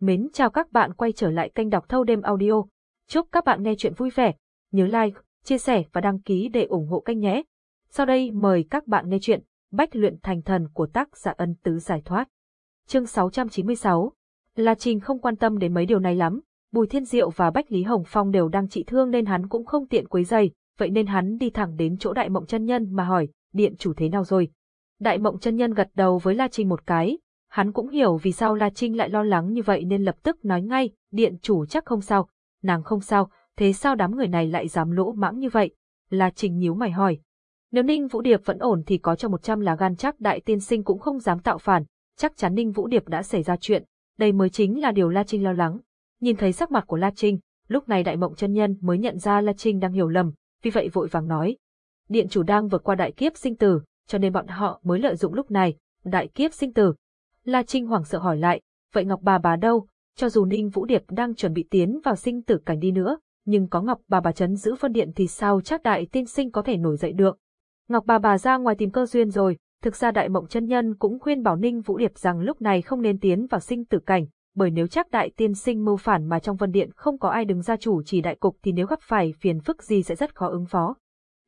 Mến chào các bạn quay trở lại kênh đọc thâu đêm audio. Chúc các bạn nghe chuyện vui vẻ. Nhớ like, chia sẻ và đăng ký để ủng hộ kênh nhé. Sau đây mời các bạn nghe chuyện Bách luyện thành thần của tác giả ân tứ giải thoát. Chương 696 La Trình không quan tâm đến mấy điều này lắm. Bùi Thiên Diệu và Bách Lý Hồng Phong đều đang trị thương nên hắn cũng không tiện quấy giày, vậy nên hắn đi thẳng đến chỗ Đại Mộng chân Nhân mà hỏi, điện chủ thế nào rồi? Đại Mộng chân Nhân gật đầu với La Trình một cái, Hắn cũng hiểu vì sao La Trinh lại lo lắng như vậy nên lập tức nói ngay, điện chủ chắc không sao, nàng không sao, thế sao đám người này lại dám lỗ mãng như vậy? La Trinh nhíu mày hỏi. Nếu Ninh Vũ Điệp vẫn ổn thì có cho 100 là gan chắc đại tiên sinh cũng không dám tạo phản, chắc chắn Ninh Vũ Điệp đã xảy ra chuyện, đây mới chính là điều La Trinh lo lắng. Nhìn thấy sắc mặt của La Trinh, lúc này đại mộng chân nhân mới nhận ra La Trinh đang hiểu lầm, vì vậy vội vàng nói. Điện chủ đang vượt qua đại kiếp sinh tử, cho nên bọn họ mới lợi dụng lúc này, đại kiếp sinh tử, La Trinh hoảng sợ hỏi lại, vậy Ngọc bà bà đâu? Cho dù Ninh Vũ Điệp đang chuẩn bị tiến vào sinh tử cảnh đi nữa, nhưng có Ngọc bà bà chấn giữ phân điện thì sao chắc đại tiên sinh có thể nổi dậy được. Ngọc bà bà ra ngoài tìm cơ duyên rồi, thực ra đại mộng chân nhân cũng khuyên bảo Ninh Vũ Điệp rằng lúc này không nên tiến vào sinh tử cảnh, bởi nếu chắc đại tiên sinh mưu phản mà trong vân điện không có ai đứng ra chủ trì đại cục thì nếu gặp phải phiền phức gì sẽ rất khó ứng phó.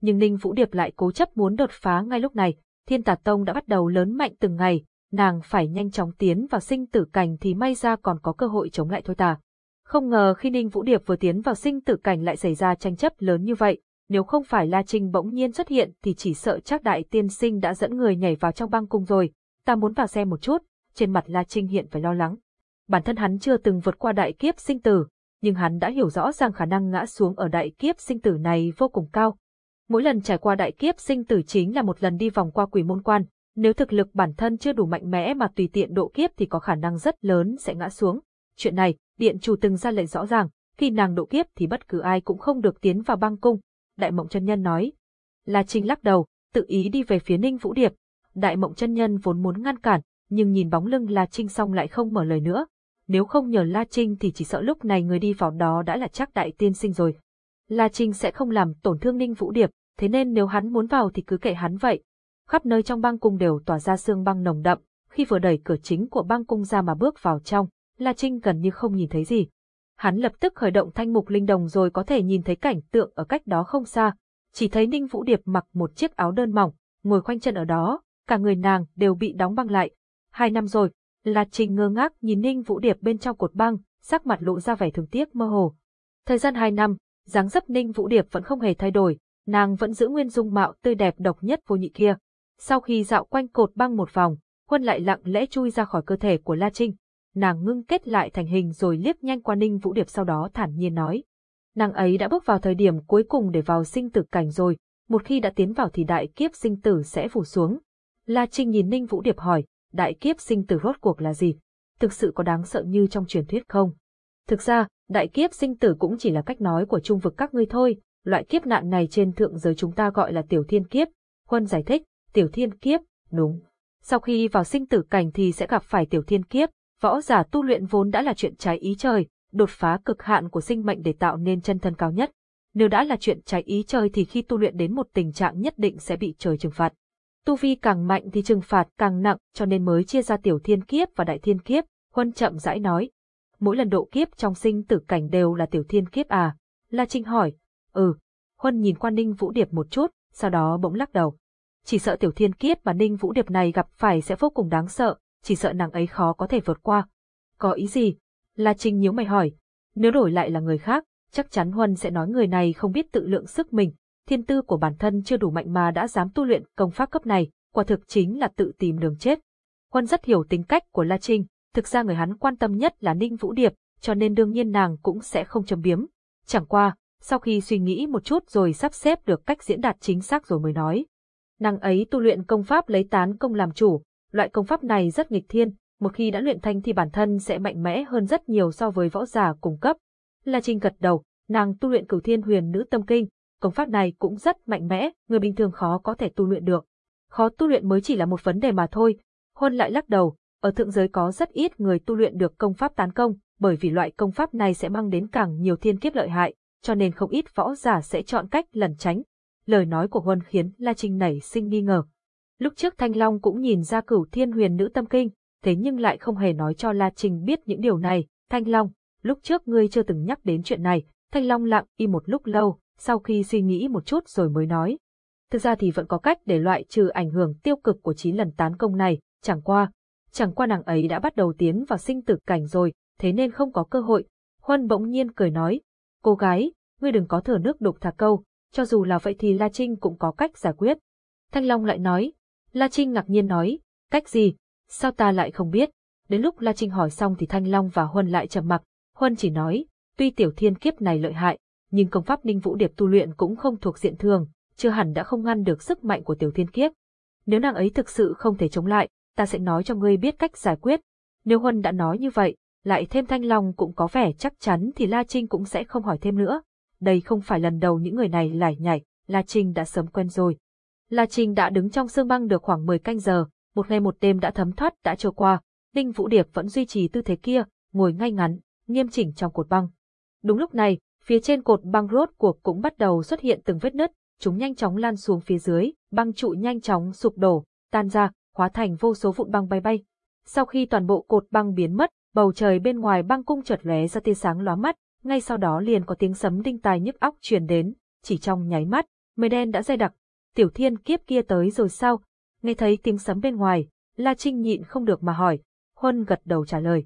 Nhưng Ninh Vũ Điệp lại cố chấp muốn đột phá ngay lúc này, Thiên Tà Tông đã bắt đầu lớn mạnh từng ngày, nàng phải nhanh chóng tiến vào sinh tử cảnh thì may ra còn có cơ hội chống lại thôi tà. Không ngờ khi Ninh Vũ Điệp vừa tiến vào sinh tử cảnh lại xảy ra tranh chấp lớn như vậy, nếu không phải La Trinh bỗng nhiên xuất hiện thì chỉ sợ chắc đại tiên sinh đã dẫn người nhảy vào trong băng cung rồi, ta muốn vào xem một chút, trên mặt La Trinh hiện phải lo lắng. Bản thân hắn chưa từng vượt qua đại kiếp sinh tử, nhưng hắn đã hiểu rõ rằng khả năng ngã xuống ở đại kiếp sinh tử này vô cùng cao. Mỗi lần trải qua đại kiếp sinh tử chính là một lần đi vòng qua quỷ môn quan, nếu thực lực bản thân chưa đủ mạnh mẽ mà tùy tiện độ kiếp thì có khả năng rất lớn sẽ ngã xuống. Chuyện này, điện chủ từng ra lệnh rõ ràng, khi nàng độ kiếp thì bất cứ ai cũng không được tiến vào băng cung. Đại mộng chân nhân nói. La Trinh lắc đầu, tự ý đi về phía Ninh Vũ Điệp. Đại mộng chân nhân vốn muốn ngăn cản, nhưng nhìn bóng lưng La Trinh xong lại không mở lời nữa. Nếu không nhờ La Trinh thì chỉ sợ lúc này người đi vào đó đã là chắc đại tiên sinh rồi. La Trinh sẽ không làm tổn thương Ninh Vũ Điệp, thế nên nếu hắn muốn vào thì cứ kệ hắn vậy, khắp nơi trong băng cung đều tỏa ra sương băng nồng đậm, khi vừa đẩy cửa chính của băng cung ra mà bước vào trong, La Trinh gần như không nhìn thấy gì. Hắn lập tức khởi động thanh mục linh đồng rồi có thể nhìn thấy cảnh tượng ở cách đó không xa, chỉ thấy Ninh Vũ Điệp mặc một chiếc áo đơn mỏng, ngồi khoanh chân ở đó, cả người nàng đều bị đóng băng lại. Hai năm rồi, La Trinh ngơ ngác nhìn Ninh Vũ Điệp bên trong cột băng, sắc mặt lộ ra vẻ thương tiếc mơ hồ. Thời gian hai năm, dáng dấp Ninh Vũ Điệp vẫn không hề thay đổi, nàng vẫn giữ nguyên dung mạo tươi đẹp độc nhất vô nhị kia. Sau khi dạo quanh cột băng một vòng, Huân lại lặng lẽ chui ra khỏi cơ thể của La Trinh. Nàng ngưng kết lại thành hình rồi liếc nhanh qua Ninh Vũ Điệp sau đó thản nhiên nói. Nàng ấy đã bước vào thời điểm cuối cùng để vào sinh tử cảnh rồi, một khi đã tiến vào thì đại kiếp sinh tử sẽ phủ xuống. La Trinh nhìn Ninh Vũ Điệp hỏi, đại kiếp sinh tử rốt cuộc là gì? Thực sự có đáng sợ như trong truyền thuyết không? Thực ra, đại kiếp sinh tử cũng chỉ là cách nói của trung vực các ngươi thôi, loại kiếp nạn này trên thượng giới chúng ta gọi là tiểu thiên kiếp. Huân giải thích, tiểu thiên kiếp, đúng. Sau khi vào sinh tử cảnh thì sẽ gặp phải tiểu thiên kiếp, võ giả tu luyện vốn đã là chuyện trái ý trời, đột phá cực hạn của sinh mệnh để tạo nên chân thân cao nhất. Nếu đã là chuyện trái ý trời thì khi tu luyện đến một tình trạng nhất định sẽ bị trời trừng phạt. Tu vi càng mạnh thì trừng phạt càng nặng cho nên mới chia ra tiểu thiên kiếp và đại thiên kiếp, Huân chậm rãi nói. Mỗi lần độ kiếp trong sinh tử cảnh đều là tiểu thiên kiếp à? La Trinh hỏi. Ừ. Huân nhìn quan ninh vũ điệp một chút, sau đó bỗng lắc đầu chỉ sợ tiểu thiên kiết và ninh vũ điệp này gặp phải sẽ vô cùng đáng sợ, chỉ sợ nàng ấy khó có thể vượt qua. Có ý gì? La Trinh nhíu mày hỏi. Nếu đổi lại là người khác, chắc chắn Huân sẽ nói người này không biết tự lượng sức mình, thiên tư của bản thân chưa đủ mạnh mà đã dám tu luyện công pháp cấp này, quả thực chính là tự tìm đường chết. Huân rất hiểu tính cách của La Trinh, thực ra người hắn quan tâm nhất là Ninh Vũ Điệp, cho nên đương nhiên nàng cũng sẽ không châm biếm. Chẳng qua, sau khi suy nghĩ một chút rồi sắp xếp được cách diễn đạt chính xác rồi mới nói. Nàng ấy tu luyện công pháp lấy tán công làm chủ, loại công pháp này rất nghịch thiên, một khi đã luyện thành thì bản thân sẽ mạnh mẽ hơn rất nhiều so với võ giả cùng cấp. La Trinh gật đầu, nàng tu luyện cửu thiên huyền nữ tâm kinh, công pháp này cũng rất mạnh mẽ, người bình thường khó có thể tu luyện được. Khó tu luyện mới chỉ là một vấn đề mà thôi. Huân lại lắc đầu, ở thượng giới có rất ít người tu luyện được công pháp tán công, bởi vì loại công pháp này sẽ mang đến càng nhiều thiên kiếp lợi hại, cho nên không ít võ giả sẽ chọn cách lẩn tránh, lời nói của Huân khiến La Trinh nảy sinh nghi ngờ. Lúc trước Thanh Long cũng nhìn ra cửu thiên huyền nữ tâm kinh, thế nhưng lại không hề nói cho La Trinh biết những điều này, Thanh Long, lúc trước ngươi chưa từng nhắc đến chuyện này, Thanh Long lặng im một lúc lâu, sau khi suy nghĩ một chút rồi mới nói. Thực ra thì vẫn có cách để loại trừ ảnh hưởng tiêu cực của chín lần tán công này, chẳng qua. Chẳng qua nàng ấy đã bắt đầu tiến vào sinh tử cảnh rồi, thế nên không có cơ hội. Huân bỗng nhiên cười nói, cô gái, ngươi đừng có thừa nước đục thả câu, cho dù là vậy thì La Trinh cũng có cách giải quyết. Thanh Long lại nói, La Trinh ngạc nhiên nói, cách gì, sao ta lại không biết. Đến lúc La Trinh hỏi xong thì Thanh Long và Huân lại trầm mặc, Huân chỉ nói, tuy tiểu thiên kiếp này lợi hại, nhưng công pháp Ninh Vũ Điệp tu luyện cũng không thuộc diện thường, chưa hẳn đã không ngăn được sức mạnh của tiểu thiên kiếp. Nếu nàng ấy thực sự không thể chống lại, ta sẽ nói cho ngươi biết cách giải quyết. Nếu Huân đã nói như vậy, lại thêm Thanh Long cũng có vẻ chắc chắn thì La Trinh cũng sẽ không hỏi thêm nữa. Đây không phải lần đầu những người này lải nhải, La Trinh đã sớm quen rồi. La Trinh đã đứng trong sương băng được khoảng 10 canh giờ, một ngày một đêm đã thấm thoát đã trôi qua, Ninh Vũ Điệp vẫn duy trì tư thế kia, ngồi ngay ngắn, nghiêm chỉnh trong cột băng. Đúng lúc này, phía trên cột băng rốt cuộc cũng bắt đầu xuất hiện từng vết nứt, chúng nhanh chóng lan xuống phía dưới, băng trụ nhanh chóng sụp đổ, tan ra, hóa thành vô số vụn băng bay bay. Sau khi toàn bộ cột băng biến mất, bầu trời bên ngoài băng cung chợt lóe ra tia sáng lóa mắt, ngay sau đó liền có tiếng sấm đinh tai nhức óc truyền đến, chỉ trong nháy mắt, mây đen đã dày đặc. Tiểu Thiên kiếp kia tới rồi sao? Nghe thấy tiếng sấm bên ngoài, La Trinh nhịn không được mà hỏi, Huân gật đầu trả lời.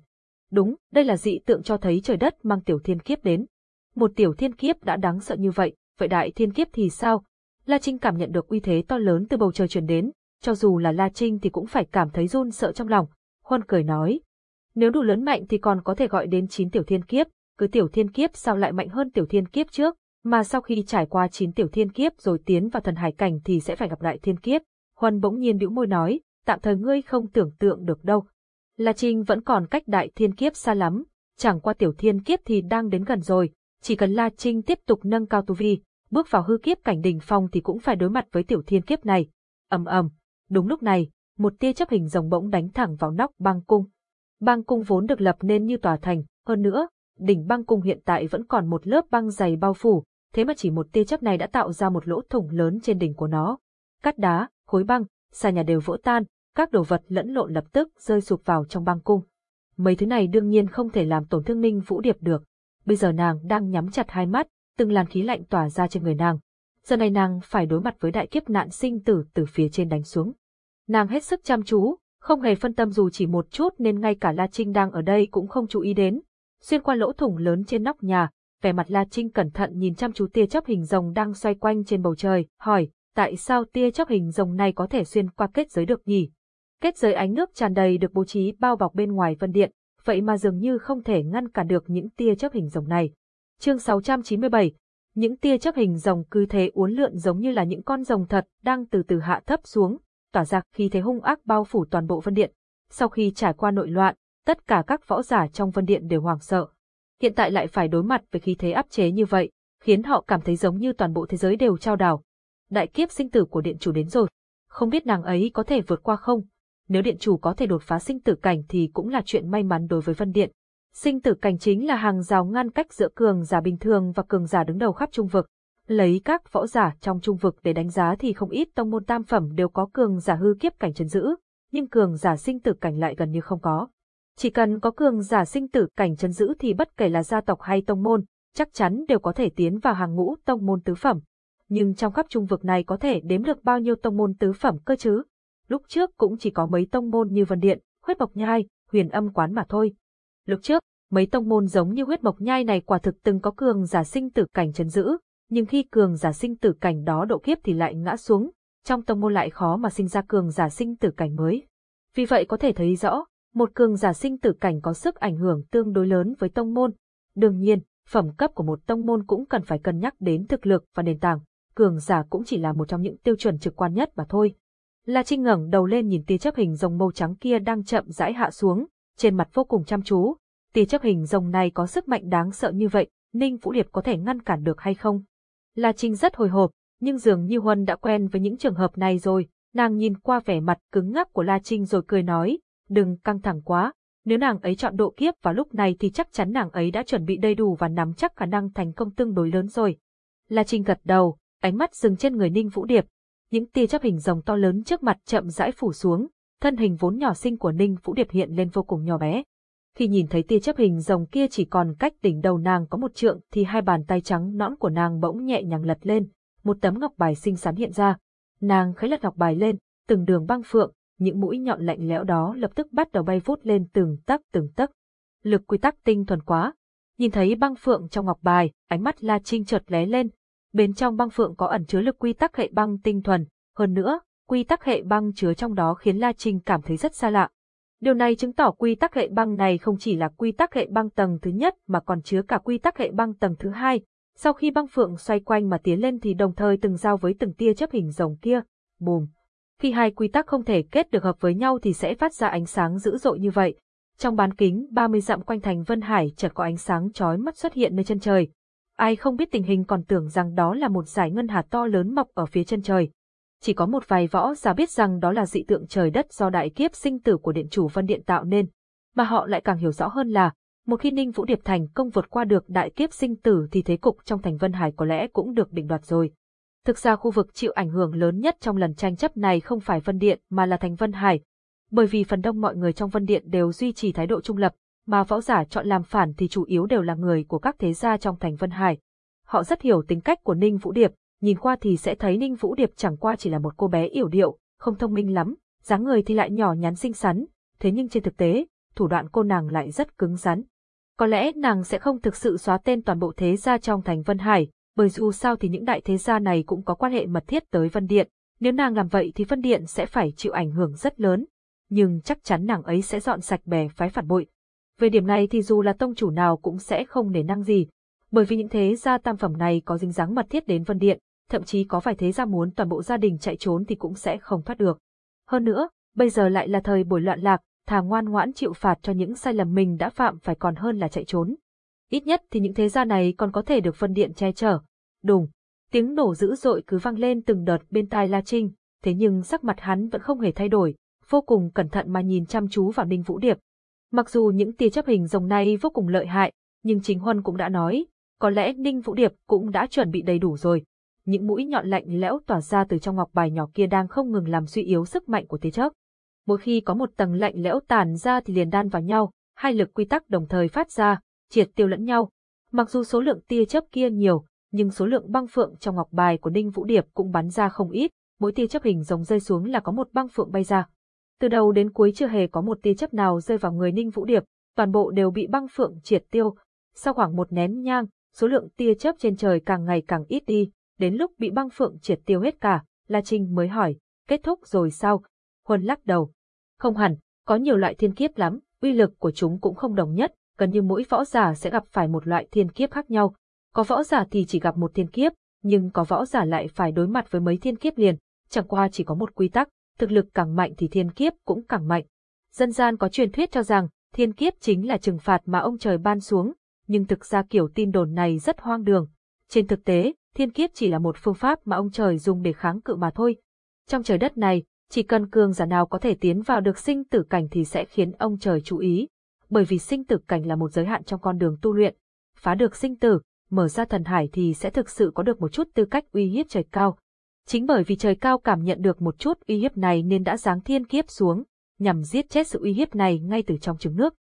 Đúng, đây là dị tượng cho thấy trời đất mang tiểu thiên kiếp đến. Một tiểu thiên kiếp đã đáng sợ như vậy, vậy đại thiên kiếp thì sao? La Trinh cảm nhận được uy thế to lớn từ bầu trời truyền đến, cho dù là La Trinh thì cũng phải cảm thấy run sợ trong lòng. Huân cười nói, nếu đủ lớn mạnh thì còn có thể gọi đến chín tiểu thiên kiếp, cứ tiểu thiên kiếp sao lại mạnh hơn tiểu thiên kiếp trước, mà sau khi trải qua chín tiểu thiên kiếp rồi tiến vào thần hải cảnh thì sẽ phải gặp lại thiên kiếp. Huân bỗng nhiên bĩu môi nói, tạm thời ngươi không tưởng tượng được đâu, La Trinh vẫn còn cách đại thiên kiếp xa lắm, chẳng qua tiểu thiên kiếp thì đang đến gần rồi, chỉ cần La Trinh tiếp tục nâng cao tu vi, bước vào hư kiếp cảnh đỉnh phong thì cũng phải đối mặt với tiểu thiên kiếp này. ầm ầm, đúng lúc này, một tia chấp hình rồng bỗng đánh thẳng vào nóc băng cung. Băng cung vốn được lập nên như tòa thành, hơn nữa, đỉnh băng cung hiện tại vẫn còn một lớp băng dày bao phủ, thế mà chỉ một tia chớp này đã tạo ra một lỗ thủng lớn trên đỉnh của nó. Cát đá, khối băng, xà nhà đều vỡ tan, các đồ vật lẫn lộn lập tức rơi sụp vào trong băng cung. Mấy thứ này đương nhiên không thể làm tổn thương Ninh Vũ Điệp được. Bây giờ nàng đang nhắm chặt hai mắt, từng làn khí lạnh tỏa ra trên người nàng. Giờ này nàng phải đối mặt với đại kiếp nạn sinh tử từ phía trên đánh xuống. Nàng hết sức chăm chú, không hề phân tâm dù chỉ một chút nên ngay cả La Trinh đang ở đây cũng không chú ý đến. Xuyên qua lỗ thủng lớn trên nóc nhà, vẻ mặt La Trinh cẩn thận nhìn chăm chú tia chấp hình rồng đang xoay quanh trên bầu trời, hỏi, tại sao tia chấp hình rồng này có thể xuyên qua kết giới được nhỉ? Kết giới ánh nước tràn đầy được bố trí bao bọc bên ngoài vân điện, vậy mà dường như không thể ngăn cản được những tia chớp hình rồng này. Chương 697 Những tia chớp hình rồng cứ thế uốn lượn giống như là những con rồng thật đang từ từ hạ thấp xuống, tỏa ra khi thế hung ác bao phủ toàn bộ vân điện. Sau khi trải qua nội loạn, tất cả các võ giả trong vân điện đều hoảng sợ. Hiện tại lại phải đối mặt với khí thế áp chế như vậy, khiến họ cảm thấy giống như toàn bộ thế giới đều trao đảo. Đại kiếp sinh tử của điện chủ đến rồi. Không biết nàng ấy có thể vượt qua không? nếu điện chủ có thể đột phá sinh tử cảnh thì cũng là chuyện may mắn đối với Vân Điện. Sinh tử cảnh chính là hàng rào ngăn cách giữa cường giả bình thường và cường giả đứng đầu khắp trung vực. Lấy các võ giả trong trung vực để đánh giá thì không ít tông môn tam phẩm đều có cường giả hư kiếp cảnh chấn giữ, nhưng cường giả sinh tử cảnh lại gần như không có. Chỉ cần có cường giả sinh tử cảnh chấn giữ thì bất kể là gia tộc hay tông môn, chắc chắn đều có thể tiến vào hàng ngũ tông môn tứ phẩm. Nhưng trong khắp trung vực này có thể đếm được bao nhiêu tông môn tứ phẩm cơ chứ? lúc trước cũng chỉ có mấy tông môn như Vân Điện, Huyết Bộc Nhai, Huyền Âm Quán mà thôi. Lúc trước, mấy tông môn giống như Huyết Bộc Nhai này quả thực từng có cường giả sinh tử cảnh chấn giữ, nhưng khi cường giả sinh tử cảnh đó độ kiếp thì lại ngã xuống, trong tông môn lại khó mà sinh ra cường giả sinh tử cảnh mới. Vì vậy có thể thấy rõ, một cường giả sinh tử cảnh có sức ảnh hưởng tương đối lớn với tông môn. Đương nhiên, phẩm cấp của một tông môn cũng cần phải cân nhắc đến thực lực và nền tảng, cường giả cũng chỉ là một trong những tiêu chuẩn trực quan nhất mà thôi. La Trinh ngẩng đầu lên nhìn tia chấp hình rồng màu trắng kia đang chậm rãi hạ xuống, trên mặt vô cùng chăm chú. Tia chấp hình rồng này có sức mạnh đáng sợ như vậy, Ninh Vũ Điệp có thể ngăn cản được hay không? La Trinh rất hồi hộp, nhưng dường như Huân đã quen với những trường hợp này rồi, nàng nhìn qua vẻ mặt cứng ngắc của La Trinh rồi cười nói, đừng căng thẳng quá, nếu nàng ấy chọn độ kiếp vào lúc này thì chắc chắn nàng ấy đã chuẩn bị đầy đủ và nắm chắc khả năng thành công tương đối lớn rồi. La Trinh gật đầu, ánh mắt dừng trên người Ninh Vũ Điệp, những tia chấp hình rồng to lớn trước mặt chậm rãi phủ xuống, thân hình vốn nhỏ xinh của Ninh Vũ Điệp hiện lên vô cùng nhỏ bé. Khi nhìn thấy tia chấp hình rồng kia chỉ còn cách đỉnh đầu nàng có một trượng thì hai bàn tay trắng nõn của nàng bỗng nhẹ nhàng lật lên, một tấm ngọc bài xinh xắn hiện ra. Nàng khấy lật ngọc bài lên, từng đường băng phượng, những mũi nhọn lạnh lẽo đó lập tức bắt đầu bay vút lên từng tấc từng tấc. Lực quy tắc tinh thuần quá. Nhìn thấy băng phượng trong ngọc bài, ánh mắt La Trinh chợt lé lên. Bên trong băng phượng có ẩn chứa lực quy tắc hệ băng tinh thuần, hơn nữa, quy tắc hệ băng chứa trong đó khiến La Trinh cảm thấy rất xa lạ. Điều này chứng tỏ quy tắc hệ băng này không chỉ là quy tắc hệ băng tầng thứ nhất mà còn chứa cả quy tắc hệ băng tầng thứ hai. Sau khi băng phượng xoay quanh mà tiến lên thì đồng thời từng giao với từng tia chấp hình rồng kia. Bùm! Khi hai quy tắc không thể kết được hợp với nhau thì sẽ phát ra ánh sáng dữ dội như vậy. Trong bán kính 30 dặm quanh thành Vân Hải chợt có ánh sáng chói mắt xuất hiện nơi chân trời. Ai không biết tình hình còn tưởng rằng đó là một giải ngân hà to lớn mọc ở phía chân trời. Chỉ có một vài võ giả biết rằng đó là dị tượng trời đất do đại kiếp sinh tử của điện chủ Vân Điện tạo nên, mà họ lại càng hiểu rõ hơn là, một khi Ninh Vũ Điệp thành công vượt qua được đại kiếp sinh tử thì thế cục trong thành Vân Hải có lẽ cũng được định đoạt rồi. Thực ra khu vực chịu ảnh hưởng lớn nhất trong lần tranh chấp này không phải Vân Điện mà là thành Vân Hải, bởi vì phần đông mọi người trong Vân Điện đều duy trì thái độ trung lập, mà võ giả chọn làm phản thì chủ yếu đều là người của các thế gia trong thành Vân Hải. Họ rất hiểu tính cách của Ninh Vũ Điệp, nhìn qua thì sẽ thấy Ninh Vũ Điệp chẳng qua chỉ là một cô bé yểu điệu, không thông minh lắm, dáng người thì lại nhỏ nhắn xinh xắn, thế nhưng trên thực tế, thủ đoạn cô nàng lại rất cứng rắn. Có lẽ nàng sẽ không thực sự xóa tên toàn bộ thế gia trong thành Vân Hải, bởi dù sao thì những đại thế gia này cũng có quan hệ mật thiết tới Vân Điện, nếu nàng làm vậy thì Vân Điện sẽ phải chịu ảnh hưởng rất lớn, nhưng chắc chắn nàng ấy sẽ dọn sạch bè phái phản bội. Về điểm này thì dù là tông chủ nào cũng sẽ không nể năng gì, bởi vì những thế gia tam phẩm này có dính dáng mật thiết đến Vân Điện, thậm chí có vài thế gia muốn toàn bộ gia đình chạy trốn thì cũng sẽ không thoát được. Hơn nữa, bây giờ lại là thời buổi loạn lạc, thà ngoan ngoãn chịu phạt cho những sai lầm mình đã phạm phải còn hơn là chạy trốn. Ít nhất thì những thế gia này còn có thể được phân điện che chở. Đùng, tiếng nổ dữ dội cứ vang lên từng đợt bên tai La Trinh, thế nhưng sắc mặt hắn vẫn không hề thay đổi, vô cùng cẩn thận mà nhìn chăm chú vào Ninh Vũ Điệp. Mặc dù những tia chấp hình rồng này vô cùng lợi hại, nhưng chính Huân cũng đã nói, có lẽ Ninh Vũ Điệp cũng đã chuẩn bị đầy đủ rồi những mũi nhọn lạnh lẽo tỏa ra từ trong ngọc bài nhỏ kia đang không ngừng làm suy yếu sức mạnh của thế chấp. Mỗi khi có một tầng lạnh lẽo tàn ra thì liền đan vào nhau, hai lực quy tắc đồng thời phát ra, triệt tiêu lẫn nhau. Mặc dù số lượng tia chấp kia nhiều, nhưng số lượng băng phượng trong ngọc bài của Ninh Vũ Điệp cũng bắn ra không ít, mỗi tia chấp hình rồng rơi xuống là có một băng phượng bay ra. Từ đầu đến cuối chưa hề có một tia chấp nào rơi vào người Ninh Vũ Điệp, toàn bộ đều bị băng phượng triệt tiêu. Sau khoảng một nén nhang, số lượng tia chấp trên trời càng ngày càng ít đi, đến lúc bị băng phượng triệt tiêu hết cả, La Trinh mới hỏi, kết thúc rồi sao? Huân lắc đầu. Không hẳn, có nhiều loại thiên kiếp lắm, uy lực của chúng cũng không đồng nhất, gần như mỗi võ giả sẽ gặp phải một loại thiên kiếp khác nhau. Có võ giả thì chỉ gặp một thiên kiếp, nhưng có võ giả lại phải đối mặt với mấy thiên kiếp liền, chẳng qua chỉ có một quy tắc, thực lực càng mạnh thì thiên kiếp cũng càng mạnh. Dân gian có truyền thuyết cho rằng, thiên kiếp chính là trừng phạt mà ông trời ban xuống, nhưng thực ra kiểu tin đồn này rất hoang đường. Trên thực tế, thiên kiếp chỉ là một phương pháp mà ông trời dùng để kháng cự mà thôi. Trong trời đất này, chỉ cần cường giả nào có thể tiến vào được sinh tử cảnh thì sẽ khiến ông trời chú ý, bởi vì sinh tử cảnh là một giới hạn trong con đường tu luyện. Phá được sinh tử, mở ra thần hải thì sẽ thực sự có được một chút tư cách uy hiếp trời cao. Chính bởi vì trời cao cảm nhận được một chút uy hiếp này nên đã giáng thiên kiếp xuống, nhằm giết chết sự uy hiếp này ngay từ trong trứng nước.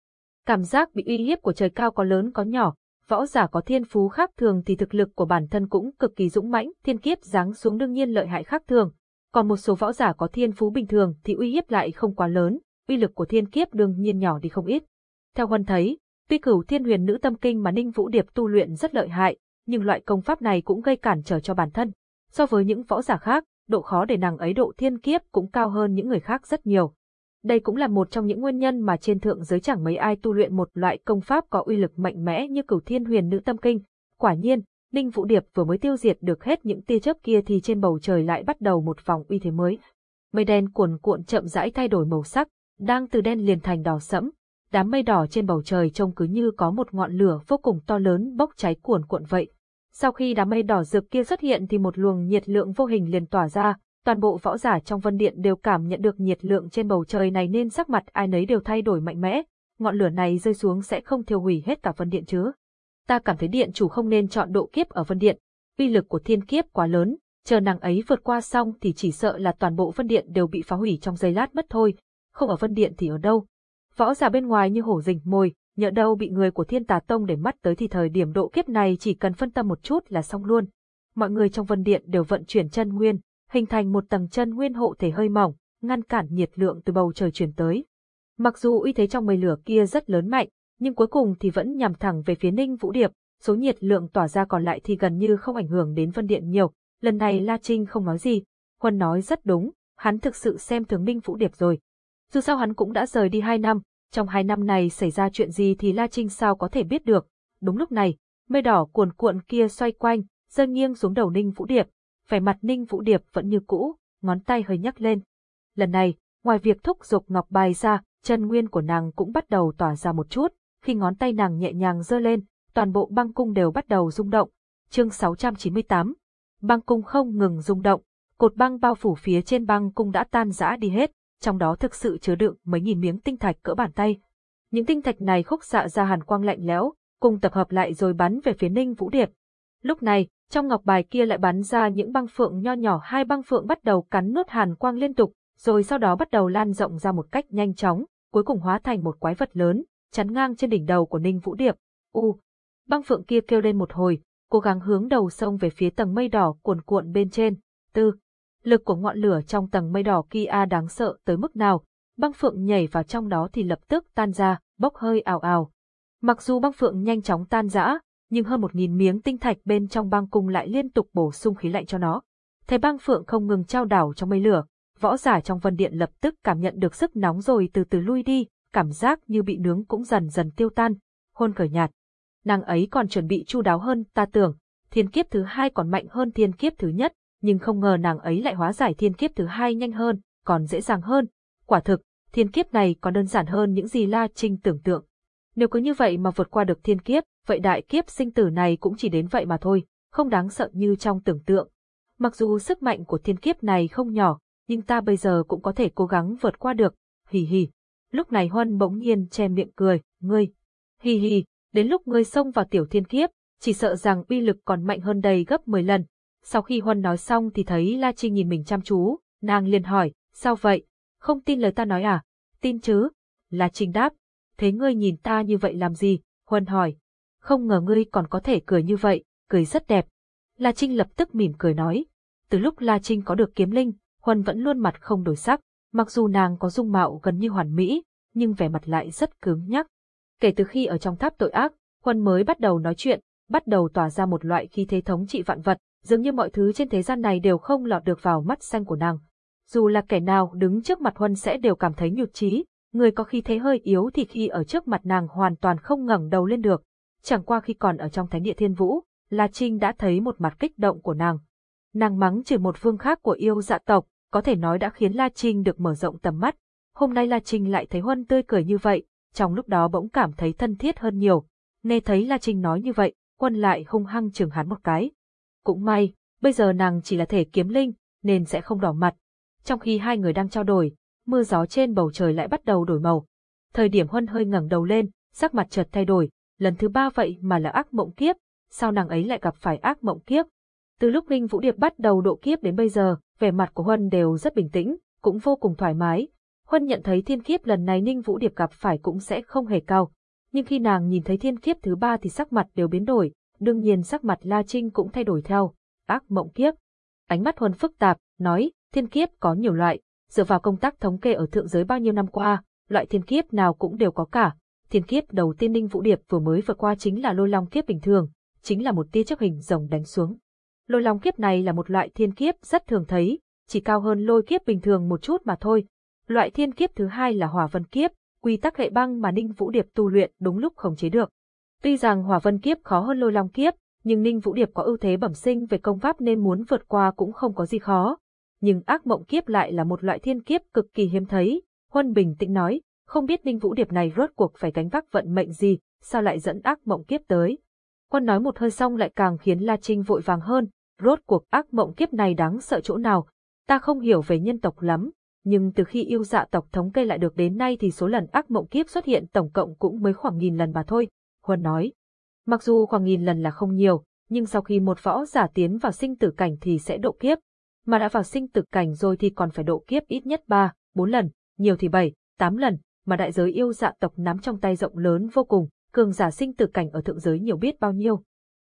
Cảm giác bị uy hiếp của trời cao có lớn có nhỏ, võ giả có thiên phú khác thường thì thực lực của bản thân cũng cực kỳ dũng mãnh, thiên kiếp giáng xuống đương nhiên lợi hại khác thường. Còn một số võ giả có thiên phú bình thường thì uy hiếp lại không quá lớn, uy lực của thiên kiếp đương nhiên nhỏ đi không ít. Theo Huân thấy, tuy cửu thiên huyền nữ tâm kinh mà Ninh Vũ Điệp tu luyện rất lợi hại, nhưng loại công pháp này cũng gây cản trở cho bản thân. So với những võ giả khác, độ khó để nàng ấy độ thiên kiếp cũng cao hơn những người khác rất nhiều. Đây cũng là một trong những nguyên nhân mà trên thượng giới chẳng mấy ai tu luyện một loại công pháp có uy lực mạnh mẽ như cửu thiên huyền nữ tâm kinh. Quả nhiên, Ninh Vũ Điệp vừa mới tiêu diệt được hết những tia chớp kia thì trên bầu trời lại bắt đầu một vòng uy thế mới. Mây đen cuồn cuộn chậm rãi thay đổi màu sắc, đang từ đen liền thành đỏ sẫm. Đám mây đỏ trên bầu trời trông cứ như có một ngọn lửa vô cùng to lớn bốc cháy cuồn cuộn vậy. Sau khi đám mây đỏ rực kia xuất hiện thì một luồng nhiệt lượng vô hình liền tỏa ra, toàn bộ võ giả trong vân điện đều cảm nhận được nhiệt lượng trên bầu trời này nên sắc mặt ai nấy đều thay đổi mạnh mẽ, ngọn lửa này rơi xuống sẽ không thiêu hủy hết cả vân điện chứ. Ta cảm thấy điện chủ không nên chọn độ kiếp ở vân điện, uy lực của thiên kiếp quá lớn, chờ nàng ấy vượt qua xong thì chỉ sợ là toàn bộ vân điện đều bị phá hủy trong giây lát mất thôi, không ở vân điện thì ở đâu. Võ giả bên ngoài như hổ rình mồi, nhỡ đâu bị người của thiên tà tông để mắt tới thì thời điểm độ kiếp này chỉ cần phân tâm một chút là xong luôn. Mọi người trong vân điện đều vận chuyển chân nguyên, hình thành một tầng chân nguyên hộ thể hơi mỏng, ngăn cản nhiệt lượng từ bầu trời truyền tới. Mặc dù uy thế trong mây lửa kia rất lớn mạnh, nhưng cuối cùng thì vẫn nhằm thẳng về phía Ninh Vũ Điệp, số nhiệt lượng tỏa ra còn lại thì gần như không ảnh hưởng đến Vân Điện nhiều. Lần này La Trinh không nói gì, Huân nói rất đúng, hắn thực sự xem thường Ninh Vũ Điệp rồi. Dù sao hắn cũng đã rời đi hai năm, trong hai năm này xảy ra chuyện gì thì La Trinh sao có thể biết được. Đúng lúc này, mây đỏ cuồn cuộn kia xoay quanh, rơi nghiêng xuống đầu Ninh Vũ Điệp. Vẻ mặt Ninh Vũ Điệp vẫn như cũ, ngón tay hơi nhắc lên. Lần này, ngoài việc thúc giục ngọc bài ra, chân nguyên của nàng cũng bắt đầu tỏa ra một chút, khi ngón tay nàng nhẹ nhàng giơ lên, toàn bộ băng cung đều bắt đầu rung động. Chương 698 Băng cung không ngừng rung động, cột băng bao phủ phía trên băng cung đã tan rã đi hết, trong đó thực sự chứa đựng mấy nghìn miếng tinh thạch cỡ bàn tay. Những tinh thạch này khúc xạ ra hàn quang lạnh lẽo, cùng tập hợp lại rồi bắn về phía Ninh Vũ Điệp. Lúc này, trong ngọc bài kia lại bắn ra những băng phượng nho nhỏ hai băng phượng bắt đầu cắn nuốt hàn quang liên tục, rồi sau đó bắt đầu lan rộng ra một cách nhanh chóng, cuối cùng hóa thành một quái vật lớn, chắn ngang trên đỉnh đầu của Ninh Vũ Điệp. U, băng phượng kia kêu lên một hồi, cố gắng hướng đầu sông về phía tầng mây đỏ cuồn cuộn bên trên. Tư, lực của ngọn lửa trong tầng mây đỏ kia đáng sợ tới mức nào, băng phượng nhảy vào trong đó thì lập tức tan ra, bốc hơi ảo ảo. Mặc dù băng phượng nhanh chóng tan rã, nhưng hơn một nghìn miếng tinh thạch bên trong băng cung lại liên tục bổ sung khí lạnh cho nó. Thấy băng phượng không ngừng trao đảo trong mây lửa, võ giả trong vân điện lập tức cảm nhận được sức nóng rồi từ từ lui đi, cảm giác như bị nướng cũng dần dần tiêu tan, hôn khởi nhạt. Nàng ấy còn chuẩn bị chu đáo hơn ta tưởng, thiên kiếp thứ hai còn mạnh hơn thiên kiếp thứ nhất, nhưng không ngờ nàng ấy lại hóa giải thiên kiếp thứ hai nhanh hơn, còn dễ dàng hơn. Quả thực, thiên kiếp này còn đơn giản hơn những gì La Trinh tưởng tượng. Nếu cứ như vậy mà vượt qua được thiên kiếp, vậy đại kiếp sinh tử này cũng chỉ đến vậy mà thôi, không đáng sợ như trong tưởng tượng. Mặc dù sức mạnh của thiên kiếp này không nhỏ, nhưng ta bây giờ cũng có thể cố gắng vượt qua được, hì hì. Lúc này Huân bỗng nhiên che miệng cười, ngươi, hì hì, đến lúc ngươi xông vào tiểu thiên kiếp, chỉ sợ rằng uy lực còn mạnh hơn đầy gấp 10 lần. Sau khi Huân nói xong thì thấy La Trinh nhìn mình chăm chú, nàng liền hỏi, sao vậy, không tin lời ta nói à? Tin chứ? La Trinh đáp, thế ngươi nhìn ta như vậy làm gì? Huân hỏi, không ngờ ngươi còn có thể cười như vậy, cười rất đẹp. La Trinh lập tức mỉm cười nói, từ lúc La Trinh có được kiếm linh, Huân vẫn luôn mặt không đổi sắc, mặc dù nàng có dung mạo gần như hoàn mỹ, nhưng vẻ mặt lại rất cứng nhắc. Kể từ khi ở trong tháp tội ác, Huân mới bắt đầu nói chuyện, bắt đầu tỏa ra một loại khí thế thống trị vạn vật, dường như mọi thứ trên thế gian này đều không lọt được vào mắt xanh của nàng. Dù là kẻ nào đứng trước mặt Huân sẽ đều cảm thấy nhụt chí, người có khí thế hơi yếu thì khi ở trước mặt nàng hoàn toàn không ngẩng đầu lên được. Chẳng qua khi còn ở trong thánh địa thiên vũ, La Trinh đã thấy một mặt kích động của nàng. Nàng mắng chỉ một phương khác của yêu dạ tộc, có thể nói đã khiến La Trinh được mở rộng tầm mắt. Hôm nay La Trinh lại thấy Huân tươi cười như vậy, trong lúc đó bỗng cảm thấy thân thiết hơn nhiều. Nghe thấy La Trinh nói như vậy, huân lại hung hăng chừng hắn một cái. Cũng may, bây giờ nàng chỉ là thể kiếm linh, nên sẽ không đỏ mặt. Trong khi hai người đang trao đổi, mưa gió trên bầu trời lại bắt đầu đổi màu. Thời điểm Huân hơi ngẩng đầu lên, sắc mặt chợt thay đổi, lần thứ ba vậy mà là ác mộng kiếp, sao nàng ấy lại gặp phải ác mộng kiếp? Từ lúc Ninh Vũ Điệp bắt đầu độ kiếp đến bây giờ, vẻ mặt của Huân đều rất bình tĩnh, cũng vô cùng thoải mái. Huân nhận thấy thiên kiếp lần này Ninh Vũ Điệp gặp phải cũng sẽ không hề cao. Nhưng khi nàng nhìn thấy thiên kiếp thứ ba thì sắc mặt đều biến đổi, đương nhiên sắc mặt La Trinh cũng thay đổi theo. Ác mộng kiếp. Ánh mắt Huân phức tạp, nói, thiên kiếp có nhiều loại, dựa vào công tác thống kê ở thượng giới bao nhiêu năm qua, loại thiên kiếp nào cũng đều có cả. Thiên kiếp đầu tiên Ninh Vũ Điệp vừa mới vượt qua chính là lôi long kiếp bình thường, chính là một tia chấp hình rồng đánh xuống. Lôi long kiếp này là một loại thiên kiếp rất thường thấy, chỉ cao hơn lôi kiếp bình thường một chút mà thôi. Loại thiên kiếp thứ hai là hỏa vân kiếp, quy tắc hệ băng mà Ninh Vũ Điệp tu luyện đúng lúc khống chế được. Tuy rằng hỏa vân kiếp khó hơn lôi long kiếp, nhưng Ninh Vũ Điệp có ưu thế bẩm sinh về công pháp nên muốn vượt qua cũng không có gì khó. Nhưng ác mộng kiếp lại là một loại thiên kiếp cực kỳ hiếm thấy. Huân bình tĩnh nói, không biết Ninh Vũ Điệp này rốt cuộc phải gánh vác vận mệnh gì, sao lại dẫn ác mộng kiếp tới. Quân nói một hơi xong lại càng khiến La Trinh vội vàng hơn, rốt cuộc ác mộng kiếp này đáng sợ chỗ nào. Ta không hiểu về nhân tộc lắm, nhưng từ khi yêu dạ tộc thống kê lại được đến nay thì số lần ác mộng kiếp xuất hiện tổng cộng cũng mới khoảng nghìn lần mà thôi, Huân nói. Mặc dù khoảng nghìn lần là không nhiều, nhưng sau khi một võ giả tiến vào sinh tử cảnh thì sẽ độ kiếp, mà đã vào sinh tử cảnh rồi thì còn phải độ kiếp ít nhất 3, 4 lần, nhiều thì 7, 8 lần, mà đại giới yêu dạ tộc nắm trong tay rộng lớn vô cùng, cường giả sinh tử cảnh ở thượng giới nhiều biết bao nhiêu.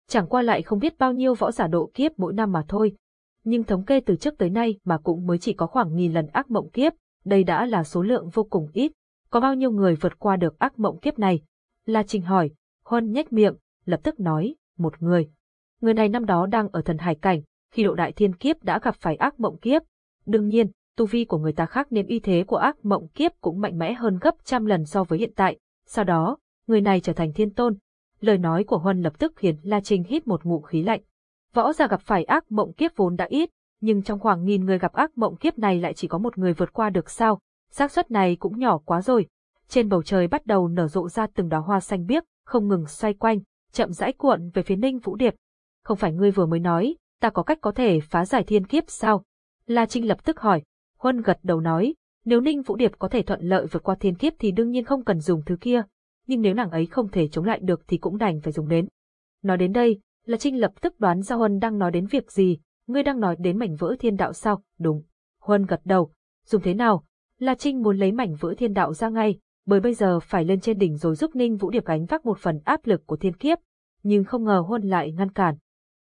Chẳng qua lại không biết bao nhiêu võ giả độ kiếp mỗi năm mà thôi. Nhưng thống kê từ trước tới nay mà cũng mới chỉ có khoảng nghìn lần ác mộng kiếp, đây đã là số lượng vô cùng ít. Có bao nhiêu người vượt qua được ác mộng kiếp này? La Trình hỏi, Huân nhếch miệng, lập tức nói, một người. Người này năm đó đang ở thần hải cảnh, khi độ đại thiên kiếp đã gặp phải ác mộng kiếp. Đương nhiên, tu vi của người ta khác nên y thế của ác mộng kiếp cũng mạnh mẽ hơn gấp trăm lần so với hiện tại. Sau đó, người này trở thành thiên tôn. Lời nói của Huân lập tức khiến La Trinh hít một ngụm khí lạnh. Võ giả gặp phải ác mộng kiếp vốn đã ít, nhưng trong khoảng nghìn người gặp ác mộng kiếp này lại chỉ có một người vượt qua được sao, xác suất này cũng nhỏ quá rồi. Trên bầu trời bắt đầu nở rộ ra từng đóa hoa xanh biếc, không ngừng xoay quanh, chậm rãi cuộn về phía Ninh Vũ Điệp. Không phải ngươi vừa mới nói, ta có cách có thể phá giải thiên kiếp sao? La Trinh lập tức hỏi. Huân gật đầu nói, nếu Ninh Vũ Điệp có thể thuận lợi vượt qua thiên kiếp thì đương nhiên không cần dùng thứ kia, nhưng nếu nàng ấy không thể chống lại được thì cũng đành phải dùng đến. Nói đến đây, La Trinh lập tức đoán ra Huân đang nói đến việc gì, ngươi đang nói đến mảnh vỡ thiên đạo sao? Đúng. Huân gật đầu. Dùng thế nào? La Trinh muốn lấy mảnh vỡ thiên đạo ra ngay, bởi bây giờ phải lên trên đỉnh rồi giúp Ninh Vũ Điệp gánh vác một phần áp lực của thiên kiếp, nhưng không ngờ Huân lại ngăn cản.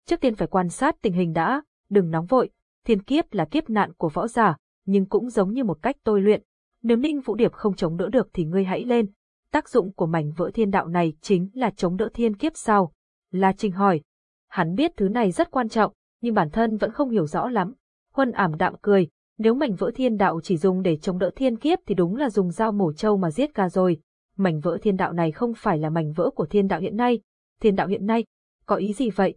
Trước tiên phải quan sát tình hình đã, đừng nóng vội, thiên kiếp là kiếp nạn của võ giả, nhưng cũng giống như một cách tôi luyện. Nếu Ninh Vũ Điệp không chống đỡ được thì ngươi hãy lên. Tác dụng của mảnh vỡ thiên đạo này chính là chống đỡ thiên kiếp sau. La Trinh hỏi. Hắn biết thứ này rất quan trọng, nhưng bản thân vẫn không hiểu rõ lắm. Huân ảm đạm cười, nếu mảnh vỡ thiên đạo chỉ dùng để chống đỡ thiên kiếp thì đúng là dùng dao mổ trâu mà giết gà rồi. Mảnh vỡ thiên đạo này không phải là mảnh vỡ của thiên đạo hiện nay. Thiên đạo hiện nay, có ý gì vậy?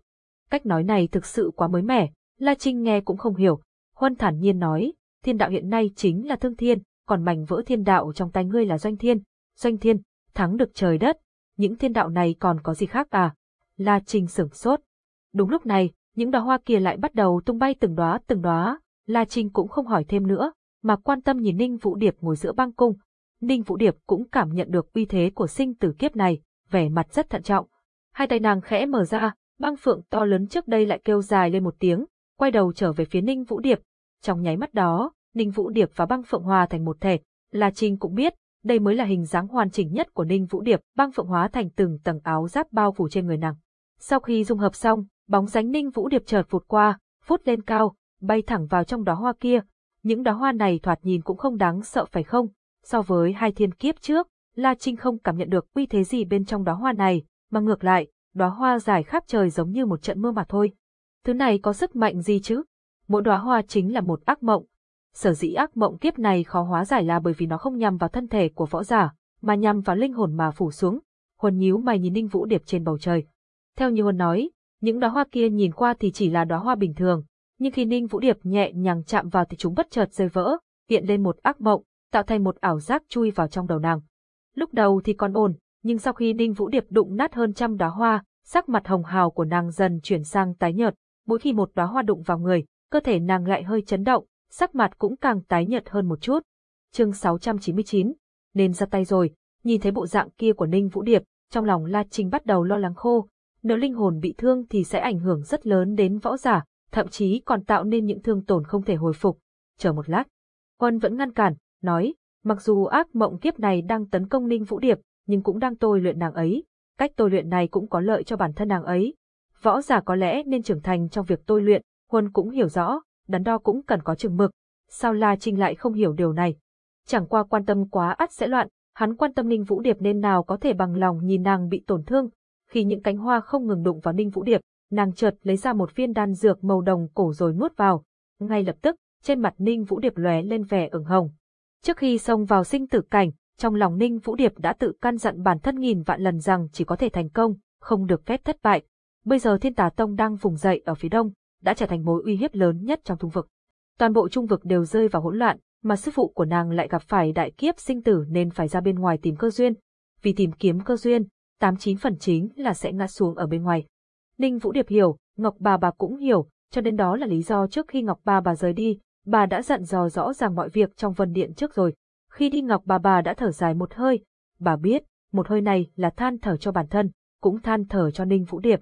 Cách nói này thực sự quá mới mẻ, La Trinh nghe cũng không hiểu. Huân thản nhiên nói, thiên đạo hiện nay chính là thương thiên, còn mảnh vỡ thiên đạo trong tay ngươi là doanh thiên. Doanh thiên, thắng được trời đất. Những thiên đạo này còn có gì khác à? La Trinh sửng sốt. Đúng lúc này, những đóa hoa kia lại bắt đầu tung bay từng đóa từng đóa, La Trinh cũng không hỏi thêm nữa, mà quan tâm nhìn Ninh Vũ Điệp ngồi giữa băng cung. Ninh Vũ Điệp cũng cảm nhận được uy thế của sinh tử kiếp này, vẻ mặt rất thận trọng. Hai tay nàng khẽ mở ra, băng phượng to lớn trước đây lại kêu dài lên một tiếng, quay đầu trở về phía Ninh Vũ Điệp. Trong nháy mắt đó, Ninh Vũ Điệp và băng phượng hòa thành một thể. La Trinh cũng biết, đây mới là hình dáng hoàn chỉnh nhất của Ninh Vũ Điệp, băng phượng hóa thành từng tầng áo giáp bao phủ trên người nàng. Sau khi dung hợp xong, bóng dáng Ninh Vũ Điệp chợt vụt qua, phút lên cao, bay thẳng vào trong đóa hoa kia. Những đóa hoa này thoạt nhìn cũng không đáng sợ phải không? So với hai thiên kiếp trước, La Trinh không cảm nhận được uy thế gì bên trong đóa hoa này, mà ngược lại, đóa hoa dài khắp trời giống như một trận mưa mà thôi. Thứ này có sức mạnh gì chứ? Mỗi đóa hoa chính là một ác mộng. Sở dĩ ác mộng kiếp này khó hóa giải là bởi vì nó không nhằm vào thân thể của võ giả, mà nhằm vào linh hồn mà phủ xuống. Huân nhíu mày nhìn Ninh Vũ Điệp trên bầu trời. Theo như Huân nói, những đóa hoa kia nhìn qua thì chỉ là đóa hoa bình thường, nhưng khi Ninh Vũ Điệp nhẹ nhàng chạm vào thì chúng bất chợt rơi vỡ, hiện lên một ác mộng, tạo thành một ảo giác chui vào trong đầu nàng. Lúc đầu thì còn ổn, nhưng sau khi Ninh Vũ Điệp đụng nát hơn trăm đóa hoa, sắc mặt hồng hào của nàng dần chuyển sang tái nhợt, mỗi khi một đóa hoa đụng vào người, cơ thể nàng lại hơi chấn động, sắc mặt cũng càng tái nhợt hơn một chút. Chương 699, nên ra tay rồi, nhìn thấy bộ dạng kia của Ninh Vũ Điệp, trong lòng La Trinh bắt đầu lo lắng khô, nếu linh hồn bị thương thì sẽ ảnh hưởng rất lớn đến võ giả, thậm chí còn tạo nên những thương tổn không thể hồi phục. Chờ một lát, Quân vẫn ngăn cản, nói, mặc dù ác mộng kiếp này đang tấn công Ninh Vũ Điệp, nhưng cũng đang tôi luyện nàng ấy. Cách tôi luyện này cũng có lợi cho bản thân nàng ấy. Võ giả có lẽ nên trưởng thành trong việc tôi luyện, Huân cũng hiểu rõ, đắn đo cũng cần có chừng mực. Sao La Trinh lại không hiểu điều này? Chẳng qua quan tâm quá ắt sẽ loạn, hắn quan tâm Ninh Vũ Điệp nên nào có thể bằng lòng nhìn nàng bị tổn thương. Khi những cánh hoa không ngừng đụng vào Ninh Vũ Điệp, nàng chợt lấy ra một viên đan dược màu đồng cổ rồi nuốt vào. Ngay lập tức, trên mặt Ninh Vũ Điệp lóe lên vẻ ửng hồng. Trước khi xông vào sinh tử cảnh, trong lòng Ninh Vũ Điệp đã tự căn dặn bản thân nghìn vạn lần rằng chỉ có thể thành công, không được phép thất bại. Bây giờ Thiên Tà Tông đang vùng dậy ở phía đông, đã trở thành mối uy hiếp lớn nhất trong trung vực. Toàn bộ trung vực đều rơi vào hỗn loạn, mà sư phụ của nàng lại gặp phải đại kiếp sinh tử nên phải ra bên ngoài tìm cơ duyên. Vì tìm kiếm cơ duyên, tám chín phần chính là sẽ ngã xuống ở bên ngoài. Ninh Vũ Điệp hiểu, Ngọc bà bà cũng hiểu, cho nên đó là lý do trước khi Ngọc bà bà rời đi, bà đã dặn dò rõ ràng mọi việc trong vân điện trước rồi. Khi đi Ngọc bà bà đã thở dài một hơi, bà biết, một hơi này là than thở cho bản thân, cũng than thở cho Ninh Vũ Điệp.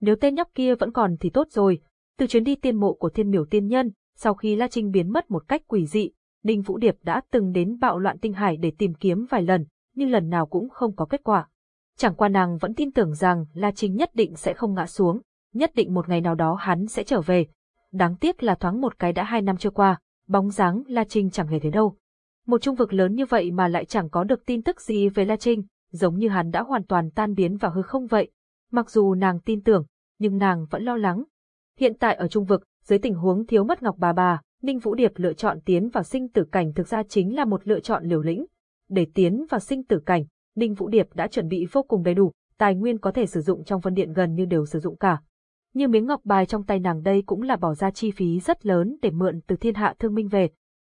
Nếu tên nhóc kia vẫn còn thì tốt rồi, từ chuyến đi tiên mộ của thiên miểu tiên nhân, sau khi La Trinh biến mất một cách quỷ dị, Ninh Vũ Điệp đã từng đến bạo loạn tinh hải để tìm kiếm vài lần, nhưng lần nào cũng không có kết quả. Chẳng qua nàng vẫn tin tưởng rằng La Trinh nhất định sẽ không ngã xuống, nhất định một ngày nào đó hắn sẽ trở về. Đáng tiếc là thoáng một cái đã hai năm trôi qua, bóng dáng La Trinh chẳng hề thấy đâu. Một trung vực lớn như vậy mà lại chẳng có được tin tức gì về La Trinh, giống như hắn đã hoàn toàn tan biến vào hư không vậy. Mặc dù nàng tin tưởng, nhưng nàng vẫn lo lắng. Hiện tại ở trung vực, dưới tình huống thiếu mất Ngọc Bà Bà, Ninh Vũ Điệp lựa chọn tiến vào sinh tử cảnh thực ra chính là một lựa chọn liều lĩnh. Để tiến vào sinh tử cảnh, Ninh Vũ Điệp đã chuẩn bị vô cùng đầy đủ, tài nguyên có thể sử dụng trong vân điện gần như đều sử dụng cả. Như miếng ngọc bài trong tay nàng đây cũng là bỏ ra chi phí rất lớn để mượn từ thiên hạ thương minh về.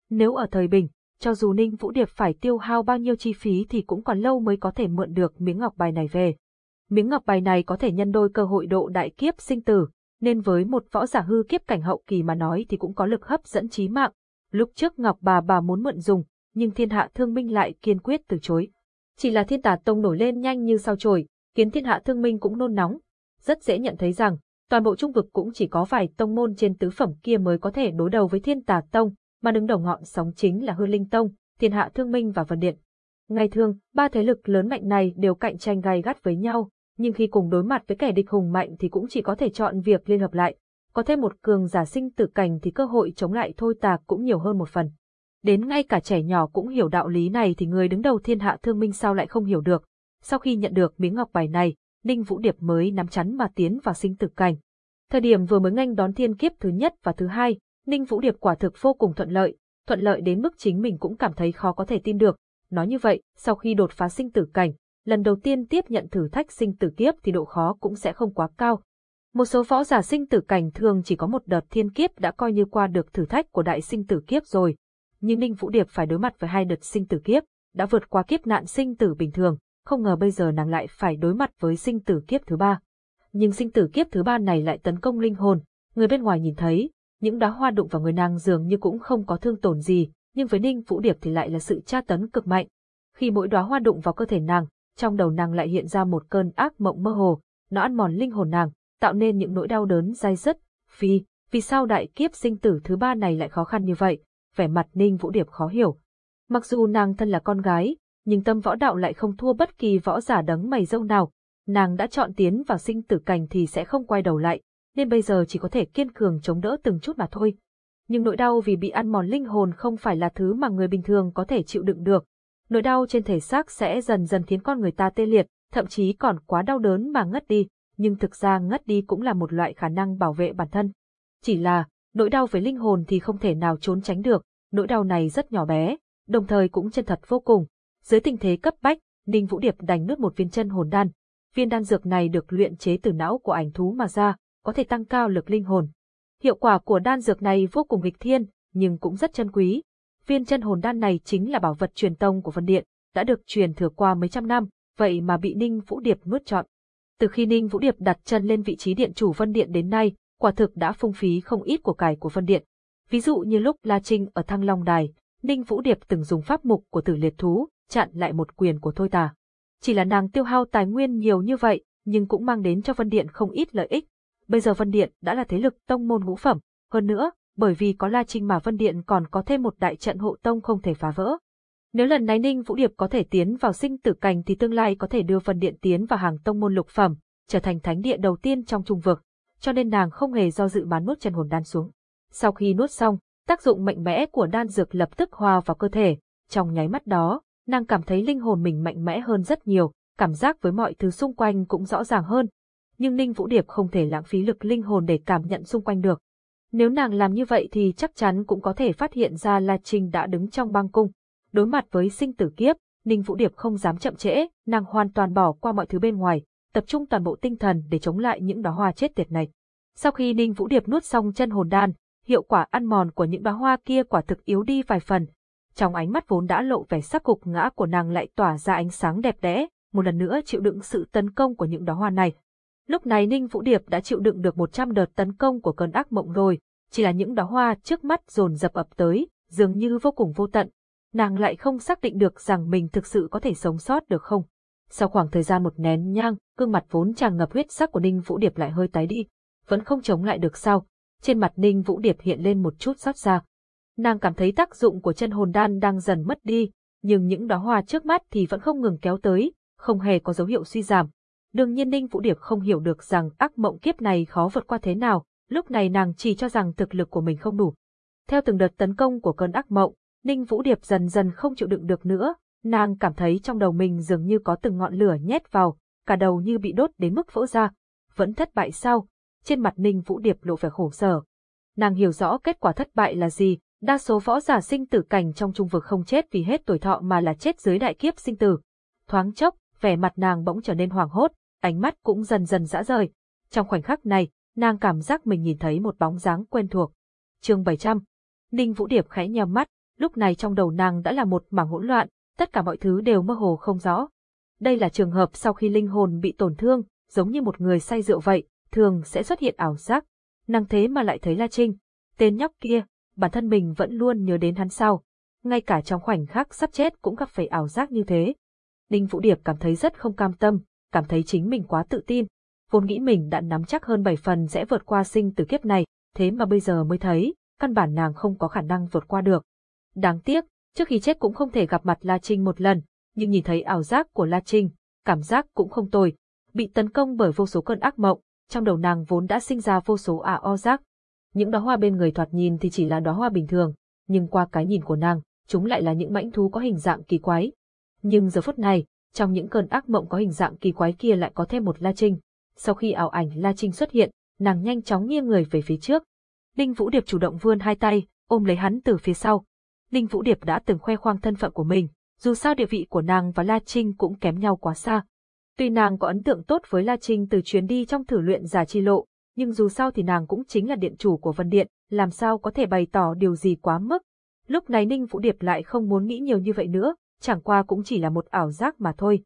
Nếu ở thời bình, cho dù Ninh Vũ Điệp phải tiêu hao bao nhiêu chi phí thì cũng còn lâu mới có thể mượn được miếng ngọc bài này về. Miếng ngọc bài này có thể nhân đôi cơ hội độ đại kiếp sinh tử, nên với một võ giả hư kiếp cảnh hậu kỳ mà nói thì cũng có lực hấp dẫn chí mạng. Lúc trước Ngọc bà bà muốn mượn dùng, nhưng thiên hạ thương minh lại kiên quyết từ chối. Chỉ là thiên tà tông nổi lên nhanh như sao chổi, khiến thiên hạ thương minh cũng nôn nóng. Rất dễ nhận thấy rằng, toàn bộ trung vực cũng chỉ có vài tông môn trên tứ phẩm kia mới có thể đối đầu với thiên tà tông, mà đứng đầu ngọn sóng chính là hư linh tông, thiên hạ thương minh và vân điện. Ngày thường, ba thế lực lớn mạnh này đều cạnh tranh gay gắt với nhau, nhưng khi cùng đối mặt với kẻ địch hùng mạnh thì cũng chỉ có thể chọn việc liên hợp lại. Có thêm một cường giả sinh tử cảnh thì cơ hội chống lại thôi tà cũng nhiều hơn một phần. Đến ngay cả trẻ nhỏ cũng hiểu đạo lý này thì người đứng đầu thiên hạ thương minh sao lại không hiểu được. Sau khi nhận được miếng ngọc bài này, Ninh Vũ Điệp mới nắm chắn mà tiến vào sinh tử cảnh. Thời điểm vừa mới nghênh đón thiên kiếp thứ nhất và thứ hai, Ninh Vũ Điệp quả thực vô cùng thuận lợi, thuận lợi đến mức chính mình cũng cảm thấy khó có thể tin được. Nói như vậy, sau khi đột phá sinh tử cảnh, lần đầu tiên tiếp nhận thử thách sinh tử kiếp thì độ khó cũng sẽ không quá cao. Một số võ giả sinh tử cảnh thường chỉ có một đợt thiên kiếp đã coi như qua được thử thách của đại sinh tử kiếp rồi. Nhưng Ninh Vũ Điệp phải đối mặt với hai đợt sinh tử kiếp, đã vượt qua kiếp nạn sinh tử bình thường, không ngờ bây giờ nàng lại phải đối mặt với sinh tử kiếp thứ ba. Nhưng sinh tử kiếp thứ ba này lại tấn công linh hồn, người bên ngoài nhìn thấy, những đóa hoa đụng vào người nàng dường như cũng không có thương tổn gì, nhưng với Ninh Vũ Điệp thì lại là sự tra tấn cực mạnh. Khi mỗi đóa hoa đụng vào cơ thể nàng, trong đầu nàng lại hiện ra một cơn ác mộng mơ hồ, nó ăn mòn linh hồn nàng, tạo nên những nỗi đau đớn dai dứt. Vì, vì sao đại kiếp sinh tử thứ ba này lại khó khăn như vậy? Vẻ mặt Ninh Vũ Điệp khó hiểu. Mặc dù nàng thân là con gái, nhưng tâm võ đạo lại không thua bất kỳ võ giả đấng mày dâu nào. Nàng đã chọn tiến vào sinh tử cảnh thì sẽ không quay đầu lại, nên bây giờ chỉ có thể kiên cường chống đỡ từng chút mà thôi. Nhưng nỗi đau vì bị ăn mòn linh hồn không phải là thứ mà người bình thường có thể chịu đựng được, Nỗi đau trên thể xác sẽ dần dần khiến con người ta tê liệt, thậm chí còn quá đau đớn mà ngất đi, nhưng thực ra ngất đi cũng là một loại khả năng bảo vệ bản thân. Chỉ là, nỗi đau với linh hồn thì không thể nào trốn tránh được, nỗi đau này rất nhỏ bé, đồng thời cũng chân thật vô cùng. Dưới tình thế cấp bách, Ninh Vũ Điệp đành nuốt một viên chân hồn đan. Viên đan dược này được luyện chế từ não của ảnh thú mà ra, có thể tăng cao lực linh hồn. Hiệu quả của đan dược này vô cùng nghịch thiên, nhưng cũng rất chân quý, Viên chân hồn đan này chính là bảo vật truyền tông của Vân Điện, đã được truyền thừa qua mấy trăm năm, vậy mà bị Ninh Vũ Điệp nuốt trọn. Từ khi Ninh Vũ Điệp đặt chân lên vị trí điện chủ Vân Điện đến nay, quả thực đã phung phí không ít của cải của phân Điện. Ví dụ như lúc La Trinh ở Thăng Long Đài, Ninh Vũ Điệp từng dùng pháp mục của tử liệt thú, chặn lại một quyền của Thôi Tà. Chỉ là nàng tiêu hao tài nguyên nhiều như vậy, nhưng cũng mang đến cho Vân Điện không ít lợi ích. Bây giờ Vân Điện đã là thế lực tông môn ngũ phẩm, hơn nữa, bởi vì có La Trinh mà Vân Điện còn có thêm một đại trận hộ tông không thể phá vỡ. Nếu lần này Ninh Vũ Điệp có thể tiến vào sinh tử cảnh thì tương lai có thể đưa Vân Điện tiến vào hàng tông môn lục phẩm, trở thành thánh địa đầu tiên trong trung vực, cho nên nàng không hề do dự bán nuốt chân hồn đan xuống. Sau khi nuốt xong, tác dụng mạnh mẽ của đan dược lập tức hòa vào cơ thể, trong nháy mắt đó, nàng cảm thấy linh hồn mình mạnh mẽ hơn rất nhiều, cảm giác với mọi thứ xung quanh cũng rõ ràng hơn. Nhưng Ninh Vũ Điệp không thể lãng phí lực linh hồn để cảm nhận xung quanh được, nếu nàng làm như vậy thì chắc chắn cũng có thể phát hiện ra La Trinh đã đứng trong băng cung. Đối mặt với sinh tử kiếp, Ninh Vũ Điệp không dám chậm trễ, nàng hoàn toàn bỏ qua mọi thứ bên ngoài, tập trung toàn bộ tinh thần để chống lại những đóa hoa chết tiệt này. Sau khi Ninh Vũ Điệp nuốt xong chân hồn đan, hiệu quả ăn mòn của những đóa hoa kia quả thực yếu đi vài phần. Trong ánh mắt vốn đã lộ vẻ sắc cục ngã của nàng lại tỏa ra ánh sáng đẹp đẽ, một lần nữa chịu đựng sự tấn công của những đóa hoa này. Lúc này Ninh Vũ Điệp đã chịu đựng được 100 đợt tấn công của cơn ác mộng rồi, chỉ là những đóa hoa trước mắt dồn dập ập tới, dường như vô cùng vô tận. Nàng lại không xác định được rằng mình thực sự có thể sống sót được không. Sau khoảng thời gian một nén nhang, gương mặt vốn tràn ngập huyết sắc của Ninh Vũ Điệp lại hơi tái đi, vẫn không chống lại được sao. Trên mặt Ninh Vũ Điệp hiện lên một chút xót xa. Nàng cảm thấy tác dụng của chân hồn đan đang dần mất đi, nhưng những đóa hoa trước mắt thì vẫn không ngừng kéo tới, không hề có dấu hiệu suy giảm. Đương nhiên Ninh Vũ Điệp không hiểu được rằng ác mộng kiếp này khó vượt qua thế nào, lúc này nàng chỉ cho rằng thực lực của mình không đủ. Theo từng đợt tấn công của cơn ác mộng, Ninh Vũ Điệp dần dần không chịu đựng được nữa, nàng cảm thấy trong đầu mình dường như có từng ngọn lửa nhét vào, cả đầu như bị đốt đến mức vỡ ra. Vẫn thất bại sao? Trên mặt Ninh Vũ Điệp lộ vẻ khổ sở. Nàng hiểu rõ kết quả thất bại là gì, đa số võ giả sinh tử cảnh trong trung vực không chết vì hết tuổi thọ mà là chết dưới đại kiếp sinh tử. Thoáng chốc, vẻ mặt nàng bỗng trở nên hoảng hốt, ánh mắt cũng dần dần dã rời. Trong khoảnh khắc này, nàng cảm giác mình nhìn thấy một bóng dáng quen thuộc. Chương 700. Ninh Vũ Điệp khẽ nhắm mắt, lúc này trong đầu nàng đã là một mảng hỗn loạn, tất cả mọi thứ đều mơ hồ không rõ. Đây là trường hợp sau khi linh hồn bị tổn thương, giống như một người say rượu vậy, thường sẽ xuất hiện ảo giác. Nàng thế mà lại thấy La Trinh, tên nhóc kia, bản thân mình vẫn luôn nhớ đến hắn sau Ngay cả trong khoảnh khắc sắp chết cũng gặp phải ảo giác như thế. Đinh Vũ Điệp cảm thấy rất không cam tâm, cảm thấy chính mình quá tự tin. Vốn nghĩ mình đã nắm chắc hơn 7 phần sẽ vượt qua sinh tử kiếp này, thế mà bây giờ mới thấy, căn bản nàng không có khả năng vượt qua được. Đáng tiếc, trước khi chết cũng không thể gặp mặt La Trinh một lần, nhưng nhìn thấy ảo giác của La Trinh, cảm giác cũng không tồi. Bị tấn công bởi vô số cơn ác mộng, trong đầu nàng vốn đã sinh ra vô số ả o giác. Những đóa hoa bên người thoạt nhìn thì chỉ là đóa hoa bình thường, nhưng qua cái nhìn của nàng, chúng lại là những mãnh thú có hình dạng kỳ quái. Nhưng giờ phút này, trong những cơn ác mộng có hình dạng kỳ quái kia lại có thêm một La Trinh. Sau khi ảo ảnh La Trinh xuất hiện, nàng nhanh chóng nghiêng người về phía trước. Ninh Vũ Điệp chủ động vươn hai tay, ôm lấy hắn từ phía sau. Ninh Vũ Điệp đã từng khoe khoang thân phận của mình, dù sao địa vị của nàng và La Trinh cũng kém nhau quá xa. Tuy nàng có ấn tượng tốt với La Trinh từ chuyến đi trong thử luyện giả chi lộ, nhưng dù sao thì nàng cũng chính là điện chủ của Vân Điện, làm sao có thể bày tỏ điều gì quá mức. Lúc này Ninh Vũ Điệp lại không muốn nghĩ nhiều như vậy nữa, chẳng qua cũng chỉ là một ảo giác mà thôi.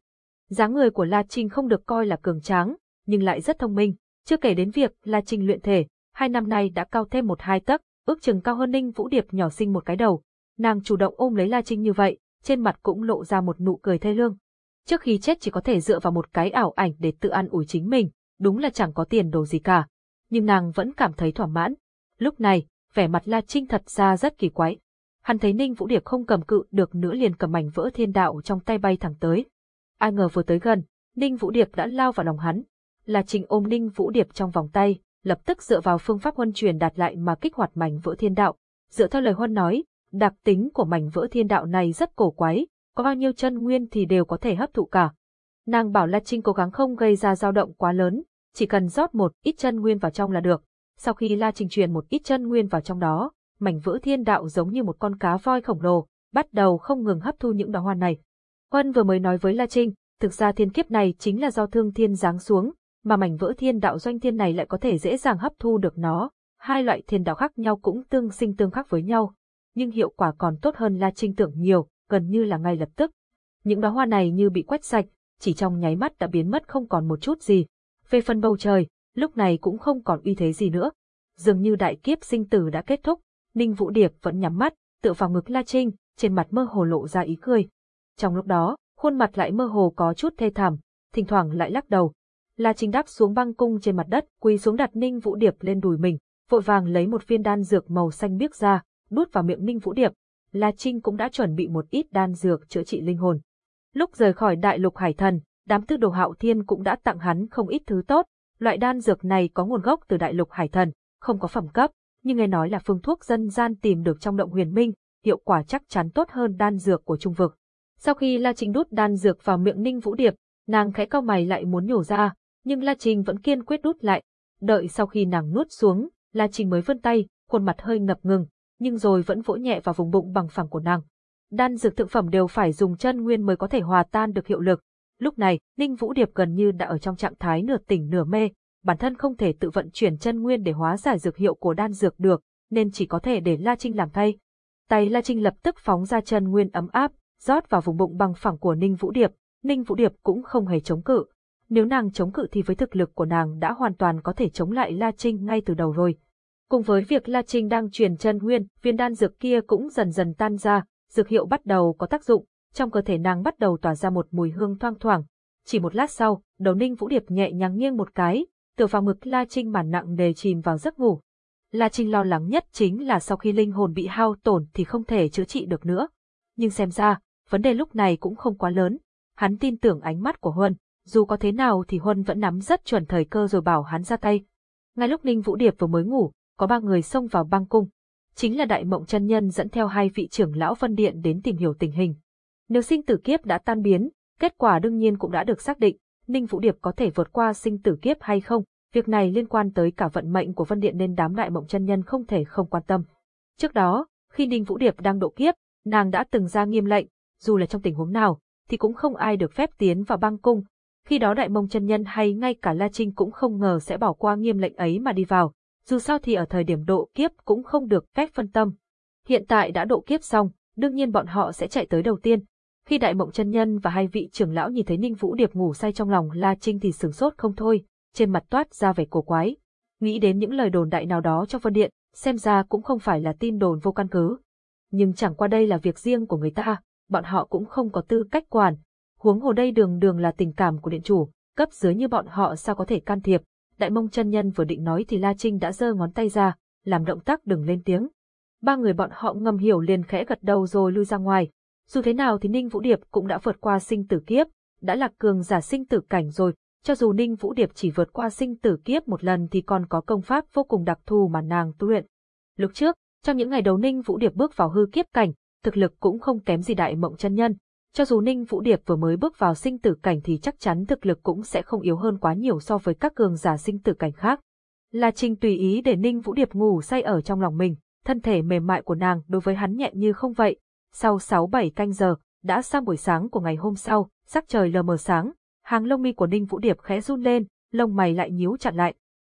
dáng người của La Trinh không được coi là cường tráng, nhưng lại rất thông minh, chưa kể đến việc La Trinh luyện thể, hai năm nay đã cao thêm một hai tấc, ước chừng cao hơn Ninh Vũ Điệp nhỏ sinh một cái đầu. Nàng chủ động ôm lấy La Trinh như vậy, trên mặt cũng lộ ra một nụ cười thê lương. Trước khi chết chỉ có thể dựa vào một cái ảo ảnh để tự an ủi chính mình, đúng là chẳng có tiền đồ gì cả. Nhưng nàng vẫn cảm thấy thỏa mãn. Lúc này, vẻ mặt La Trinh thật ra rất kỳ quái. Hắn thấy Ninh Vũ Điệp không cầm cự được nữa liền cầm mảnh vỡ thiên đạo trong tay bay thẳng tới. Ai ngờ vừa tới gần, Ninh Vũ Điệp đã lao vào lòng hắn. La Trinh ôm Ninh Vũ Điệp trong vòng tay, lập tức dựa vào phương pháp huân truyền đạt lại mà kích hoạt mảnh vỡ thiên đạo. Dựa theo lời huân nói, đặc tính của mảnh vỡ thiên đạo này rất cổ quái, có bao nhiêu chân nguyên thì đều có thể hấp thụ cả. Nàng bảo La Trinh cố gắng không gây ra dao động quá lớn, chỉ cần rót một ít chân nguyên vào trong là được. Sau khi La Trinh truyền một ít chân nguyên vào trong đó, mảnh vỡ thiên đạo giống như một con cá voi khổng lồ, bắt đầu không ngừng hấp thu những đóa hoa này. Huân vừa mới nói với La Trinh, thực ra thiên kiếp này chính là do thương thiên giáng xuống, mà mảnh vỡ thiên đạo doanh thiên này lại có thể dễ dàng hấp thu được nó. Hai loại thiên đạo khác nhau cũng tương sinh tương khắc với nhau, nhưng hiệu quả còn tốt hơn La Trinh tưởng nhiều, gần như là ngay lập tức. Những đóa hoa này như bị quét sạch, chỉ trong nháy mắt đã biến mất không còn một chút gì. Về phần bầu trời, lúc này cũng không còn uy thế gì nữa. Dường như đại kiếp sinh tử đã kết thúc, Ninh Vũ Điệp vẫn nhắm mắt, tựa vào ngực La Trinh, trên mặt mơ hồ lộ ra ý cười. Trong lúc đó, khuôn mặt lại mơ hồ có chút thê thảm, thỉnh thoảng lại lắc đầu. La Trinh đáp xuống băng cung trên mặt đất, quỳ xuống đặt Ninh Vũ Điệp lên đùi mình, vội vàng lấy một viên đan dược màu xanh biếc ra, đút vào miệng Ninh Vũ Điệp. La Trinh cũng đã chuẩn bị một ít đan dược chữa trị linh hồn. Lúc rời khỏi đại lục hải thần, đám tư đồ hạo thiên cũng đã tặng hắn không ít thứ tốt. Loại đan dược này có nguồn gốc từ đại lục hải thần, không có phẩm cấp, nhưng nghe nói là phương thuốc dân gian tìm được trong động huyền minh, hiệu quả chắc chắn tốt hơn đan dược của trung vực. Sau khi La Trinh đút đan dược vào miệng Ninh Vũ Điệp, nàng khẽ cau mày lại muốn nhổ ra, nhưng La Trinh vẫn kiên quyết đút lại. Đợi sau khi nàng nuốt xuống, La Trinh mới vươn tay, khuôn mặt hơi ngập ngừng, nhưng rồi vẫn vỗ nhẹ vào vùng bụng bằng phẳng của nàng. Đan dược thượng phẩm đều phải dùng chân nguyên mới có thể hòa tan được hiệu lực. Lúc này, Ninh Vũ Điệp gần như đã ở trong trạng thái nửa tỉnh nửa mê, bản thân không thể tự vận chuyển chân nguyên để hóa giải dược hiệu của đan dược được, nên chỉ có thể để La Trinh làm thay. Tay La Trinh lập tức phóng ra chân nguyên ấm áp, rót vào vùng bụng bằng phẳng của Ninh Vũ Điệp. Ninh Vũ Điệp cũng không hề chống cự. Nếu nàng chống cự thì với thực lực của nàng đã hoàn toàn có thể chống lại La Trinh ngay từ đầu rồi. Cùng với việc La Trinh đang truyền chân nguyên, viên đan dược kia cũng dần dần tan ra, dược hiệu bắt đầu có tác dụng, trong cơ thể nàng bắt đầu tỏa ra một mùi hương thoang thoảng. Chỉ một lát sau, đầu Ninh Vũ Điệp nhẹ nhàng nghiêng một cái, tựa vào ngực La Trinh mà nặng nề chìm vào giấc ngủ. La Trinh lo lắng nhất chính là sau khi linh hồn bị hao tổn thì không thể chữa trị được nữa. Nhưng xem ra, vấn đề lúc này cũng không quá lớn. hắn tin tưởng ánh mắt của Huân, dù có thế nào thì Huân vẫn nắm rất chuẩn thời cơ rồi bảo hắn ra tay. Ngay lúc Ninh Vũ Điệp vừa mới ngủ, có ba người xông vào băng cung. Chính là Đại Mộng chân Nhân dẫn theo hai vị trưởng lão phân điện đến tìm hiểu tình hình. Nếu sinh tử kiếp đã tan biến, kết quả đương nhiên cũng đã được xác định, Ninh Vũ Điệp có thể vượt qua sinh tử kiếp hay không, việc này liên quan tới cả vận mệnh của Vân Điện nên đám Đại Mộng chân Nhân không thể không quan tâm. Trước đó, khi Ninh Vũ Điệp đang độ kiếp, nàng đã từng ra nghiêm lệnh, dù là trong tình huống nào, thì cũng không ai được phép tiến vào băng cung. Khi đó Đại Mông chân Nhân hay ngay cả La Trinh cũng không ngờ sẽ bỏ qua nghiêm lệnh ấy mà đi vào, dù sao thì ở thời điểm độ kiếp cũng không được phép phân tâm. Hiện tại đã độ kiếp xong, đương nhiên bọn họ sẽ chạy tới đầu tiên. Khi Đại Mộng chân Nhân và hai vị trưởng lão nhìn thấy Ninh Vũ Điệp ngủ say trong lòng La Trinh thì sửng sốt không thôi, trên mặt toát ra vẻ cổ quái. Nghĩ đến những lời đồn đại nào đó trong phân điện, xem ra cũng không phải là tin đồn vô căn cứ. Nhưng chẳng qua đây là việc riêng của người ta, bọn họ cũng không có tư cách quản. Huống hồ đây đường đường là tình cảm của điện chủ, cấp dưới như bọn họ sao có thể can thiệp. Đại mông chân nhân vừa định nói thì La Trinh đã giơ ngón tay ra, làm động tác đừng lên tiếng. Ba người bọn họ ngầm hiểu liền khẽ gật đầu rồi lui ra ngoài. Dù thế nào thì Ninh Vũ Điệp cũng đã vượt qua sinh tử kiếp, đã là cường giả sinh tử cảnh rồi, cho dù Ninh Vũ Điệp chỉ vượt qua sinh tử kiếp một lần thì còn có công pháp vô cùng đặc thù mà nàng tu luyện. Lúc trước, trong những ngày đầu Ninh Vũ Điệp bước vào hư kiếp cảnh, thực lực cũng không kém gì đại mộng chân nhân. Cho dù Ninh Vũ Điệp vừa mới bước vào sinh tử cảnh thì chắc chắn thực lực cũng sẽ không yếu hơn quá nhiều so với các cường giả sinh tử cảnh khác. Là Trình tùy ý để Ninh Vũ Điệp ngủ say ở trong lòng mình, thân thể mềm mại của nàng đối với hắn nhẹ như không vậy. Sau 6-7 canh giờ, đã sang buổi sáng của ngày hôm sau, sắc trời lờ mờ sáng, hàng lông mi của Ninh Vũ Điệp khẽ run lên, lông mày lại nhíu chặt lại.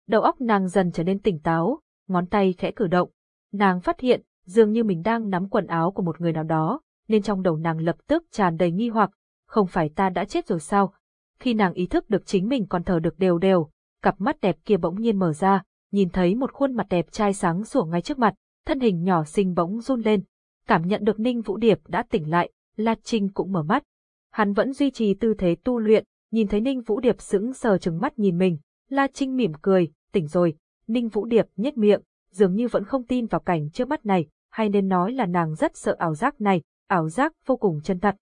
Đầu óc nàng dần trở nên tỉnh táo, ngón tay khẽ cử động. Nàng phát hiện, dường như mình đang nắm quần áo của một người nào đó, nên trong đầu nàng lập tức tràn đầy nghi hoặc, không phải ta đã chết rồi sao? Khi nàng ý thức được chính mình còn thở được đều đều, cặp mắt đẹp kia bỗng nhiên mở ra, nhìn thấy một khuôn mặt đẹp trai sáng sủa ngay trước mặt, thân hình nhỏ xinh bỗng run lên. Cảm nhận được Ninh Vũ Điệp đã tỉnh lại, La Trinh cũng mở mắt. Hắn vẫn duy trì tư thế tu luyện, nhìn thấy Ninh Vũ Điệp sững sờ trừng mắt nhìn mình, La Trinh mỉm cười, tỉnh rồi, Ninh Vũ Điệp nhếch miệng, dường như vẫn không tin vào cảnh trước mắt này, hay nên nói là nàng rất sợ ảo giác này, ảo giác vô cùng chân thật.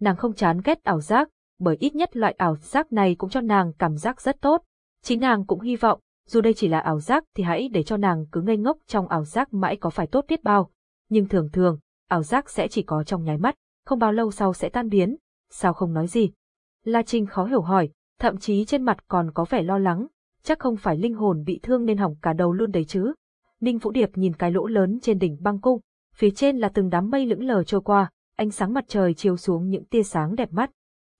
Nàng không chán ghét ảo giác, bởi ít nhất loại ảo giác này cũng cho nàng cảm giác rất tốt. Chính nàng cũng hy vọng, dù đây chỉ là ảo giác thì hãy để cho nàng cứ ngây ngốc trong ảo giác mãi có phải tốt biết bao. Nhưng thường thường, ảo giác sẽ chỉ có trong nháy mắt, không bao lâu sau sẽ tan biến. Sao không nói gì? La Trinh khó hiểu hỏi, thậm chí trên mặt còn có vẻ lo lắng, chắc không phải linh hồn bị thương nên hỏng cả đầu luôn đấy chứ. Ninh Vũ Điệp nhìn cái lỗ lớn trên đỉnh băng cung, phía trên là từng đám mây lững lờ trôi qua, ánh sáng mặt trời chiếu xuống những tia sáng đẹp mắt.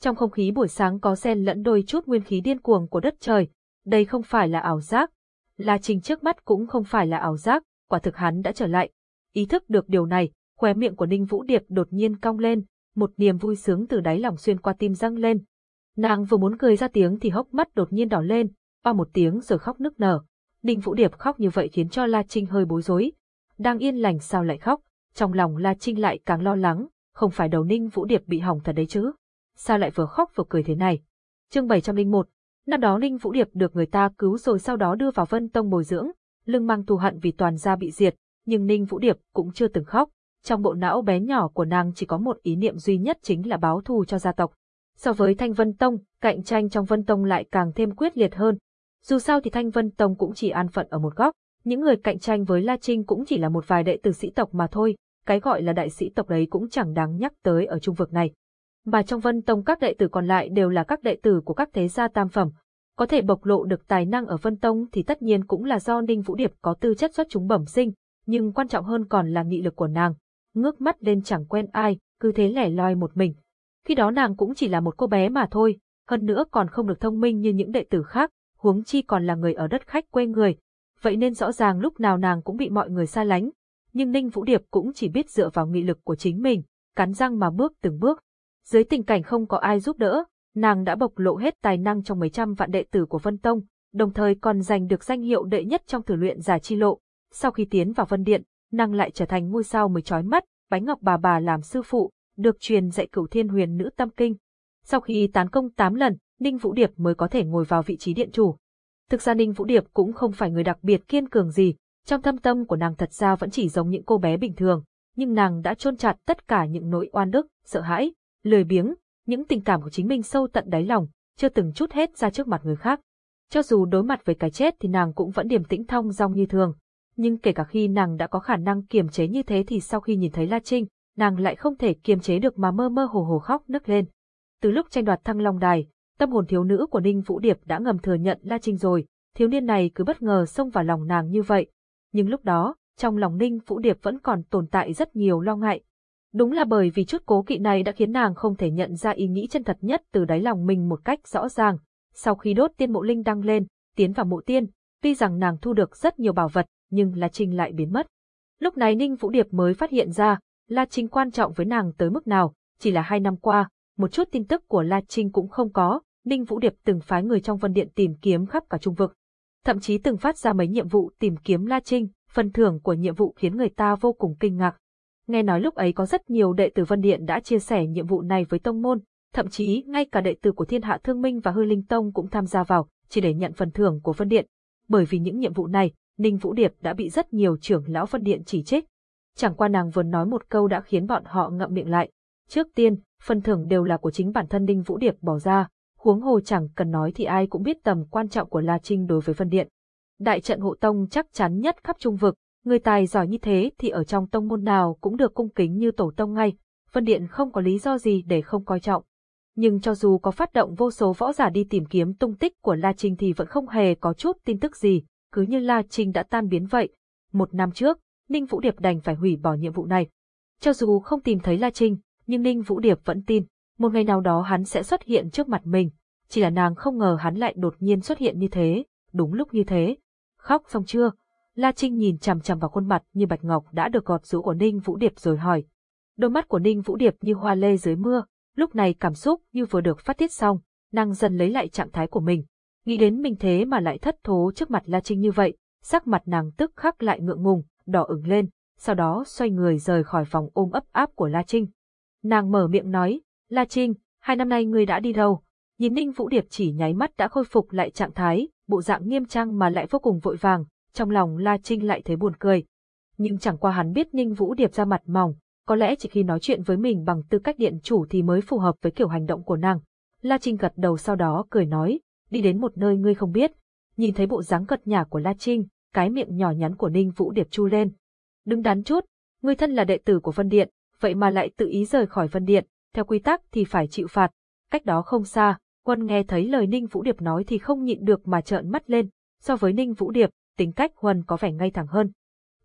Trong không khí buổi sáng có xen lẫn đôi chút nguyên khí điên cuồng của đất trời, đây không phải là ảo giác. là Trình trước mắt cũng không phải là ảo giác, quả thực hắn đã trở lại. Ý thức được điều này, khóe miệng của Ninh Vũ Điệp đột nhiên cong lên, một niềm vui sướng từ đáy lòng xuyên qua tim răng lên. Nàng vừa muốn cười ra tiếng thì hốc mắt đột nhiên đỏ lên, ba một tiếng rồi khóc nức nở. Ninh Vũ Điệp khóc như vậy khiến cho La Trinh hơi bối rối. Đang yên lành sao lại khóc, trong lòng La Trinh lại càng lo lắng, không phải đầu Ninh Vũ Điệp bị hỏng thật đấy chứ. Sao lại vừa khóc vừa cười thế này? Chương 701 Năm đó Ninh Vũ Điệp được người ta cứu rồi sau đó đưa vào Vân Tông bồi dưỡng, lưng mang thù hận vì toàn gia bị diệt, nhưng Ninh Vũ Điệp cũng chưa từng khóc. Trong bộ não bé nhỏ của nàng chỉ có một ý niệm duy nhất chính là báo thù cho gia tộc. So với Thanh Vân Tông, cạnh tranh trong Vân Tông lại càng thêm quyết liệt hơn, dù sao thì Thanh Vân Tông cũng chỉ an phận ở một góc, những người cạnh tranh với La Trinh cũng chỉ là một vài đệ tử sĩ tộc mà thôi, cái gọi là đại sĩ tộc đấy cũng chẳng đáng nhắc tới ở trung vực này. Mà trong Vân Tông các đệ tử còn lại đều là các đệ tử của các thế gia tam phẩm, có thể bộc lộ được tài năng ở Vân Tông thì tất nhiên cũng là do Ninh Vũ Điệp có tư chất xuất chúng bẩm sinh, nhưng quan trọng hơn còn là nghị lực của nàng. Ngước mắt lên chẳng quen ai, cứ thế lẻ loi một mình. Khi đó nàng cũng chỉ là một cô bé mà thôi, hơn nữa còn không được thông minh như những đệ tử khác, huống chi còn là người ở đất khách quê người. Vậy nên rõ ràng lúc nào nàng cũng bị mọi người xa lánh. Nhưng Ninh Vũ Điệp cũng chỉ biết dựa vào nghị lực của chính mình, cắn răng mà bước từng bước. Dưới tình cảnh không có ai giúp đỡ, nàng đã bộc lộ hết tài năng trong mấy trăm vạn đệ tử của Vân Tông, đồng thời còn giành được danh hiệu đệ nhất trong thử luyện giả chi lộ. Sau khi tiến vào Vân Điện, nàng lại trở thành ngôi sao mới chói mắt, bánh ngọc bà bà làm sư phụ, được truyền dạy cửu thiên huyền nữ tâm kinh. Sau khi tán công 8 lần, Ninh Vũ Điệp mới có thể ngồi vào vị trí điện chủ. Thực ra Ninh Vũ Điệp cũng không phải người đặc biệt kiên cường gì, trong thâm tâm của nàng thật ra vẫn chỉ giống những cô bé bình thường, nhưng nàng đã chôn chặt tất cả những nỗi oan ức, sợ hãi, lười biếng, những tình cảm của chính mình sâu tận đáy lòng, chưa từng chút hết ra trước mặt người khác. Cho dù đối mặt với cái chết thì nàng cũng vẫn điềm tĩnh thong dong như thường. Nhưng kể cả khi nàng đã có khả năng kiềm chế như thế thì sau khi nhìn thấy La Trinh, nàng lại không thể kiềm chế được mà mơ mơ hồ hồ khóc nức lên. Từ lúc tranh đoạt thăng long đài, tâm hồn thiếu nữ của Ninh Vũ Điệp đã ngầm thừa nhận La Trinh rồi, thiếu niên này cứ bất ngờ xông vào lòng nàng như vậy. Nhưng lúc đó, trong lòng Ninh Vũ Điệp vẫn còn tồn tại rất nhiều lo ngại. Đúng là bởi vì chút cố kỵ này đã khiến nàng không thể nhận ra ý nghĩ chân thật nhất từ đáy lòng mình một cách rõ ràng. Sau khi đốt tiên mộ linh đăng lên, tiến vào mộ tiên, tuy rằng nàng thu được rất nhiều bảo vật, nhưng La Trinh lại biến mất. Lúc này Ninh Vũ Điệp mới phát hiện ra, La Trinh quan trọng với nàng tới mức nào, chỉ là hai năm qua, một chút tin tức của La Trinh cũng không có, Ninh Vũ Điệp từng phái người trong Vân Điện tìm kiếm khắp cả trung vực. Thậm chí từng phát ra mấy nhiệm vụ tìm kiếm La Trinh, phần thưởng của nhiệm vụ khiến người ta vô cùng kinh ngạc. Nghe nói lúc ấy có rất nhiều đệ tử Vân Điện đã chia sẻ nhiệm vụ này với tông môn, thậm chí ngay cả đệ tử của Thiên Hạ Thương Minh và Hư Linh Tông cũng tham gia vào, chỉ để nhận phần thưởng của Vân Điện. Bởi vì những nhiệm vụ này, Ninh Vũ Điệp đã bị rất nhiều trưởng lão Vân Điện chỉ trích. Chẳng qua nàng vừa nói một câu đã khiến bọn họ ngậm miệng lại. Trước tiên, phần thưởng đều là của chính bản thân Ninh Vũ Điệp bỏ ra, huống hồ chẳng cần nói thì ai cũng biết tầm quan trọng của La Trinh đối với Vân Điện. Đại trận hộ tông chắc chắn nhất khắp trung vực, người tài giỏi như thế thì ở trong tông môn nào cũng được cung kính như tổ tông ngay, Vân Điện không có lý do gì để không coi trọng. Nhưng cho dù có phát động vô số võ giả đi tìm kiếm tung tích của La Trinh thì vẫn không hề có chút tin tức gì, cứ như La Trinh đã tan biến vậy. Một năm trước, Ninh Vũ Điệp đành phải hủy bỏ nhiệm vụ này. Cho dù không tìm thấy La Trinh, nhưng Ninh Vũ Điệp vẫn tin, một ngày nào đó hắn sẽ xuất hiện trước mặt mình. Chỉ là nàng không ngờ hắn lại đột nhiên xuất hiện như thế, đúng lúc như thế. Khóc xong chưa? La Trinh nhìn chằm chằm vào khuôn mặt như bạch ngọc đã được gọt rũ của Ninh Vũ Điệp rồi hỏi. Đôi mắt của Ninh Vũ Điệp như hoa lê dưới mưa, lúc này cảm xúc như vừa được phát tiết xong, nàng dần lấy lại trạng thái của mình. Nghĩ đến mình thế mà lại thất thố trước mặt La Trinh như vậy, sắc mặt nàng tức khắc lại ngượng ngùng, đỏ ửng lên, sau đó xoay người rời khỏi phòng ôm ấp áp của La Trinh. Nàng mở miệng nói, La Trinh, hai năm nay ngươi đã đi đâu? Nhìn Ninh Vũ Điệp chỉ nháy mắt đã khôi phục lại trạng thái, bộ dạng nghiêm trang mà lại vô cùng vội vàng, trong lòng La Trinh lại thấy buồn cười. Nhưng chẳng qua hắn biết Ninh Vũ Điệp ra mặt mỏng, có lẽ chỉ khi nói chuyện với mình bằng tư cách điện chủ thì mới phù hợp với kiểu hành động của nàng. La Trinh gật đầu sau đó cười nói, đi đến một nơi ngươi không biết. Nhìn thấy bộ dáng cật nhả của La Trinh, cái miệng nhỏ nhắn của Ninh Vũ Điệp chu lên. Đứng đắn chút, ngươi thân là đệ tử của Vân Điện, vậy mà lại tự ý rời khỏi Vân Điện, theo quy tắc thì phải chịu phạt. Cách đó không xa, quân nghe thấy lời Ninh Vũ Điệp nói thì không nhịn được mà trợn mắt lên. So với Ninh Vũ Điệp, tính cách Huân có vẻ ngay thẳng hơn.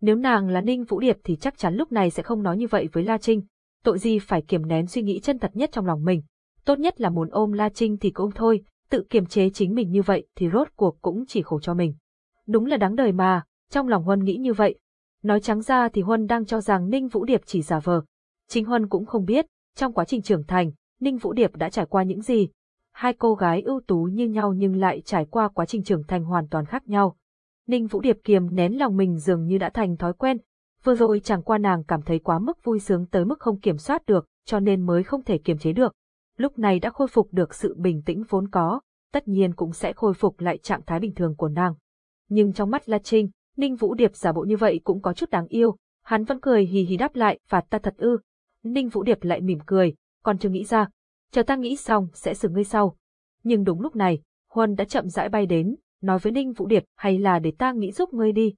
Nếu nàng là Ninh Vũ Điệp thì chắc chắn lúc này sẽ không nói như vậy với La Trinh. Tội gì phải kiềm nén suy nghĩ chân thật nhất trong lòng mình. Tốt nhất là muốn ôm La Trinh thì cũng thôi, tự kiềm chế chính mình như vậy thì rốt cuộc cũng chỉ khổ cho mình. Đúng là đáng đời mà, trong lòng Huân nghĩ như vậy. Nói trắng ra thì Huân đang cho rằng Ninh Vũ Điệp chỉ giả vờ. Chính Huân cũng không biết, trong quá trình trưởng thành, Ninh Vũ Điệp đã trải qua những gì. Hai cô gái ưu tú như nhau nhưng lại trải qua quá trình trưởng thành hoàn toàn khác nhau. Ninh Vũ Điệp kiềm nén lòng mình dường như đã thành thói quen. Vừa rồi chẳng qua nàng cảm thấy quá mức vui sướng tới mức không kiểm soát được, cho nên mới không thể kiềm chế được. Lúc này đã khôi phục được sự bình tĩnh vốn có, tất nhiên cũng sẽ khôi phục lại trạng thái bình thường của nàng. Nhưng trong mắt La Trinh, Ninh Vũ Điệp giả bộ như vậy cũng có chút đáng yêu, hắn vẫn cười hì hì đáp lại, phạt ta thật ư. Ninh Vũ Điệp lại mỉm cười, còn chưa nghĩ ra, chờ ta nghĩ xong sẽ xử ngươi sau. Nhưng đúng lúc này, Huân đã chậm rãi bay đến, nói với Ninh Vũ Điệp hay là để ta nghĩ giúp ngươi đi.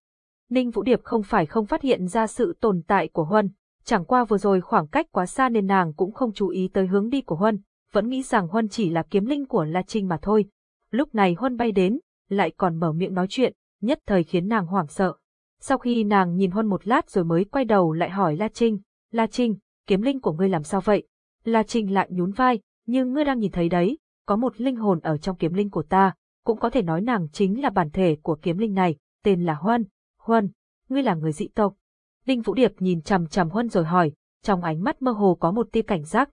Ninh Vũ Điệp không phải không phát hiện ra sự tồn tại của Huân, chẳng qua vừa rồi khoảng cách quá xa nên nàng cũng không chú ý tới hướng đi của Huân, vẫn nghĩ rằng Huân chỉ là kiếm linh của La Trinh mà thôi. Lúc này Huân bay đến, lại còn mở miệng nói chuyện, nhất thời khiến nàng hoảng sợ. Sau khi nàng nhìn Huân một lát rồi mới quay đầu lại hỏi La Trinh, La Trinh, kiếm linh của ngươi làm sao vậy? La Trinh lại nhún vai, nhưng ngươi đang nhìn thấy đấy, có một linh hồn ở trong kiếm linh của ta, cũng có thể nói nàng chính là bản thể của kiếm linh này, tên là Huân. Huân, ngươi là người dị tộc. Đinh Vũ Điệp nhìn chằm chằm Huân rồi hỏi, trong ánh mắt mơ hồ có một tia cảnh giác.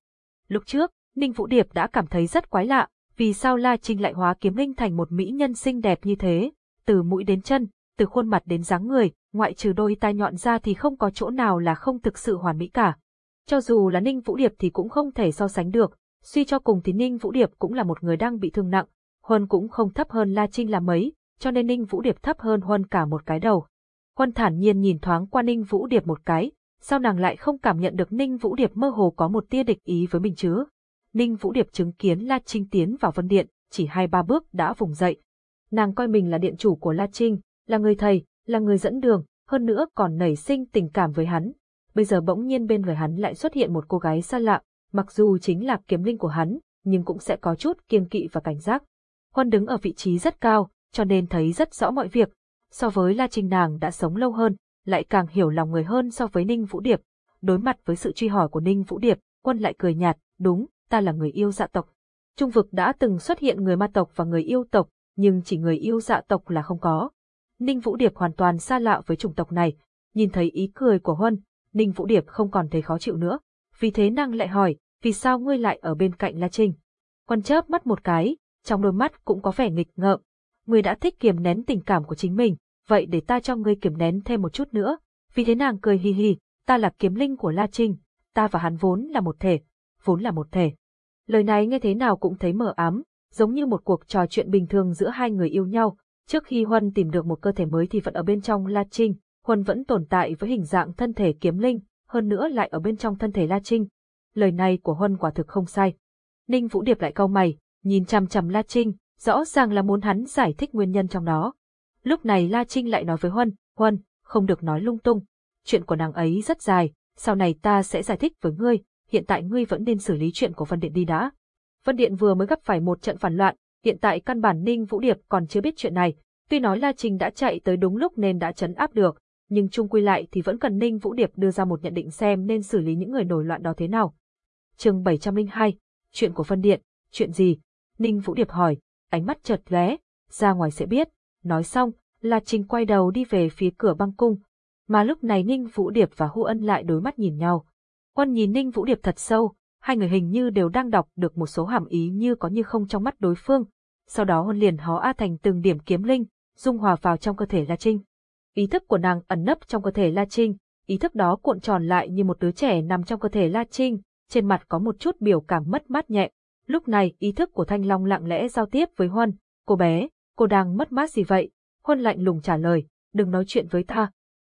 Lúc trước, Ninh Vũ Điệp đã cảm thấy rất quái lạ, vì sao La Trinh lại hóa kiếm linh thành một mỹ nhân xinh đẹp như thế, từ mũi đến chân, từ khuôn mặt đến dáng người, ngoại trừ đôi tai nhọn ra thì không có chỗ nào là không thực sự hoàn mỹ cả. Cho dù là Ninh Vũ Điệp thì cũng không thể so sánh được, suy cho cùng thì Ninh Vũ Điệp cũng là một người đang bị thương nặng, Huân cũng không thấp hơn La Trinh là mấy, cho nên Ninh Vũ Điệp thấp hơn Huân cả một cái đầu. Huân thản nhiên nhìn thoáng qua Ninh Vũ Điệp một cái, sao nàng lại không cảm nhận được Ninh Vũ Điệp mơ hồ có một tia địch ý với mình chứ? Ninh Vũ Điệp chứng kiến La Trinh tiến vào vân điện, chỉ hai ba bước đã vùng dậy. Nàng coi mình là điện chủ của La Trinh, là người thầy, là người dẫn đường, hơn nữa còn nảy sinh tình cảm với hắn. Bây giờ bỗng nhiên bên người hắn lại xuất hiện một cô gái xa lạ, mặc dù chính là kiếm linh của hắn, nhưng cũng sẽ có chút kiêng kỵ và cảnh giác. Huân đứng ở vị trí rất cao, cho nên thấy rất rõ mọi việc. So với La Trinh nàng đã sống lâu hơn, lại càng hiểu lòng người hơn so với Ninh Vũ Điệp. Đối mặt với sự truy hỏi của Ninh Vũ Điệp, quân lại cười nhạt, đúng, ta là người yêu dạ tộc. Trung vực đã từng xuất hiện người ma tộc và người yêu tộc, nhưng chỉ người yêu dạ tộc là không có. Ninh Vũ Điệp hoàn toàn xa lạ với chủng tộc này, nhìn thấy ý cười của Huân, Ninh Vũ Điệp không còn thấy khó chịu nữa. Vì thế năng lại hỏi, vì sao ngươi lại ở bên cạnh La Trinh? Quân chớp mắt một cái, trong đôi mắt cũng có vẻ nghịch ngợm. Ngươi đã thích kiềm nén tình cảm của chính mình, vậy để ta cho ngươi kiềm nén thêm một chút nữa. Vì thế nàng cười hi hi, ta là kiếm linh của La Trinh, ta và hắn vốn là một thể, vốn là một thể. Lời này nghe thế nào cũng thấy mờ ám, giống như một cuộc trò chuyện bình thường giữa hai người yêu nhau. Trước khi Huân tìm được một cơ thể mới thì vẫn ở bên trong La Trinh, Huân vẫn tồn tại với hình dạng thân thể kiếm linh, hơn nữa lại ở bên trong thân thể La Trinh. Lời này của Huân quả thực không sai. Ninh Vũ Điệp lại cau mày, nhìn chằm chằm La Trinh, rõ ràng là muốn hắn giải thích nguyên nhân trong đó. Lúc này La Trinh lại nói với Huân, Huân, không được nói lung tung. Chuyện của nàng ấy rất dài, sau này ta sẽ giải thích với ngươi, hiện tại ngươi vẫn nên xử lý chuyện của Vân Điện đi đã. Vân Điện vừa mới gặp phải một trận phản loạn, hiện tại căn bản Ninh Vũ Điệp còn chưa biết chuyện này. Tuy nói La Trinh đã chạy tới đúng lúc nên đã chấn áp được, nhưng chung quy lại thì vẫn cần Ninh Vũ Điệp đưa ra một nhận định xem nên xử lý những người nổi loạn đó thế nào. chương 702, chuyện của phân Điện, chuyện gì? Ninh Vũ Điệp hỏi, ánh mắt chợt lóe, ra ngoài sẽ biết. Nói xong, La Trinh quay đầu đi về phía cửa băng cung. Mà lúc này Ninh Vũ Điệp và Hu Ân lại đối mắt nhìn nhau. Quân nhìn Ninh Vũ Điệp thật sâu, hai người hình như đều đang đọc được một số hàm ý như có như không trong mắt đối phương. Sau đó Huân liền hó A thành từng điểm kiếm linh, dung hòa vào trong cơ thể La Trinh. Ý thức của nàng ẩn nấp trong cơ thể La Trinh, ý thức đó cuộn tròn lại như một đứa trẻ nằm trong cơ thể La Trinh, trên mặt có một chút biểu cảm mất mát nhẹ. Lúc này ý thức của Thanh Long lặng lẽ giao tiếp với Huân, cô bé, cô đang mất mát gì vậy? Huân lạnh lùng trả lời, đừng nói chuyện với ta.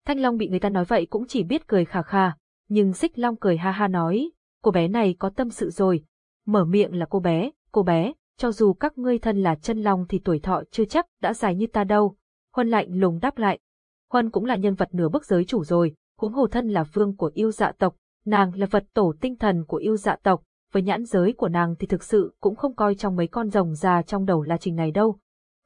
Thanh Long bị người ta nói vậy cũng chỉ biết cười khà khà, nhưng Xích Long cười ha ha nói, cô bé này có tâm sự rồi. Mở miệng là cô bé, cô bé, cho dù các ngươi thân là chân long thì tuổi thọ chưa chắc đã dài như ta đâu. Huân lạnh lùng đáp lại. Huân cũng là nhân vật nửa bước giới chủ rồi, huống hồ thân là vương của yêu dạ tộc, nàng là vật tổ tinh thần của yêu dạ tộc, với nhãn giới của nàng thì thực sự cũng không coi trong mấy con rồng già trong đầu La Trình này đâu.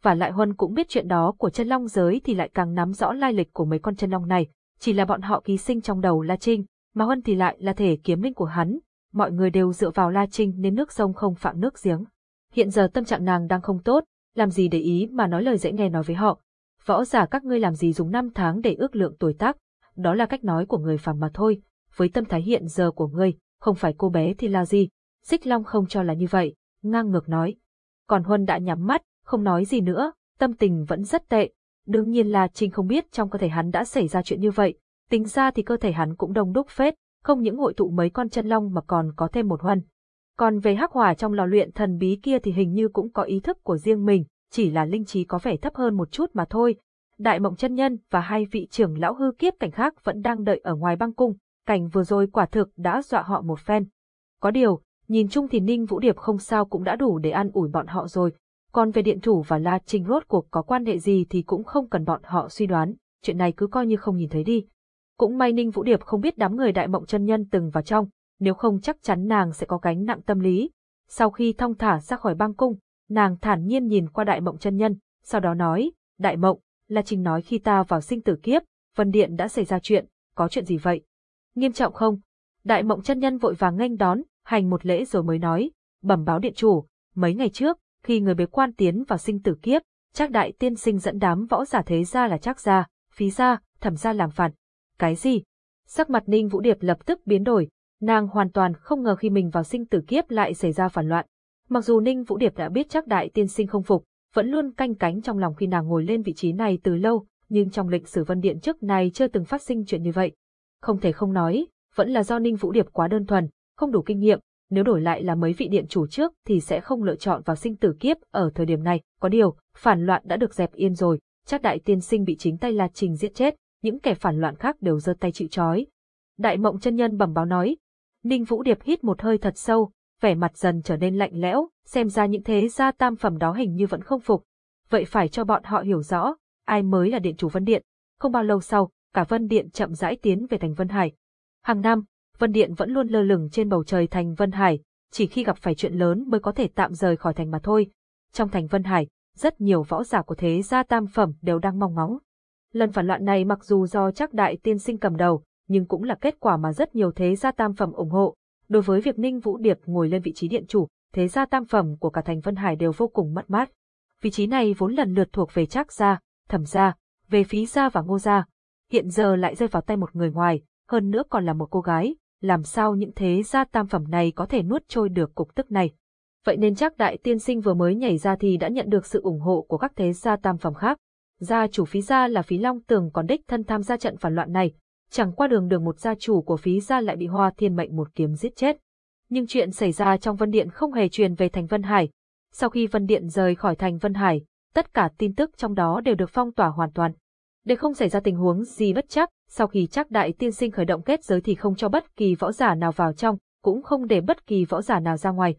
Và lại Huân cũng biết chuyện đó của chân long giới thì lại càng nắm rõ lai lịch của mấy con chân long này, chỉ là bọn họ ký sinh trong đầu La Trinh, mà Huân thì lại là thể kiếm linh của hắn, mọi người đều dựa vào La Trinh nên nước sông không phạm nước giếng. Hiện giờ tâm trạng nàng đang không tốt, làm gì để ý mà nói lời dễ nghe nói với họ. Võ giả các ngươi làm gì dùng năm tháng để ước lượng tuổi tác, đó là cách nói của người phàm mà thôi, với tâm thái hiện giờ của ngươi, không phải cô bé thì là gì, Xích Long không cho là như vậy, ngang ngược nói. Còn Huân đã nhắm mắt, không nói gì nữa, tâm tình vẫn rất tệ. Đương nhiên là Trinh không biết trong cơ thể hắn đã xảy ra chuyện như vậy, tính ra thì cơ thể hắn cũng đông đúc phết, không những hội tụ mấy con chân long mà còn có thêm một Huân. Còn về hắc hỏa trong lò luyện thần bí kia thì hình như cũng có ý thức của riêng mình, chỉ là linh trí có vẻ thấp hơn một chút mà thôi. Đại mộng chân nhân và hai vị trưởng lão hư kiếp cảnh khác vẫn đang đợi ở ngoài băng cung, cảnh vừa rồi quả thực đã dọa họ một phen. Có điều, nhìn chung thì Ninh Vũ Điệp không sao cũng đã đủ để an ủi bọn họ rồi, còn về điện chủ và La Trinh rốt cuộc có quan hệ gì thì cũng không cần bọn họ suy đoán, chuyện này cứ coi như không nhìn thấy đi. Cũng may Ninh Vũ Điệp không biết đám người đại mộng chân nhân từng vào trong, nếu không chắc chắn nàng sẽ có gánh nặng tâm lý. Sau khi thong thả ra khỏi băng cung, nàng thản nhiên nhìn qua đại mộng chân nhân, sau đó nói, đại mộng, là trình nói khi ta vào sinh tử kiếp, Vân Điện đã xảy ra chuyện, có chuyện gì vậy? Nghiêm trọng không? Đại mộng chân nhân vội vàng nghênh đón, hành một lễ rồi mới nói, bẩm báo điện chủ, mấy ngày trước, khi người bế quan tiến vào sinh tử kiếp, chắc đại tiên sinh dẫn đám võ giả thế ra là chắc ra, phí ra, thẩm ra làm phản. Cái gì? Sắc mặt Ninh Vũ Điệp lập tức biến đổi, nàng hoàn toàn không ngờ khi mình vào sinh tử kiếp lại xảy ra phản loạn. Mặc dù Ninh Vũ Điệp đã biết chắc đại tiên sinh không phục, vẫn luôn canh cánh trong lòng khi nàng ngồi lên vị trí này từ lâu, nhưng trong lịch sử Vân Điện trước này chưa từng phát sinh chuyện như vậy. Không thể không nói, vẫn là do Ninh Vũ Điệp quá đơn thuần, không đủ kinh nghiệm, nếu đổi lại là mấy vị điện chủ trước thì sẽ không lựa chọn vào sinh tử kiếp ở thời điểm này. Có điều, phản loạn đã được dẹp yên rồi, chắc đại tiên sinh bị chính tay La Trình giết chết, những kẻ phản loạn khác đều giơ tay chịu trói. Đại mộng chân nhân bẩm báo nói. Ninh Vũ Điệp hít một hơi thật sâu, vẻ mặt dần trở nên lạnh lẽo, xem ra những thế gia tam phẩm đó hình như vẫn không phục. Vậy phải cho bọn họ hiểu rõ, ai mới là điện chủ Vân Điện. Không bao lâu sau, cả Vân Điện chậm rãi tiến về thành Vân Hải. Hàng năm, Vân Điện vẫn luôn lơ lửng trên bầu trời thành Vân Hải, chỉ khi gặp phải chuyện lớn mới có thể tạm rời khỏi thành mà thôi. Trong thành Vân Hải, rất nhiều võ giả của thế gia tam phẩm đều đang mong ngóng. Lần phản loạn này mặc dù do chắc đại tiên sinh cầm đầu, nhưng cũng là kết quả mà rất nhiều thế gia tam phẩm ủng hộ. Đối với việc Ninh Vũ Điệp ngồi lên vị trí điện chủ, thế gia tam phẩm của cả thành Vân Hải đều vô cùng mất mát. Vị trí này vốn lần lượt thuộc về Trác gia, Thẩm gia, về Phí gia và Ngô gia, hiện giờ lại rơi vào tay một người ngoài, hơn nữa còn là một cô gái, làm sao những thế gia tam phẩm này có thể nuốt trôi được cục tức này. Vậy nên chắc đại tiên sinh vừa mới nhảy ra thì đã nhận được sự ủng hộ của các thế gia tam phẩm khác. Gia chủ phí gia là phí long tường còn đích thân tham gia trận phản loạn này, chẳng qua đường đường một gia chủ của phí gia lại bị hoa thiên mệnh một kiếm giết chết. Nhưng chuyện xảy ra trong Vân Điện không hề truyền về thành Vân Hải. Sau khi Vân Điện rời khỏi thành Vân Hải, tất cả tin tức trong đó đều được phong tỏa hoàn toàn. Để không xảy ra tình huống gì bất chắc, sau khi chắc đại tiên sinh khởi động kết giới thì không cho bất kỳ võ giả nào vào trong, cũng không để bất kỳ võ giả nào ra ngoài.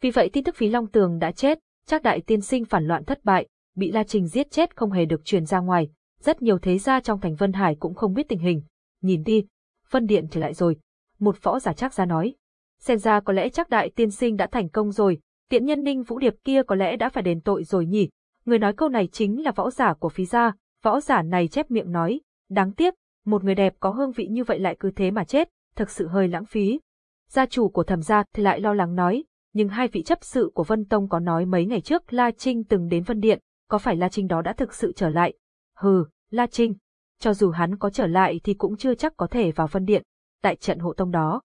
Vì vậy tin tức phí Long Tường đã chết, chắc đại tiên sinh phản loạn thất bại, bị La Trình giết chết không hề được truyền ra ngoài, rất nhiều thế gia trong thành Vân Hải cũng không biết tình hình. Nhìn đi, phân Điện trở lại rồi. Một võ giả chắc ra nói. Xem ra có lẽ chắc đại tiên sinh đã thành công rồi, tiện nhân ninh vũ điệp kia có lẽ đã phải đền tội rồi nhỉ. Người nói câu này chính là võ giả của phí gia, võ giả này chép miệng nói, đáng tiếc, một người đẹp có hương vị như vậy lại cứ thế mà chết, thực sự hơi lãng phí. Gia chủ của thẩm gia thì lại lo lắng nói, nhưng hai vị chấp sự của Vân Tông có nói mấy ngày trước La Trinh từng đến Vân Điện, có phải La Trinh đó đã thực sự trở lại? Hừ, La Trinh, cho dù hắn có trở lại thì cũng chưa chắc có thể vào phân Điện, tại trận hộ tông đó.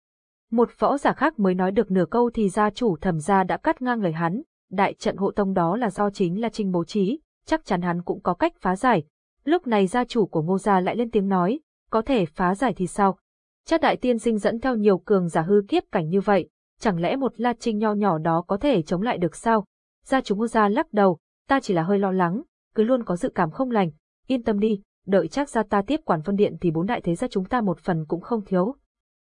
Một võ giả khác mới nói được nửa câu thì gia chủ thẩm gia đã cắt ngang lời hắn, đại trận hộ tông đó là do chính La Trinh bố trí, chắc chắn hắn cũng có cách phá giải. Lúc này gia chủ của ngô gia lại lên tiếng nói, có thể phá giải thì sao? Chắc đại tiên sinh dẫn theo nhiều cường giả hư kiếp cảnh như vậy, chẳng lẽ một La Trinh nho nhỏ đó có thể chống lại được sao? Gia chủ ngô gia lắc đầu, ta chỉ là hơi lo lắng, cứ luôn có dự cảm không lành, yên tâm đi, đợi chắc gia ta tiếp quản phân điện thì bốn đại thế gia chúng ta một phần cũng không thiếu.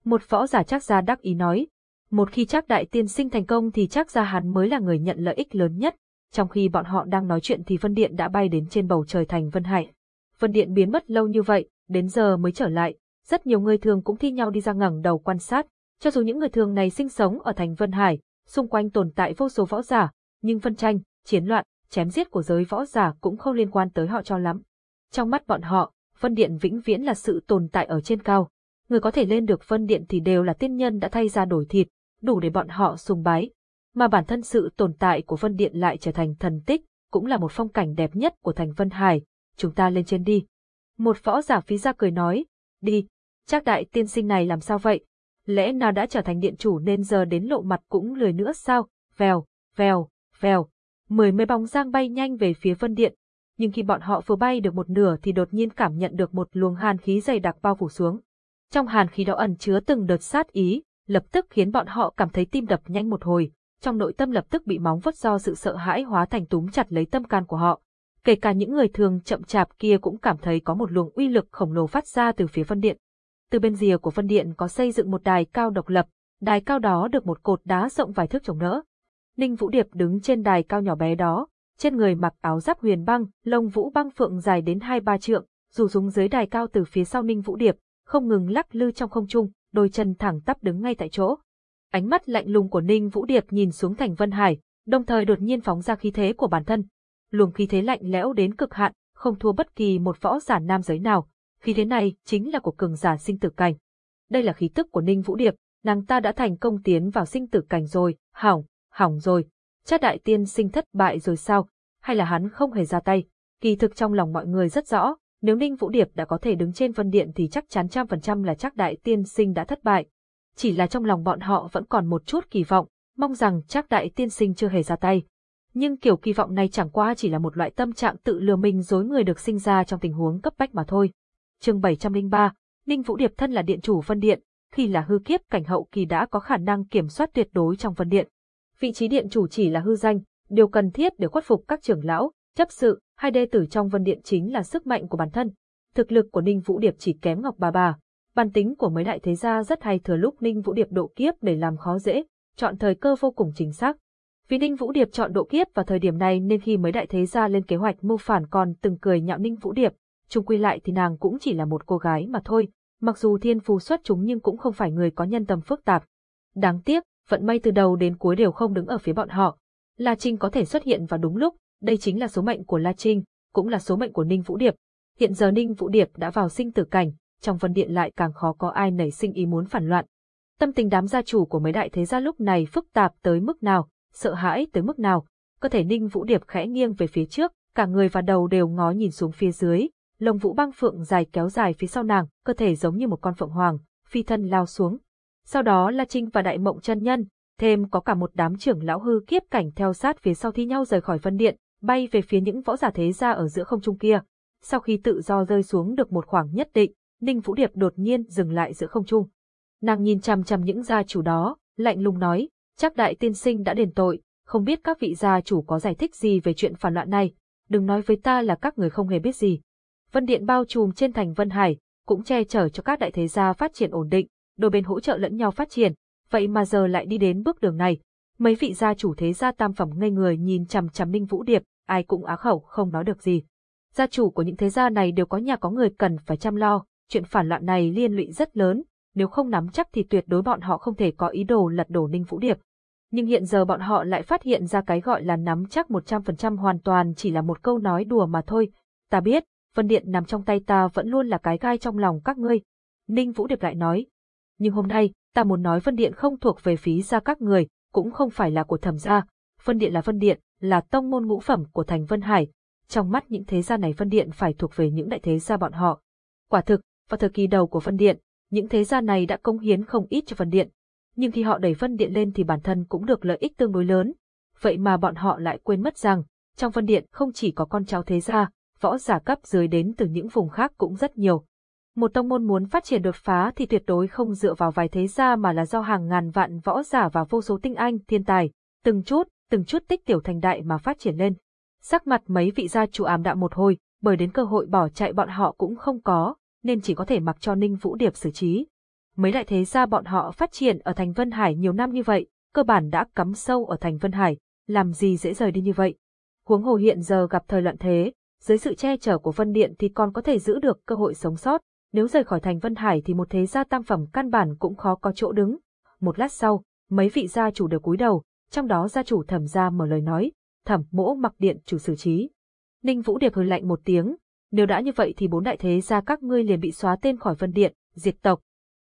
Một võ giả chắc gia đắc ý nói, một khi chắc đại tiên sinh thành công thì chắc gia hắn mới là người nhận lợi ích lớn nhất, trong khi bọn họ đang nói chuyện thì Vân Điện đã bay đến trên bầu trời thành Vân Hải. Vân Điện biến mất lâu như vậy, đến giờ mới trở lại, rất nhiều người thường cũng thi nhau đi ra ngẩng đầu quan sát, cho dù những người thường này sinh sống ở thành Vân Hải, xung quanh tồn tại vô số võ giả, nhưng phân tranh, chiến loạn, chém giết của giới võ giả cũng không liên quan tới họ cho lắm. Trong mắt bọn họ, phân Điện vĩnh viễn là sự tồn tại ở trên cao. Người có thể lên được phân Điện thì đều là tiên nhân đã thay ra đổi thịt, đủ để bọn họ sùng bái. Mà bản thân sự tồn tại của phân Điện lại trở thành thần tích, cũng là một phong cảnh đẹp nhất của thành Vân Hải. Chúng ta lên trên đi. Một võ giả phí ra cười nói, đi, chắc đại tiên sinh này làm sao vậy? Lẽ nào đã trở thành điện chủ nên giờ đến lộ mặt cũng lười nữa sao? Vèo, vèo, vèo. Mười mấy bóng giang bay nhanh về phía phân điện. Nhưng khi bọn họ vừa bay được một nửa thì đột nhiên cảm nhận được một luồng hàn khí dày đặc bao phủ xuống. Trong hàn khí đó ẩn chứa từng đợt sát ý, lập tức khiến bọn họ cảm thấy tim đập nhanh một hồi, trong nội tâm lập tức bị móng vuốt do sự sợ hãi hóa thành túm chặt lấy tâm can của họ kể cả những người thường chậm chạp kia cũng cảm thấy có một luồng uy lực khổng lồ phát ra từ phía phân điện. Từ bên rìa của phân điện có xây dựng một đài cao độc lập, đài cao đó được một cột đá rộng vài thước chống đỡ. Ninh Vũ Điệp đứng trên đài cao nhỏ bé đó, trên người mặc áo giáp huyền băng, lông vũ băng phượng dài đến hai ba trượng, dù xuống dưới đài cao từ phía sau Ninh Vũ Điệp, không ngừng lắc lư trong không trung, đôi chân thẳng tắp đứng ngay tại chỗ. Ánh mắt lạnh lùng của Ninh Vũ Điệp nhìn xuống thành Vân Hải, đồng thời đột nhiên phóng ra khí thế của bản thân, luồng khí thế lạnh lẽo đến cực hạn, không thua bất kỳ một võ giả nam giới nào. Khí thế này chính là của cường giả sinh tử cảnh. Đây là khí tức của Ninh Vũ Điệp, nàng ta đã thành công tiến vào sinh tử cảnh rồi, hỏng, hỏng rồi. Chắc đại tiên sinh thất bại rồi sao? Hay là hắn không hề ra tay? Kỳ thực trong lòng mọi người rất rõ, nếu Ninh Vũ Điệp đã có thể đứng trên vân điện thì chắc chắn trăm phần trăm là chắc đại tiên sinh đã thất bại. Chỉ là trong lòng bọn họ vẫn còn một chút kỳ vọng, mong rằng chắc đại tiên sinh chưa hề ra tay nhưng kiểu kỳ vọng này chẳng qua chỉ là một loại tâm trạng tự lừa mình dối người được sinh ra trong tình huống cấp bách mà thôi. Chương 703, Ninh Vũ Điệp thân là điện chủ Vân Điện, khi là hư kiếp cảnh hậu kỳ đã có khả năng kiểm soát tuyệt đối trong Vân Điện. Vị trí điện chủ chỉ là hư danh, điều cần thiết để khuất phục các trưởng lão, chấp sự, hai đệ tử trong Vân Điện chính là sức mạnh của bản thân. Thực lực của Ninh Vũ Điệp chỉ kém Ngọc Bà Bà. Bản tính của mấy đại thế gia rất hay thừa lúc Ninh Vũ Điệp độ kiếp để làm khó dễ, chọn thời cơ vô cùng chính xác. Vì Ninh Vũ Điệp chọn độ kiếp vào thời điểm này nên khi mấy đại thế gia lên kế hoạch mưu phản còn từng cười nhạo Ninh Vũ Điệp, chung quy lại thì nàng cũng chỉ là một cô gái mà thôi, mặc dù thiên phù xuất chúng nhưng cũng không phải người có nhân tâm phức tạp. Đáng tiếc, vận may từ đầu đến cuối đều không đứng ở phía bọn họ. La Trinh có thể xuất hiện vào đúng lúc, đây chính là số mệnh của La Trinh, cũng là số mệnh của Ninh Vũ Điệp. Hiện giờ Ninh Vũ Điệp đã vào sinh tử cảnh, trong vân điện lại càng khó có ai nảy sinh ý muốn phản loạn. Tâm tình đám gia chủ của mấy đại thế gia lúc này phức tạp tới mức nào, sợ hãi tới mức nào. Cơ thể Ninh Vũ Điệp khẽ nghiêng về phía trước, cả người và đầu đều ngó nhìn xuống phía dưới, lồng vũ băng phượng dài kéo dài phía sau nàng, cơ thể giống như một con phượng hoàng, phi thân lao xuống. Sau đó là Trinh và Đại Mộng chân nhân, thêm có cả một đám trưởng lão hư kiếp cảnh theo sát phía sau thi nhau rời khỏi vân điện, bay về phía những võ giả thế gia ở giữa không trung kia. Sau khi tự do rơi xuống được một khoảng nhất định, Ninh Vũ Điệp đột nhiên dừng lại giữa không trung. Nàng nhìn chằm chằm những gia chủ đó, lạnh lùng nói, chắc đại tiên sinh đã đền tội, không biết các vị gia chủ có giải thích gì về chuyện phản loạn này, đừng nói với ta là các người không hề biết gì. Vân Điện bao trùm trên thành Vân Hải, cũng che chở cho các đại thế gia phát triển ổn định, đôi bên hỗ trợ lẫn nhau phát triển, vậy mà giờ lại đi đến bước đường này. Mấy vị gia chủ thế gia tam phẩm ngây người nhìn chằm chằm Ninh Vũ Điệp, ai cũng á khẩu không nói được gì. Gia chủ của những thế gia này đều có nhà có người cần phải chăm lo, chuyện phản loạn này liên lụy rất lớn, nếu không nắm chắc thì tuyệt đối bọn họ không thể có ý đồ lật đổ Ninh Vũ Điệp. Nhưng hiện giờ bọn họ lại phát hiện ra cái gọi là nắm chắc 100% hoàn toàn chỉ là một câu nói đùa mà thôi. Ta biết, Vân Điện nằm trong tay ta vẫn luôn là cái gai trong lòng các ngươi. Ninh Vũ Điệp lại nói. Nhưng hôm nay, ta muốn nói Vân Điện không thuộc về phí gia các người, cũng không phải là của thẩm gia. Vân Điện là Vân Điện, là tông môn ngũ phẩm của thành Vân Hải. Trong mắt những thế gia này Vân Điện phải thuộc về những đại thế gia bọn họ. Quả thực, vào thời kỳ đầu của Vân Điện, những thế gia này đã công hiến không ít cho Vân Điện. Nhưng khi họ đẩy Vân Điện lên thì bản thân cũng được lợi ích tương đối lớn. Vậy mà bọn họ lại quên mất rằng, trong Vân Điện không chỉ có con cháu thế gia, võ giả cấp dưới đến từ những vùng khác cũng rất nhiều. Một tông môn muốn phát triển đột phá thì tuyệt đối không dựa vào vài thế gia mà là do hàng ngàn vạn võ giả và vô số tinh anh, thiên tài, từng chút, từng chút tích tiểu thành đại mà phát triển lên. Sắc mặt mấy vị gia chủ ám đạm một hồi, bởi đến cơ hội bỏ chạy bọn họ cũng không có, nên chỉ có thể mặc cho Ninh Vũ Điệp xử trí. Mấy đại thế gia bọn họ phát triển ở thành Vân Hải nhiều năm như vậy, cơ bản đã cắm sâu ở thành Vân Hải, làm gì dễ rời đi như vậy. Huống hồ hiện giờ gặp thời loạn thế, dưới sự che chở của Vân Điện thì còn có thể giữ được cơ hội sống sót, nếu rời khỏi thành Vân Hải thì một thế gia tam phẩm căn bản cũng khó có chỗ đứng. Một lát sau, mấy vị gia chủ đều cúi đầu, trong đó gia chủ thẩm gia mở lời nói, thẩm mỗ mặc điện chủ xử trí. Ninh Vũ Điệp hừ lạnh một tiếng, nếu đã như vậy thì bốn đại thế gia các ngươi liền bị xóa tên khỏi Vân Điện, diệt tộc.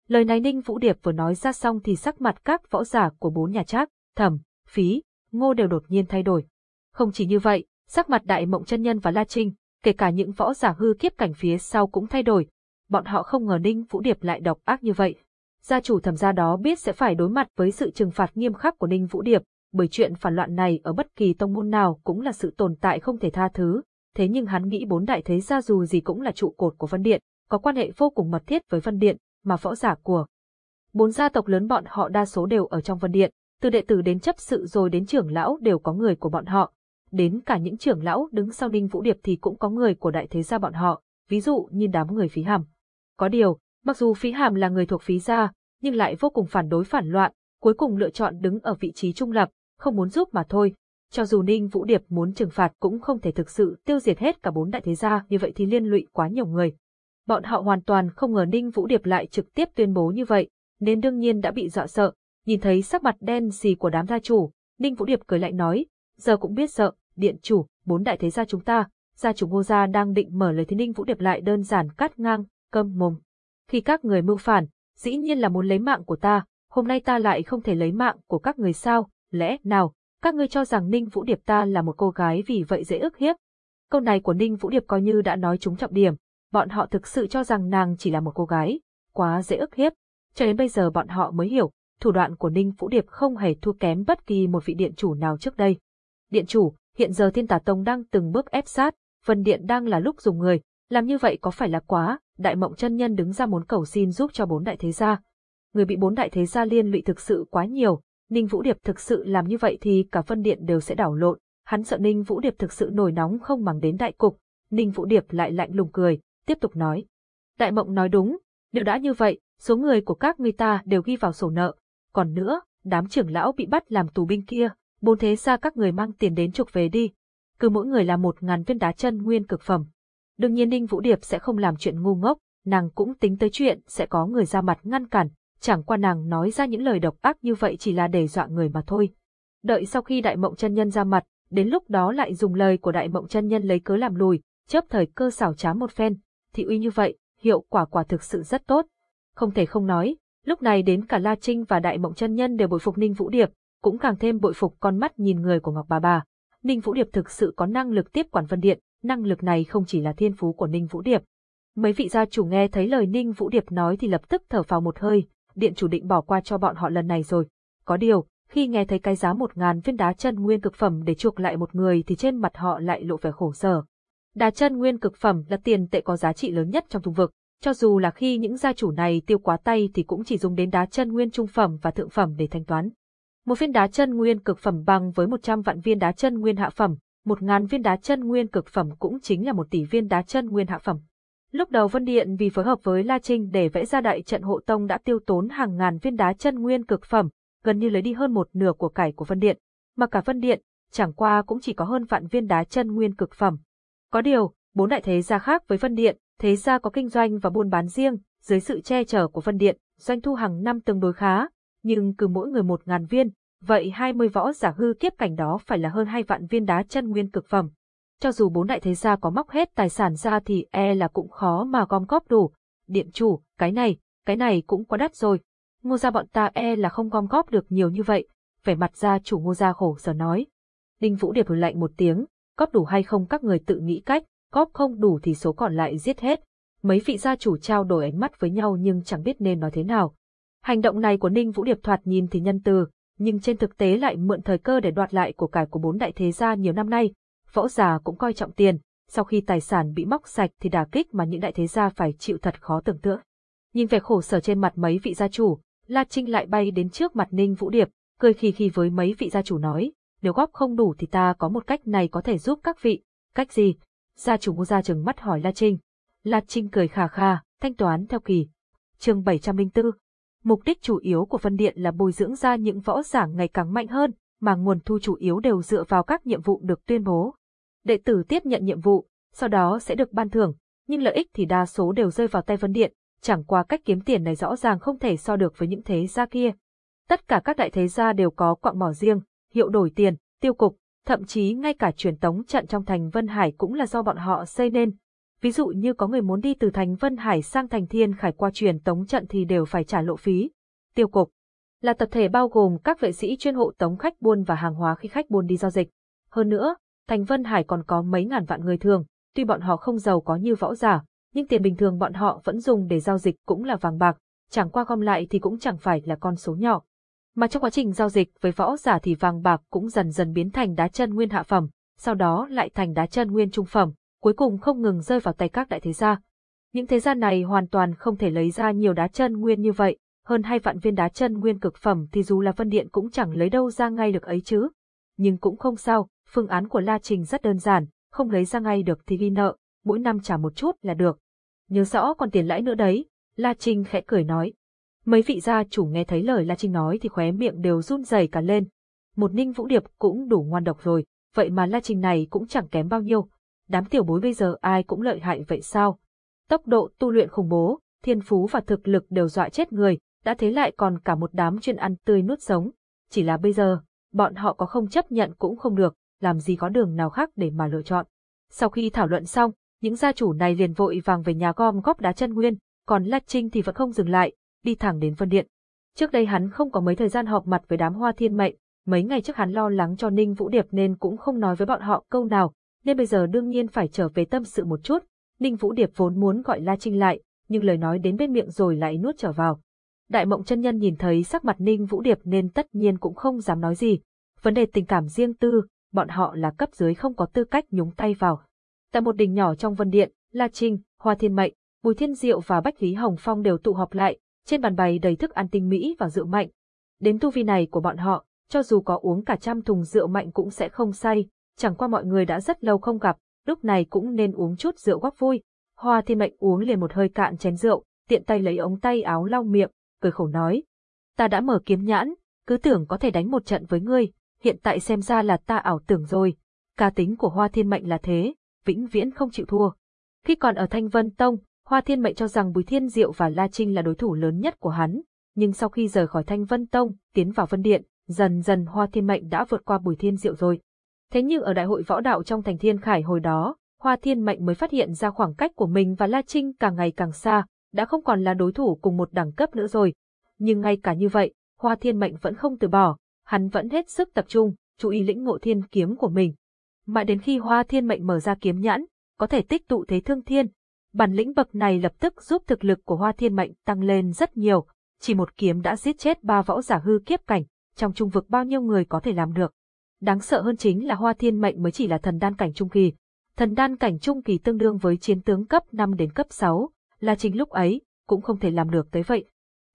Lời này Ninh Vũ Điệp vừa nói ra xong thì sắc mặt các võ giả của bốn nhà trác, thẩm, phí, ngô đều đột nhiên thay đổi. Không chỉ như vậy, sắc mặt đại mộng chân nhân và La Trinh, kể cả những võ giả hư kiếp cảnh phía sau cũng thay đổi. Bọn họ không ngờ Ninh Vũ Điệp lại độc ác như vậy. Gia chủ thẩm gia đó biết sẽ phải đối mặt với sự trừng phạt nghiêm khắc của Ninh Vũ Điệp, bởi chuyện phản loạn này ở bất kỳ tông môn nào cũng là sự tồn tại không thể tha thứ. Thế nhưng hắn nghĩ bốn đại thế gia dù gì cũng là trụ cột của Vân Điện, có quan hệ vô cùng mật thiết với Vân Điện, mà võ giả của bốn gia tộc lớn bọn họ đa số đều ở trong Vân Điện, từ đệ tử đến chấp sự rồi đến trưởng lão đều có người của bọn họ, đến cả những trưởng lão đứng sau Ninh Vũ Điệp thì cũng có người của đại thế gia bọn họ, ví dụ như đám người phí hàm. Có điều, mặc dù phí hàm là người thuộc phí gia, nhưng lại vô cùng phản đối phản loạn, cuối cùng lựa chọn đứng ở vị trí trung lập, không muốn giúp mà thôi. Cho dù Ninh Vũ Điệp muốn trừng phạt cũng không thể thực sự tiêu diệt hết cả bốn đại thế gia, như vậy thì liên lụy quá nhiều người. Bọn họ hoàn toàn không ngờ Ninh Vũ Điệp lại trực tiếp tuyên bố như vậy, nên đương nhiên đã bị dọa sợ. Nhìn thấy sắc mặt đen xì của đám gia chủ, Ninh Vũ Điệp cười lạnh nói, giờ cũng biết sợ, điện chủ, bốn đại thế gia chúng ta, gia chủ ngô gia đang định mở lời thì Ninh Vũ Điệp lại đơn giản cắt ngang, câm mồm. Khi các người mưu phản, dĩ nhiên là muốn lấy mạng của ta, hôm nay ta lại không thể lấy mạng của các người sao, lẽ nào, các ngươi cho rằng Ninh Vũ Điệp ta là một cô gái vì vậy dễ ức hiếp. Câu này của Ninh Vũ Điệp coi như đã nói trúng trọng điểm, bọn họ thực sự cho rằng nàng chỉ là một cô gái, quá dễ ức hiếp. Cho đến bây giờ bọn họ mới hiểu, thủ đoạn của Ninh Vũ Điệp không hề thua kém bất kỳ một vị điện chủ nào trước đây. Điện chủ, hiện giờ Thiên Tà Tông đang từng bước ép sát, Vân Điện đang là lúc dùng người, làm như vậy có phải là quá, Đại Mộng chân nhân đứng ra muốn cầu xin giúp cho bốn đại thế gia. Người bị bốn đại thế gia liên lụy thực sự quá nhiều, Ninh Vũ Điệp thực sự làm như vậy thì cả phân Điện đều sẽ đảo lộn, hắn sợ Ninh Vũ Điệp thực sự nổi nóng không màng đến đại cục, Ninh Vũ Điệp lại lạnh lùng cười, tiếp tục nói. Đại Mộng nói đúng, nếu đã như vậy, số người của các người ta đều ghi vào sổ nợ, còn nữa, đám trưởng lão bị bắt làm tù binh kia, bốn thế gia các người mang tiền đến trục về đi. Cứ mỗi người là một ngàn viên đá chân nguyên cực phẩm. Đương nhiên Ninh Vũ Điệp sẽ không làm chuyện ngu ngốc, nàng cũng tính tới chuyện sẽ có người ra mặt ngăn cản, chẳng qua nàng nói ra những lời độc ác như vậy chỉ là để dọa người mà thôi. Đợi sau khi đại mộng chân nhân ra mặt, đến lúc đó lại dùng lời của đại mộng chân nhân lấy cớ làm lùi, chớp thời cơ xảo trá một phen, thì uy như vậy, hiệu quả quả thực sự rất tốt. Không thể không nói, lúc này đến cả La Trinh và đại mộng chân nhân đều bội phục Ninh Vũ Điệp, cũng càng thêm bội phục con mắt nhìn người của Ngọc Bà Bà. Ninh Vũ Điệp thực sự có năng lực tiếp quản Vân Điện, năng lực này không chỉ là thiên phú của Ninh Vũ Điệp. Mấy vị gia chủ nghe thấy lời Ninh Vũ Điệp nói thì lập tức thở phào một hơi, điện chủ định bỏ qua cho bọn họ lần này rồi. Có điều, khi nghe thấy cái giá một ngàn viên đá chân nguyên cực phẩm để chuộc lại một người thì trên mặt họ lại lộ vẻ khổ sở. Đá chân nguyên cực phẩm là tiền tệ có giá trị lớn nhất trong thùng vực, cho dù là khi những gia chủ này tiêu quá tay thì cũng chỉ dùng đến đá chân nguyên trung phẩm và thượng phẩm để thanh toán. Một viên đá chân nguyên cực phẩm bằng với 100 vạn viên đá chân nguyên hạ phẩm, một ngàn viên đá chân nguyên cực phẩm cũng chính là một tỷ viên đá chân nguyên hạ phẩm. Lúc đầu Vân Điện vì phối hợp với La Trinh để vẽ ra đại trận hộ tông đã tiêu tốn hàng ngàn viên đá chân nguyên cực phẩm, gần như lấy đi hơn một nửa của cải của Vân Điện, mà cả Vân Điện, chẳng qua cũng chỉ có hơn vạn viên đá chân nguyên cực phẩm. Có điều, bốn đại thế gia khác với Vân Điện, thế gia có kinh doanh và buôn bán riêng, dưới sự che chở của Vân Điện, doanh thu hàng năm tương đối khá, nhưng cứ mỗi người một ngàn viên, vậy 20 võ giả hư kiếp cảnh đó phải là hơn hai vạn viên đá chân nguyên cực phẩm. Cho dù bốn đại thế gia có móc hết tài sản ra thì e là cũng khó mà gom góp đủ. Điện chủ, cái này, cái này cũng quá đắt rồi. Ngô gia bọn ta e là không gom góp được nhiều như vậy. Vẻ mặt gia chủ ngô gia khổ sở nói. Đinh Vũ Điệp lạnh một tiếng, góp đủ hay không các người tự nghĩ cách, góp không đủ thì số còn lại giết hết. Mấy vị gia chủ trao đổi ánh mắt với nhau nhưng chẳng biết nên nói thế nào. Hành động này của Ninh Vũ Điệp thoạt nhìn thì nhân từ, nhưng trên thực tế lại mượn thời cơ để đoạt lại của cải của bốn đại thế gia nhiều năm nay. Võ già cũng coi trọng tiền, sau khi tài sản bị móc sạch thì đả kích mà những đại thế gia phải chịu thật khó tưởng tượng. Nhìn vẻ khổ sở trên mặt mấy vị gia chủ, La Trinh lại bay đến trước mặt Ninh Vũ Điệp, cười khì khì với mấy vị gia chủ nói, nếu góp không đủ thì ta có một cách này có thể giúp các vị. Cách gì? Gia chủ ngô gia trừng mắt hỏi La Trinh. La Trinh cười khà khà, thanh toán theo kỳ. chương 704 Mục đích chủ yếu của phân điện là bồi dưỡng ra những võ giả ngày càng mạnh hơn, mà nguồn thu chủ yếu đều dựa vào các nhiệm vụ được tuyên bố. Đệ tử tiếp nhận nhiệm vụ, sau đó sẽ được ban thưởng, nhưng lợi ích thì đa số đều rơi vào tay phân Điện, chẳng qua cách kiếm tiền này rõ ràng không thể so được với những thế gia kia. Tất cả các đại thế gia đều có quạng mỏ riêng, hiệu đổi tiền, tiêu cục, thậm chí ngay cả truyền tống trận trong thành Vân Hải cũng là do bọn họ xây nên. Ví dụ như có người muốn đi từ thành Vân Hải sang thành Thiên Khải qua truyền tống trận thì đều phải trả lộ phí. Tiêu cục là tập thể bao gồm các vệ sĩ chuyên hộ tống khách buôn và hàng hóa khi khách buôn đi giao dịch. Hơn nữa, thành Vân Hải còn có mấy ngàn vạn người thường, tuy bọn họ không giàu có như võ giả, nhưng tiền bình thường bọn họ vẫn dùng để giao dịch cũng là vàng bạc, chẳng qua gom lại thì cũng chẳng phải là con số nhỏ. Mà trong quá trình giao dịch với võ giả thì vàng bạc cũng dần dần biến thành đá chân nguyên hạ phẩm, sau đó lại thành đá chân nguyên trung phẩm, cuối cùng không ngừng rơi vào tay các đại thế gia. Những thế gia này hoàn toàn không thể lấy ra nhiều đá chân nguyên như vậy, hơn hai vạn viên đá chân nguyên cực phẩm thì dù là Vân Điện cũng chẳng lấy đâu ra ngay được ấy chứ. Nhưng cũng không sao, phương án của La Trình rất đơn giản, không lấy ra ngay được thì ghi nợ, mỗi năm trả một chút là được. Nhớ rõ còn tiền lãi nữa đấy, La Trình khẽ cười nói. Mấy vị gia chủ nghe thấy lời La Trình nói thì khóe miệng đều run rẩy cả lên. Một ninh vũ điệp cũng đủ ngoan độc rồi, vậy mà La Trình này cũng chẳng kém bao nhiêu. Đám tiểu bối bây giờ ai cũng lợi hại vậy sao? Tốc độ tu luyện khủng bố, thiên phú và thực lực đều dọa chết người, đã thế lại còn cả một đám chuyên ăn tươi nuốt sống. Chỉ là bây giờ, bọn họ có không chấp nhận cũng không được, làm gì có đường nào khác để mà lựa chọn. Sau khi thảo luận xong, những gia chủ này liền vội vàng về nhà gom góp đá chân nguyên, còn La Trinh thì vẫn không dừng lại, đi thẳng đến phân Điện. Trước đây hắn không có mấy thời gian họp mặt với đám hoa thiên mệnh, mấy ngày trước hắn lo lắng cho Ninh Vũ Điệp nên cũng không nói với bọn họ câu nào, nên bây giờ đương nhiên phải trở về tâm sự một chút. Ninh Vũ Điệp vốn muốn gọi La Trinh lại, nhưng lời nói đến bên miệng rồi lại nuốt trở vào. Đại mộng chân nhân nhìn thấy sắc mặt Ninh Vũ Điệp nên tất nhiên cũng không dám nói gì. Vấn đề tình cảm riêng tư, bọn họ là cấp dưới không có tư cách nhúng tay vào. Tại một đình nhỏ trong vân điện, La Trinh, Hoa Thiên Mệnh, Bùi Thiên Diệu và Bách Lý Hồng Phong đều tụ họp lại, trên bàn bày đầy thức ăn tinh mỹ và rượu mạnh. Đến tu vi này của bọn họ, cho dù có uống cả trăm thùng rượu mạnh cũng sẽ không say, chẳng qua mọi người đã rất lâu không gặp, lúc này cũng nên uống chút rượu góp vui. Hoa Thiên Mệnh uống liền một hơi cạn chén rượu, tiện tay lấy ống tay áo lau miệng, cười khổ nói. Ta đã mở kiếm nhãn, cứ tưởng có thể đánh một trận với ngươi, hiện tại xem ra là ta ảo tưởng rồi. Cá tính của Hoa Thiên Mệnh là thế, vĩnh viễn không chịu thua. Khi còn ở Thanh Vân Tông, Hoa Thiên Mệnh cho rằng Bùi Thiên Diệu và La Trinh là đối thủ lớn nhất của hắn, nhưng sau khi rời khỏi Thanh Vân Tông, tiến vào Vân Điện, dần dần Hoa Thiên Mệnh đã vượt qua Bùi Thiên Diệu rồi. Thế nhưng ở đại hội võ đạo trong thành Thiên Khải hồi đó, Hoa Thiên Mệnh mới phát hiện ra khoảng cách của mình và La Trinh càng ngày càng xa, đã không còn là đối thủ cùng một đẳng cấp nữa rồi. Nhưng ngay cả như vậy, Hoa Thiên Mệnh vẫn không từ bỏ, hắn vẫn hết sức tập trung, chú ý lĩnh ngộ thiên kiếm của mình. Mãi đến khi Hoa Thiên Mệnh mở ra kiếm nhãn, có thể tích tụ thế thương thiên. Bản lĩnh bậc này lập tức giúp thực lực của Hoa Thiên Mệnh tăng lên rất nhiều, chỉ một kiếm đã giết chết ba võ giả hư kiếp cảnh, trong trung vực bao nhiêu người có thể làm được. Đáng sợ hơn chính là Hoa Thiên Mệnh mới chỉ là thần đan cảnh trung kỳ. Thần đan cảnh trung kỳ tương đương với chiến tướng cấp 5 đến cấp 6, là chính lúc ấy, cũng không thể làm được tới vậy.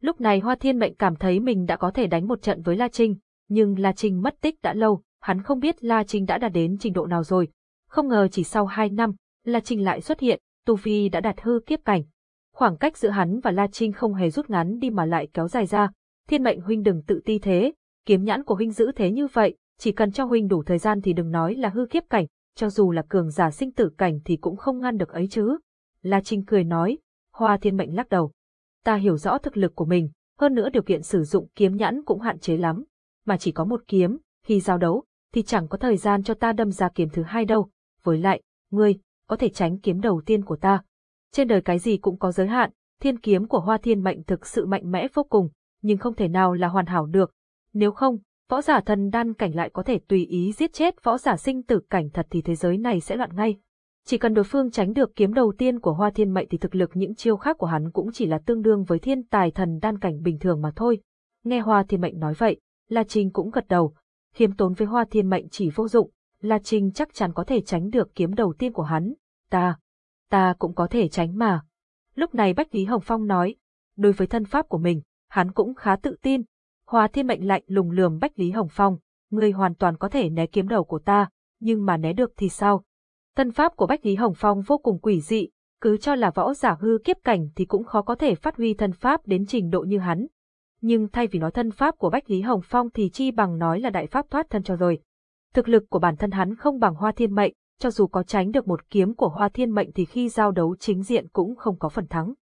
Lúc này Hoa Thiên Mệnh cảm thấy mình đã có thể đánh một trận với La Trinh, nhưng La Trinh mất tích đã lâu, hắn không biết La Trinh đã đạt đến trình độ nào rồi. Không ngờ chỉ sau 2 năm, La Trinh lại xuất hiện, Tu Vi đã đạt hư kiếp cảnh. Khoảng cách giữa hắn và La Trinh không hề rút ngắn đi mà lại kéo dài ra. Thiên mệnh huynh đừng tự ti thế, kiếm nhãn của huynh giữ thế như vậy, chỉ cần cho huynh đủ thời gian thì đừng nói là hư kiếp cảnh, cho dù là cường giả sinh tử cảnh thì cũng không ngăn được ấy chứ. La Trinh cười nói, Hoa Thiên Mệnh lắc đầu. Ta hiểu rõ thực lực của mình, hơn nữa điều kiện sử dụng kiếm nhãn cũng hạn chế lắm, mà chỉ có một kiếm, khi giao đấu, thì chẳng có thời gian cho ta đâm ra kiếm thứ hai đâu. Với lại, ngươi, có thể tránh kiếm đầu tiên của ta. Trên đời cái gì cũng có giới hạn, thiên kiếm của Hoa Thiên Mệnh thực sự mạnh mẽ vô cùng, nhưng không thể nào là hoàn hảo được. Nếu không, võ giả thần đan cảnh lại có thể tùy ý giết chết võ giả sinh tử cảnh thật thì thế giới này sẽ loạn ngay. Chỉ cần đối phương tránh được kiếm đầu tiên của Hoa Thiên Mệnh thì thực lực những chiêu khác của hắn cũng chỉ là tương đương với thiên tài thần đan cảnh bình thường mà thôi. Nghe Hoa Thiên Mệnh nói vậy, La Trinh cũng gật đầu. Khiêm tốn với Hoa Thiên Mệnh chỉ vô dụng, La Trinh chắc chắn có thể tránh được kiếm đầu tiên của hắn. Ta, ta cũng có thể tránh mà. Lúc này Bách Lý Hồng Phong nói, đối với thân pháp của mình, hắn cũng khá tự tin. Hoa Thiên Mệnh lạnh lùng lườm Bách Lý Hồng Phong, ngươi hoàn toàn có thể né kiếm đầu của ta, nhưng mà né được thì sao? Thân pháp của Bách Lý Hồng Phong vô cùng quỷ dị, cứ cho là võ giả hư kiếp cảnh thì cũng khó có thể phát huy thân pháp đến trình độ như hắn. Nhưng thay vì nói thân pháp của Bách Lý Hồng Phong thì chi bằng nói là đại pháp thoát thân cho rồi. Thực lực của bản thân hắn không bằng Hoa Thiên Mệnh, cho dù có tránh được một kiếm của Hoa Thiên Mệnh thì khi giao đấu chính diện cũng không có phần thắng.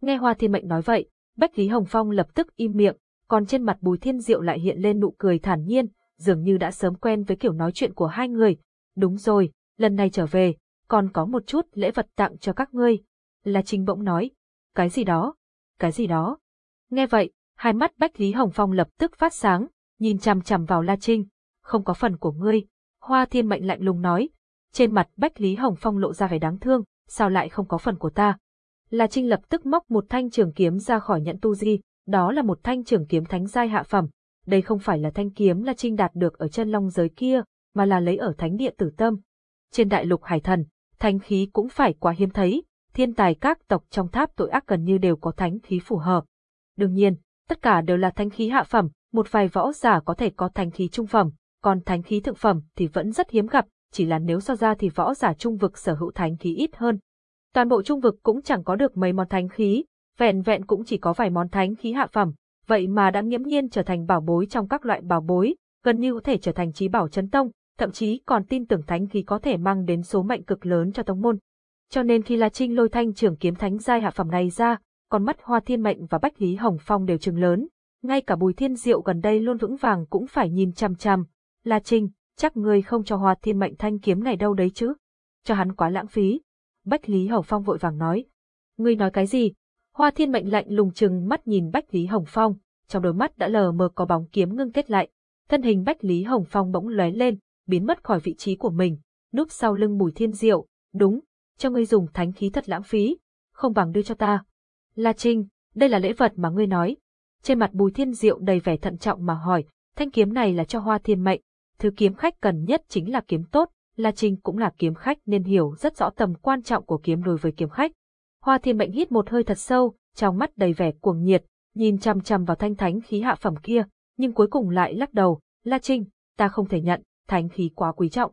Nghe Hoa Thiên Mệnh nói vậy, Bách Lý Hồng Phong lập tức im miệng, còn trên mặt Bùi Thiên Diệu lại hiện lên nụ cười thản nhiên, dường như đã sớm quen với kiểu nói chuyện của hai người. Đúng rồi, lần này trở về, còn có một chút lễ vật tặng cho các ngươi. Là Trình bỗng nói, cái gì đó, cái gì đó. Nghe vậy, hai mắt Bách Lý Hồng Phong lập tức phát sáng, nhìn chằm chằm vào La Trinh, không có phần của ngươi. Hoa Thiên Mệnh lạnh lùng nói, trên mặt Bách Lý Hồng Phong lộ ra vẻ đáng thương, sao lại không có phần của ta. La Trinh lập tức móc một thanh trường kiếm ra khỏi nhẫn tu di, đó là một thanh trường kiếm thánh giai hạ phẩm. Đây không phải là thanh kiếm La Trinh đạt được ở chân long giới kia, mà là lấy ở thánh địa tử tâm. Trên đại lục hải thần, thánh khí cũng phải quá hiếm thấy, thiên tài các tộc trong tháp tội ác gần như đều có thánh khí phù hợp. Đương nhiên, tất cả đều là thánh khí hạ phẩm, một vài võ giả có thể có thánh khí trung phẩm, còn thánh khí thượng phẩm thì vẫn rất hiếm gặp, chỉ là nếu so ra thì võ giả trung vực sở hữu thánh khí ít hơn. Toàn bộ trung vực cũng chẳng có được mấy món thánh khí, vẹn vẹn cũng chỉ có vài món thánh khí hạ phẩm, vậy mà đã nghiễm nhiên trở thành bảo bối trong các loại bảo bối, gần như có thể trở thành trí bảo chấn tông, thậm chí còn tin tưởng thánh khí có thể mang đến số mệnh cực lớn cho tông môn. Cho nên khi La Trinh lôi thanh trưởng kiếm thánh giai hạ phẩm này ra, con mắt Hoa Thiên Mệnh và Bách Lý Hồng Phong đều trừng lớn, ngay cả Bùi Thiên Diệu gần đây luôn vững vàng cũng phải nhìn chằm chằm. La Trinh, chắc ngươi không cho Hoa Thiên Mệnh thanh kiếm này đâu đấy chứ? Cho hắn quá lãng phí. Bách Lý Hồng Phong vội vàng nói. Ngươi nói cái gì? Hoa Thiên Mệnh lạnh lùng chừng mắt nhìn Bách Lý Hồng Phong, trong đôi mắt đã lờ mờ có bóng kiếm ngưng kết lại. Thân hình Bách Lý Hồng Phong bỗng lóe lên, biến mất khỏi vị trí của mình, núp sau lưng Bùi Thiên Diệu. Đúng, cho ngươi dùng thánh khí thật lãng phí, không bằng đưa cho ta. La Trinh, đây là lễ vật mà ngươi nói. Trên mặt Bùi Thiên Diệu đầy vẻ thận trọng mà hỏi, thanh kiếm này là cho Hoa Thiên Mệnh, thứ kiếm khách cần nhất chính là kiếm tốt, La Trinh cũng là kiếm khách nên hiểu rất rõ tầm quan trọng của kiếm đối với kiếm khách. Hoa Thiên Mệnh hít một hơi thật sâu, trong mắt đầy vẻ cuồng nhiệt, nhìn chăm chăm vào thanh thánh khí hạ phẩm kia, nhưng cuối cùng lại lắc đầu, La Trinh, ta không thể nhận, thánh khí quá quý trọng.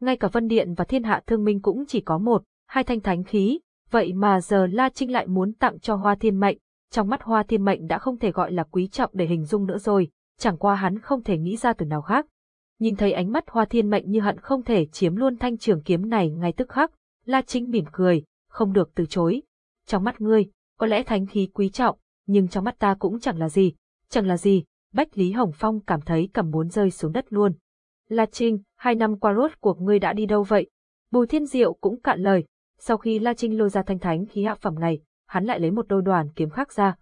Ngay cả Vân Điện và Thiên Hạ Thương Minh cũng chỉ có một, hai thanh thánh khí, vậy mà giờ La Trinh lại muốn tặng cho Hoa Thiên Mệnh, trong mắt Hoa Thiên Mệnh đã không thể gọi là quý trọng để hình dung nữa rồi, chẳng qua hắn không thể nghĩ ra từ nào khác. Nhìn thấy ánh mắt hoa thiên mệnh như hận không thể chiếm luôn thanh trường kiếm này ngay tức khắc, La Trinh mỉm cười, không được từ chối. Trong mắt ngươi, có lẽ thánh khí quý trọng, nhưng trong mắt ta cũng chẳng là gì, chẳng là gì, Bách Lý Hồng Phong cảm thấy cầm muốn rơi xuống đất luôn. La Trinh, hai năm qua rốt cuộc ngươi đã đi đâu vậy? Bùi Thiên Diệu cũng cạn lời, sau khi La Trinh lôi ra thanh thánh khí hạ phẩm này, hắn lại lấy một đôi đoàn kiếm khác ra.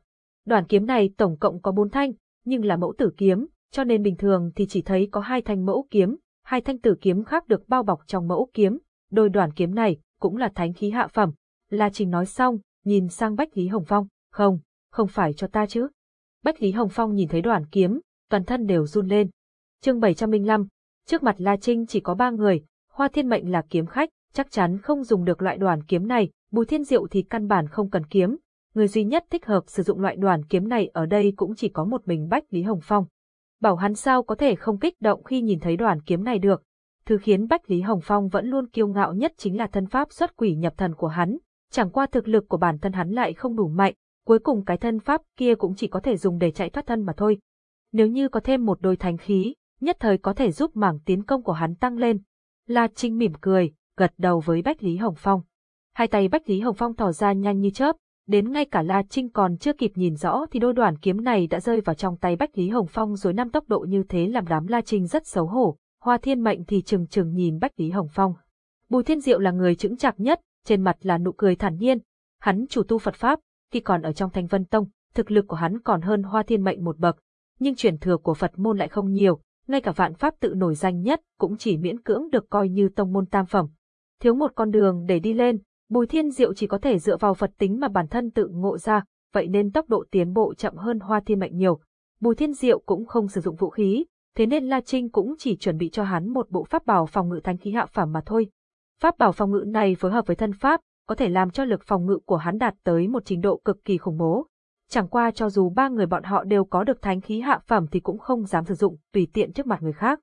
Đoàn kiếm này tổng cộng có bốn thanh, nhưng là mẫu tử kiếm, cho nên bình thường thì chỉ thấy có hai thanh mẫu kiếm, hai thanh tử kiếm khác được bao bọc trong mẫu kiếm, đôi đoàn kiếm này cũng là thánh khí hạ phẩm. La Trinh nói xong, nhìn sang Bách Lý Hồng Phong, không, không phải cho ta chứ. Bách Lý Hồng Phong nhìn thấy đoàn kiếm, toàn thân đều run lên. chương 705, trước mặt La Trinh chỉ có ba người, Hoa Thiên Mệnh là kiếm khách, chắc chắn không dùng được loại đoàn kiếm này, Bùi Thiên Diệu thì căn bản không cần kiếm. Người duy nhất thích hợp sử dụng loại đoàn kiếm này ở đây cũng chỉ có một mình Bách Lý Hồng Phong. Bảo hắn sao có thể không kích động khi nhìn thấy đoàn kiếm này được. Thứ khiến Bách Lý Hồng Phong vẫn luôn kiêu ngạo nhất chính là thân pháp xuất quỷ nhập thần của hắn. Chẳng qua thực lực của bản thân hắn lại không đủ mạnh, cuối cùng cái thân pháp kia cũng chỉ có thể dùng để chạy thoát thân mà thôi. Nếu như có thêm một đôi thánh khí, nhất thời có thể giúp mảng tiến công của hắn tăng lên. La Trinh mỉm cười, gật đầu với Bách Lý Hồng Phong. Hai tay Bách Lý Hồng Phong thỏ ra nhanh như chớp, đến ngay cả La Trinh còn chưa kịp nhìn rõ thì đôi đoàn kiếm này đã rơi vào trong tay Bách Lý Hồng Phong rồi năm tốc độ như thế làm đám La Trinh rất xấu hổ, Hoa Thiên Mệnh thì chừng chừng nhìn Bách Lý Hồng Phong. Bùi Thiên Diệu là người chững chạc nhất, trên mặt là nụ cười thản nhiên, hắn chủ tu Phật Pháp, khi còn ở trong Thanh Vân Tông, thực lực của hắn còn hơn Hoa Thiên Mệnh một bậc, nhưng truyền thừa của Phật môn lại không nhiều, ngay cả vạn pháp tự nổi danh nhất cũng chỉ miễn cưỡng được coi như tông môn tam phẩm. Thiếu một con đường để đi lên, Bùi Thiên Diệu chỉ có thể dựa vào Phật tính mà bản thân tự ngộ ra, vậy nên tốc độ tiến bộ chậm hơn Hoa Thiên Mệnh nhiều. Bùi Thiên Diệu cũng không sử dụng vũ khí, thế nên La Trinh cũng chỉ chuẩn bị cho hắn một bộ pháp bảo phòng ngự thánh khí hạ phẩm mà thôi. Pháp bảo phòng ngự này phối hợp với thân pháp, có thể làm cho lực phòng ngự của hắn đạt tới một trình độ cực kỳ khủng bố. Chẳng qua cho dù ba người bọn họ đều có được thánh khí hạ phẩm thì cũng không dám sử dụng tùy tiện trước mặt người khác.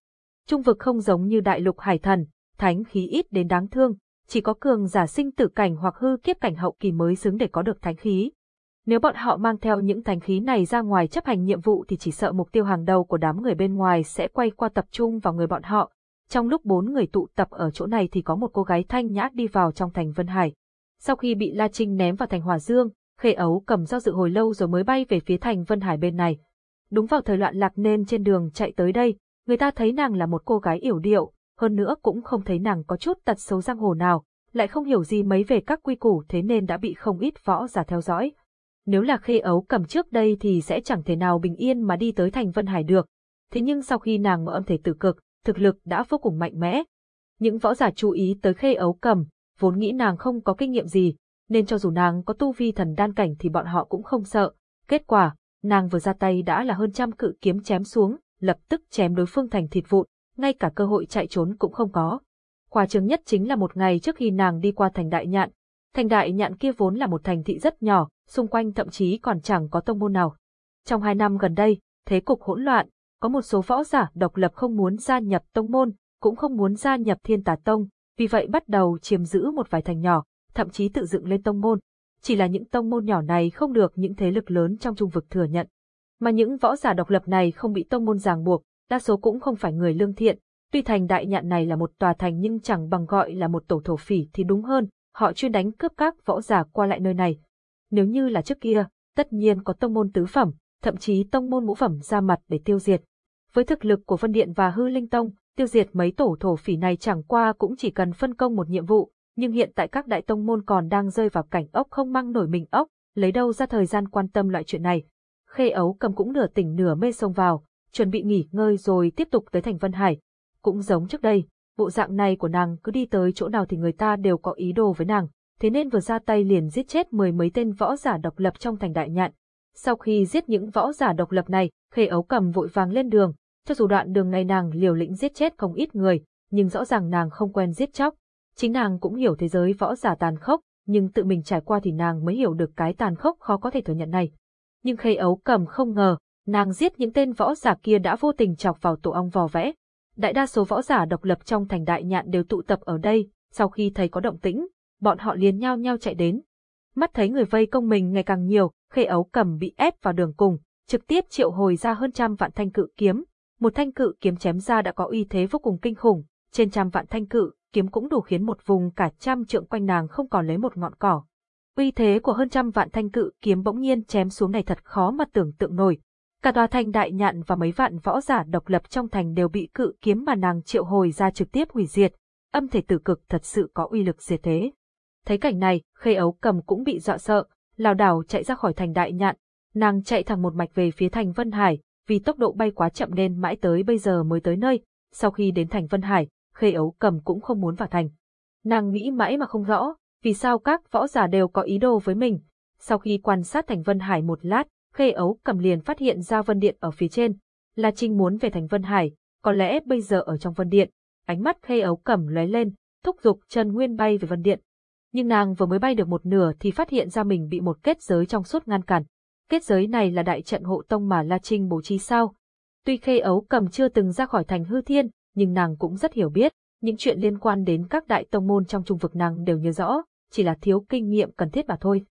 Trung vực không giống như đại lục hải thần, thánh khí ít đến đáng thương, chỉ có cường giả sinh tử cảnh hoặc hư kiếp cảnh hậu kỳ mới xứng để có được thánh khí. Nếu bọn họ mang theo những thánh khí này ra ngoài chấp hành nhiệm vụ thì chỉ sợ mục tiêu hàng đầu của đám người bên ngoài sẽ quay qua tập trung vào người bọn họ. Trong lúc bốn người tụ tập ở chỗ này thì có một cô gái thanh nhã đi vào trong thành Vân Hải. Sau khi bị La Trinh ném vào thành Hòa Dương, Khê Ấu cầm do dự hồi lâu rồi mới bay về phía thành Vân Hải bên này. Đúng vào thời loạn lạc nên trên đường chạy tới đây, người ta thấy nàng là một cô gái yểu điệu, hơn nữa cũng không thấy nàng có chút tật xấu giang hồ nào, lại không hiểu gì mấy về các quy củ thế nên đã bị không ít võ giả theo dõi. Nếu là Khê Ấu cầm trước đây thì sẽ chẳng thể nào bình yên mà đi tới thành Vân Hải được. Thế nhưng sau khi nàng mở âm thể tử cực, thực lực đã vô cùng mạnh mẽ. Những võ giả chú ý tới Khê Ấu cầm, vốn nghĩ nàng không có kinh nghiệm gì, nên cho dù nàng có tu vi thần đan cảnh thì bọn họ cũng không sợ. Kết quả, nàng vừa ra tay đã là hơn trăm cự kiếm chém xuống, lập tức chém đối phương thành thịt vụn, ngay cả cơ hội chạy trốn cũng không có. Khoa trương nhất chính là một ngày trước khi nàng đi qua thành đại nhạn. Thành đại nhạn kia vốn là một thành thị rất nhỏ, xung quanh thậm chí còn chẳng có tông môn nào. Trong hai năm gần đây, thế cục hỗn loạn, có một số võ giả độc lập không muốn gia nhập tông môn, cũng không muốn gia nhập thiên tà tông, vì vậy bắt đầu chiếm giữ một vài thành nhỏ, thậm chí tự dựng lên tông môn. Chỉ là những tông môn nhỏ này không được những thế lực lớn trong trung vực thừa nhận. Mà những võ giả độc lập này không bị tông môn ràng buộc, đa số cũng không phải người lương thiện. Tuy thành đại nhạn này là một tòa thành nhưng chẳng bằng gọi là một tổ thổ phỉ thì đúng hơn, họ chuyên đánh cướp các võ giả qua lại nơi này. Nếu như là trước kia, tất nhiên có tông môn tứ phẩm, thậm chí tông môn ngũ phẩm ra mặt để tiêu diệt. Với thực lực của Vân Điện và Hư Linh Tông, tiêu diệt mấy tổ thổ phỉ này chẳng qua cũng chỉ cần phân công một nhiệm vụ, nhưng hiện tại các đại tông môn còn đang rơi vào cảnh ốc không mang nổi mình ốc, lấy đâu ra thời gian quan tâm loại chuyện này. Khê ấu cầm cũng nửa tỉnh nửa mê xông vào, chuẩn bị nghỉ ngơi rồi tiếp tục tới thành Vân Hải. Cũng giống trước đây, bộ dạng này của nàng cứ đi tới chỗ nào thì người ta đều có ý đồ với nàng, thế nên vừa ra tay liền giết chết mười mấy tên võ giả độc lập trong thành đại nhạn. Sau khi giết những võ giả độc lập này, Khê ấu cầm vội vàng lên đường, cho dù đoạn đường này nàng liều lĩnh giết chết không ít người, nhưng rõ ràng nàng không quen giết chóc. Chính nàng cũng hiểu thế giới võ giả tàn khốc, nhưng tự mình trải qua thì nàng mới hiểu được cái tàn khốc khó có thể thừa nhận này. Nhưng khê ấu cầm không ngờ, nàng giết những tên võ giả kia đã vô tình chọc vào tổ ong vò vẽ. Đại đa số võ giả độc lập trong thành đại nhạn đều tụ tập ở đây, sau khi thấy có động tĩnh, bọn họ liền nhau nhau chạy đến. Mắt thấy người vây công mình ngày càng nhiều, khê ấu cầm bị ép vào đường cùng, trực tiếp triệu hồi ra hơn trăm vạn thanh cự kiếm. Một thanh cự kiếm chém ra đã có uy thế vô cùng kinh khủng, trên trăm vạn thanh cự kiếm cũng đủ khiến một vùng cả trăm trượng quanh nàng không còn lấy một ngọn cỏ. Uy thế của hơn trăm vạn thanh cự kiếm bỗng nhiên chém xuống này thật khó mà tưởng tượng nổi. Cả tòa thành đại nhạn và mấy vạn võ giả độc lập trong thành đều bị cự kiếm mà nàng triệu hồi ra trực tiếp hủy diệt. Âm thể tử cực thật sự có uy lực diệt thế. Thấy cảnh này, khê ấu cầm cũng bị dọa sợ, lảo đảo chạy ra khỏi thành đại nhạn. Nàng chạy thẳng một mạch về phía thành Vân Hải, vì tốc độ bay quá chậm nên mãi tới bây giờ mới tới nơi. Sau khi đến thành Vân Hải, khê ấu cầm cũng không muốn vào thành. Nàng nghĩ mãi mà không rõ, vì sao các võ giả đều có ý đồ với mình. Sau khi quan sát thành Vân Hải một lát, khê ấu cầm liền phát hiện ra Vân Điện ở phía trên. La Trinh muốn về thành Vân Hải, có lẽ bây giờ ở trong Vân Điện. Ánh mắt khê ấu cầm lóe lên, thúc giục Trần Nguyên bay về Vân Điện. Nhưng nàng vừa mới bay được một nửa thì phát hiện ra mình bị một kết giới trong suốt ngăn cản. Kết giới này là đại trận hộ tông mà La Trinh bố trí sao. Tuy khê ấu cầm chưa từng ra khỏi thành hư thiên, nhưng nàng cũng rất hiểu biết, những chuyện liên quan đến các đại tông môn trong trung vực nàng đều nhớ rõ, chỉ là thiếu kinh nghiệm cần thiết mà thôi.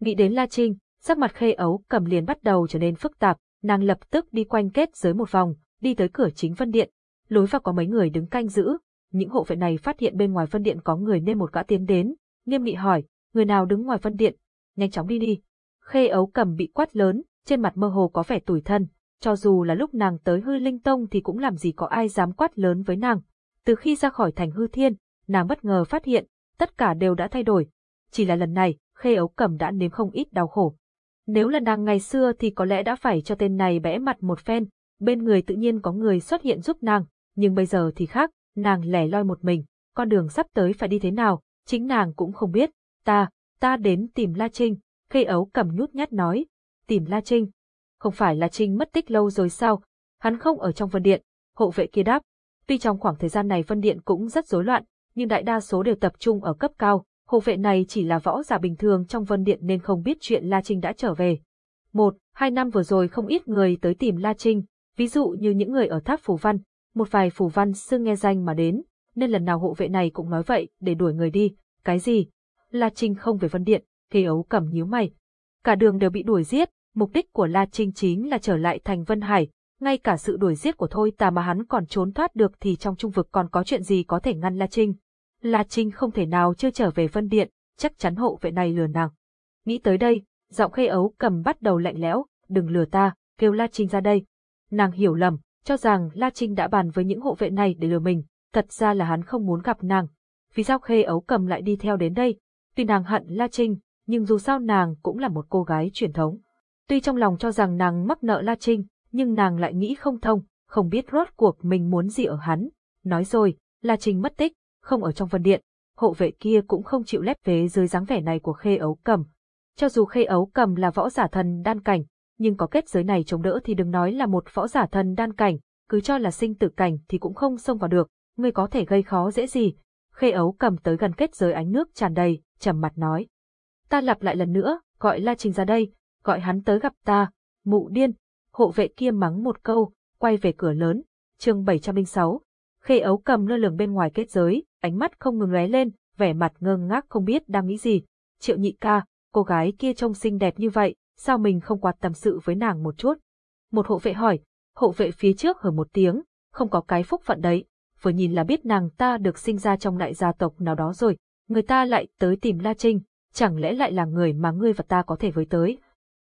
Nghĩ đến La Trinh, sắc mặt khê ấu cầm liền bắt đầu trở nên phức tạp, nàng lập tức đi quanh kết giới một vòng, đi tới cửa chính phân điện. Lối vào có mấy người đứng canh giữ, những hộ vệ này phát hiện bên ngoài phân điện có người nên một gã tiến đến, nghiêm nghị hỏi, người nào đứng ngoài phân điện, nhanh chóng đi đi. Khê ấu cầm bị quát lớn, trên mặt mơ hồ có vẻ tủi thân, cho dù là lúc nàng tới hư linh tông thì cũng làm gì có ai dám quát lớn với nàng. Từ khi ra khỏi thành hư thiên, nàng bất ngờ phát hiện, tất cả đều đã thay đổi. Chỉ là lần này, khê ấu cầm đã nếm không ít đau khổ. Nếu là nàng ngày xưa thì có lẽ đã phải cho tên này bẽ mặt một phen, bên người tự nhiên có người xuất hiện giúp nàng, nhưng bây giờ thì khác, nàng lẻ loi một mình, con đường sắp tới phải đi thế nào, chính nàng cũng không biết. Ta, ta đến tìm La Trinh, khê ấu cầm nhút nhát nói, tìm La Trinh. Không phải La Trinh mất tích lâu rồi sao, hắn không ở trong vân điện, hộ vệ kia đáp. Tuy trong khoảng thời gian này vân điện cũng rất rối loạn, nhưng đại đa số đều tập trung ở cấp cao, hộ vệ này chỉ là võ giả bình thường trong vân điện nên không biết chuyện La Trinh đã trở về. Một, hai năm vừa rồi không ít người tới tìm La Trinh, ví dụ như những người ở tháp phù văn, một vài phù văn xưng nghe danh mà đến, nên lần nào hộ vệ này cũng nói vậy để đuổi người đi. Cái gì? La Trinh không về Vân Điện, Kỳ ấu cầm nhíu mày. Cả đường đều bị đuổi giết, mục đích của La Trinh chính là trở lại thành Vân Hải, ngay cả sự đuổi giết của Thôi Tà mà hắn còn trốn thoát được thì trong trung vực còn có chuyện gì có thể ngăn La Trinh. La Trinh không thể nào chưa trở về Vân Điện, chắc chắn hộ vệ này lừa nàng. Nghĩ tới đây, giọng khê ấu cầm bắt đầu lạnh lẽo, đừng lừa ta, kêu La Trinh ra đây. Nàng hiểu lầm, cho rằng La Trinh đã bàn với những hộ vệ này để lừa mình, thật ra là hắn không muốn gặp nàng. Vì sao khê ấu cầm lại đi theo đến đây? Tuy nàng hận La Trinh, nhưng dù sao nàng cũng là một cô gái truyền thống. Tuy trong lòng cho rằng nàng mắc nợ La Trinh, nhưng nàng lại nghĩ không thông, không biết rốt cuộc mình muốn gì ở hắn. Nói rồi, La Trinh mất tích, không ở trong vân điện, hộ vệ kia cũng không chịu lép vế dưới dáng vẻ này của khê ấu cầm. Cho dù khê ấu cầm là võ giả thần đan cảnh, nhưng có kết giới này chống đỡ thì đừng nói là một võ giả thần đan cảnh, cứ cho là sinh tử cảnh thì cũng không xông vào được, ngươi có thể gây khó dễ gì. Khê ấu cầm tới gần kết giới ánh nước tràn đầy, trầm mặt nói. Ta lặp lại lần nữa, gọi La Trình ra đây, gọi hắn tới gặp ta, mụ điên. Hộ vệ kia mắng một câu, quay về cửa lớn, chương 706. Khê ấu cầm lơ lửng bên ngoài kết giới, ánh mắt không ngừng lóe lên, vẻ mặt ngơ ngác không biết đang nghĩ gì. Triệu nhị ca, cô gái kia trông xinh đẹp như vậy, sao mình không quạt tâm sự với nàng một chút? Một hộ vệ hỏi, hộ vệ phía trước hở một tiếng, không có cái phúc phận đấy, vừa nhìn là biết nàng ta được sinh ra trong đại gia tộc nào đó rồi, người ta lại tới tìm La Trinh, chẳng lẽ lại là người mà ngươi và ta có thể với tới.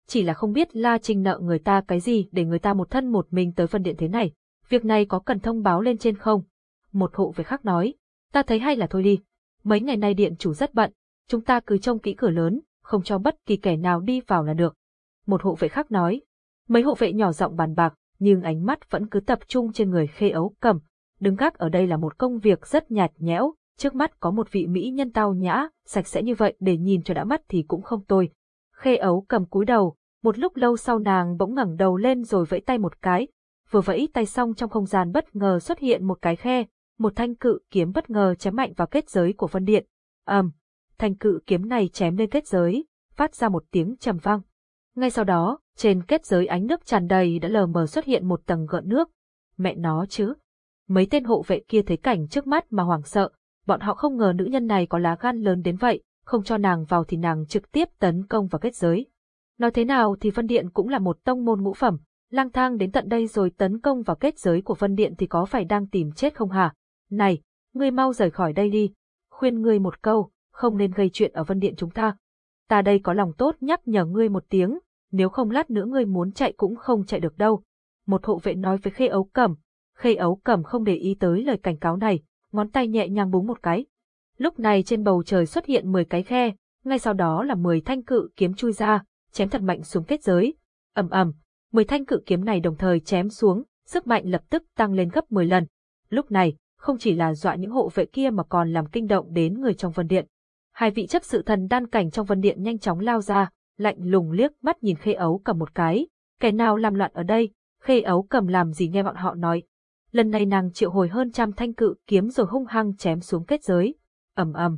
Chỉ là không biết La Trinh nợ người ta cái gì để người ta một thân một mình tới phân điện thế này, việc này có cần thông báo lên trên không? Một hộ vệ khác nói, ta thấy hay là thôi đi, mấy ngày nay điện chủ rất bận, chúng ta cứ trông kỹ cửa lớn, không cho bất kỳ kẻ nào đi vào là được. Một hộ vệ khác nói, mấy hộ vệ nhỏ giọng bàn bạc, nhưng ánh mắt vẫn cứ tập trung trên người khê ấu cầm. Đứng gác ở đây là một công việc rất nhạt nhẽo, trước mắt có một vị mỹ nhân tao nhã, sạch sẽ như vậy để nhìn cho đã mắt thì cũng không tồi. Khê ấu cầm cúi đầu, một lúc lâu sau nàng bỗng ngẩng đầu lên rồi vẫy tay một cái. Vừa vẫy tay xong trong không gian bất ngờ xuất hiện một cái khe, một thanh cự kiếm bất ngờ chém mạnh vào kết giới của phân điện. ầm, um, thanh cự kiếm này chém lên kết giới, phát ra một tiếng trầm vang. Ngay sau đó, trên kết giới ánh nước tràn đầy đã lờ mờ xuất hiện một tầng gợn nước. Mẹ nó chứ. Mấy tên hộ vệ kia thấy cảnh trước mắt mà hoảng sợ, bọn họ không ngờ nữ nhân này có lá gan lớn đến vậy, không cho nàng vào thì nàng trực tiếp tấn công vào kết giới. Nói thế nào thì Vân Điện cũng là một tông môn ngũ phẩm, lang thang đến tận đây rồi tấn công vào kết giới của Vân Điện thì có phải đang tìm chết không hả? Này, ngươi mau rời khỏi đây đi. Khuyên ngươi một câu, không nên gây chuyện ở Vân Điện chúng ta. Ta đây có lòng tốt nhắc nhở ngươi một tiếng, nếu không lát nữa ngươi muốn chạy cũng không chạy được đâu. Một hộ vệ nói với Khê Ấu Cẩm. Khê Ấu Cẩm không để ý tới lời cảnh cáo này, ngón tay nhẹ nhàng búng một cái. Lúc này trên bầu trời xuất hiện 10 cái khe, ngay sau đó là 10 thanh cự kiếm chui ra, chém thật mạnh xuống kết giới. ầm ầm, 10 thanh cự kiếm này đồng thời chém xuống, sức mạnh lập tức tăng lên gấp 10 lần. Lúc này, không chỉ là dọa những hộ vệ kia mà còn làm kinh động đến người trong vân điện. Hai vị chấp sự thần đan cảnh trong vân điện nhanh chóng lao ra, lạnh lùng liếc mắt nhìn khê ấu cầm một cái. Kẻ nào làm loạn ở đây, khê ấu cầm làm gì nghe bọn họ nói. Lần này nàng triệu hồi hơn trăm thanh cự kiếm rồi hung hăng chém xuống kết giới. ầm ầm.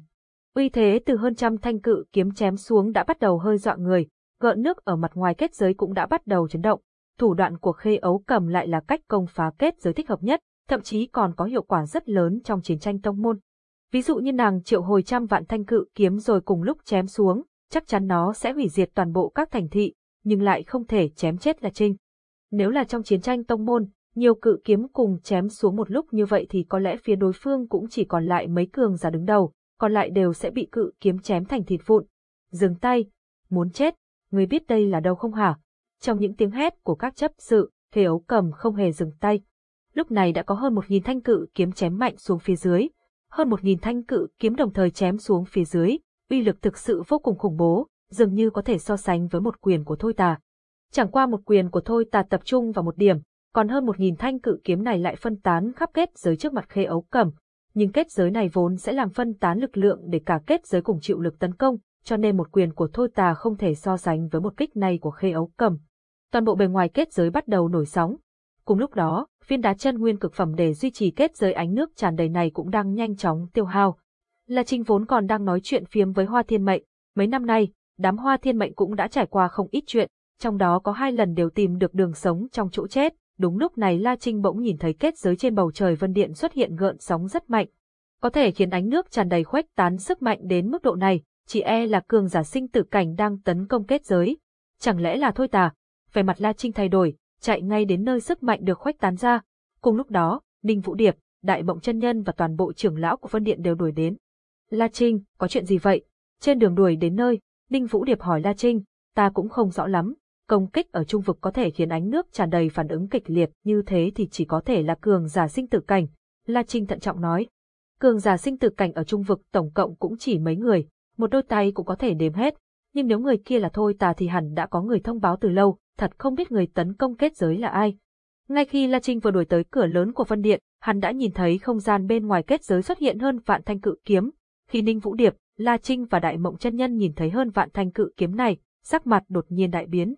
Uy thế từ hơn trăm thanh cự kiếm chém xuống đã bắt đầu hơi dọa người, gợn nước ở mặt ngoài kết giới cũng đã bắt đầu chấn động. Thủ đoạn của khê ấu cầm lại là cách công phá kết giới thích hợp nhất, thậm chí còn có hiệu quả rất lớn trong chiến tranh tông môn. Ví dụ như nàng triệu hồi trăm vạn thanh cự kiếm rồi cùng lúc chém xuống, chắc chắn nó sẽ hủy diệt toàn bộ các thành thị, nhưng lại không thể chém chết là Trinh. Nếu là trong chiến tranh tông môn, nhiều cự kiếm cùng chém xuống một lúc như vậy thì có lẽ phía đối phương cũng chỉ còn lại mấy cường giả đứng đầu, còn lại đều sẽ bị cự kiếm chém thành thịt vụn. Dừng tay, muốn chết, người biết đây là đâu không hả? Trong những tiếng hét của các chấp sự, Thế ấu cầm không hề dừng tay. Lúc này đã có hơn một nghìn thanh cự kiếm chém mạnh xuống phía dưới. Hơn một nghìn thanh cự kiếm đồng thời chém xuống phía dưới, uy lực thực sự vô cùng khủng bố, dường như có thể so sánh với một quyền của Thôi Tà. Chẳng qua một quyền của Thôi Tà tập trung vào một điểm, còn hơn một nghìn thanh cự kiếm này lại phân tán khắp kết giới trước mặt khê ấu cẩm Nhưng kết giới này vốn sẽ làm phân tán lực lượng để cả kết giới cùng chịu lực tấn công, cho nên một quyền của Thôi Tà không thể so sánh với một kích này của khê ấu cẩm Toàn bộ bề ngoài kết giới bắt đầu nổi sóng. Cùng lúc đó, viên đá chân nguyên cực phẩm để duy trì kết giới ánh nước tràn đầy này cũng đang nhanh chóng tiêu hao. La Trinh vốn còn đang nói chuyện phiếm với Hoa Thiên Mệnh, mấy năm nay, đám Hoa Thiên Mệnh cũng đã trải qua không ít chuyện, trong đó có hai lần đều tìm được đường sống trong chỗ chết. Đúng lúc này La Trinh bỗng nhìn thấy kết giới trên bầu trời vân điện xuất hiện gợn sóng rất mạnh. Có thể khiến ánh nước tràn đầy khuếch tán sức mạnh đến mức độ này, chỉ e là cường giả sinh tử cảnh đang tấn công kết giới. Chẳng lẽ là thôi tà? về mặt La Trinh thay đổi, chạy ngay đến nơi sức mạnh được khuếch tán ra. Cùng lúc đó, Ninh Vũ Điệp, Đại Mộng Chân Nhân và toàn bộ trưởng lão của Vân Điện đều đuổi đến. La Trinh, có chuyện gì vậy? Trên đường đuổi đến nơi, Ninh Vũ Điệp hỏi La Trinh, ta cũng không rõ lắm. Công kích ở trung vực có thể khiến ánh nước tràn đầy phản ứng kịch liệt như thế thì chỉ có thể là cường giả sinh tử cảnh. La Trinh thận trọng nói. Cường giả sinh tử cảnh ở trung vực tổng cộng cũng chỉ mấy người, một đôi tay cũng có thể đếm hết. Nhưng nếu người kia là thôi tà thì hẳn đã có người thông báo từ lâu, thật không biết người tấn công kết giới là ai. Ngay khi La Trinh vừa đuổi tới cửa lớn của phân Điện, hắn đã nhìn thấy không gian bên ngoài kết giới xuất hiện hơn vạn thanh cự kiếm. Khi Ninh Vũ Điệp, La Trinh và Đại Mộng Chân Nhân nhìn thấy hơn vạn thanh cự kiếm này, sắc mặt đột nhiên đại biến.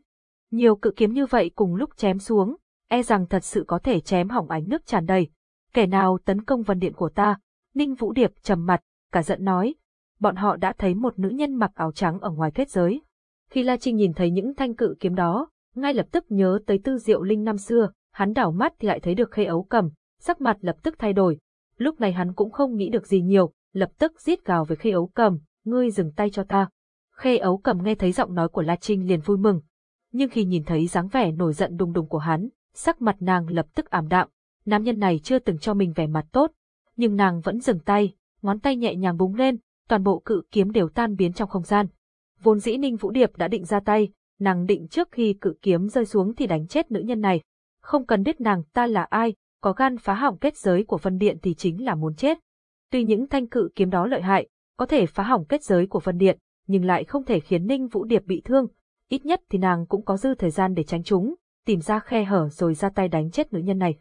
Nhiều cự kiếm như vậy cùng lúc chém xuống, e rằng thật sự có thể chém hỏng ánh nước tràn đầy. Kẻ nào tấn công Vân Điện của ta? Ninh Vũ Điệp trầm mặt, cả giận nói. Bọn họ đã thấy một nữ nhân mặc áo trắng ở ngoài kết giới. Khi La Trinh nhìn thấy những thanh cự kiếm đó, ngay lập tức nhớ tới tư diệu linh năm xưa, hắn đảo mắt thì lại thấy được khê ấu cầm, sắc mặt lập tức thay đổi. Lúc này hắn cũng không nghĩ được gì nhiều, lập tức giết gào với khê ấu cầm, ngươi dừng tay cho ta. Khê ấu cầm nghe thấy giọng nói của La Trinh liền vui mừng. Nhưng khi nhìn thấy dáng vẻ nổi giận đùng đùng của hắn, sắc mặt nàng lập tức ảm đạm. Nam nhân này chưa từng cho mình vẻ mặt tốt, nhưng nàng vẫn dừng tay, ngón tay nhẹ nhàng búng lên, toàn bộ cự kiếm đều tan biến trong không gian. Vốn dĩ Ninh Vũ Điệp đã định ra tay, nàng định trước khi cự kiếm rơi xuống thì đánh chết nữ nhân này. Không cần biết nàng ta là ai, có gan phá hỏng kết giới của phân Điện thì chính là muốn chết. Tuy những thanh cự kiếm đó lợi hại, có thể phá hỏng kết giới của phân Điện, nhưng lại không thể khiến Ninh Vũ Điệp bị thương, ít nhất thì nàng cũng có dư thời gian để tránh chúng, tìm ra khe hở rồi ra tay đánh chết nữ nhân này.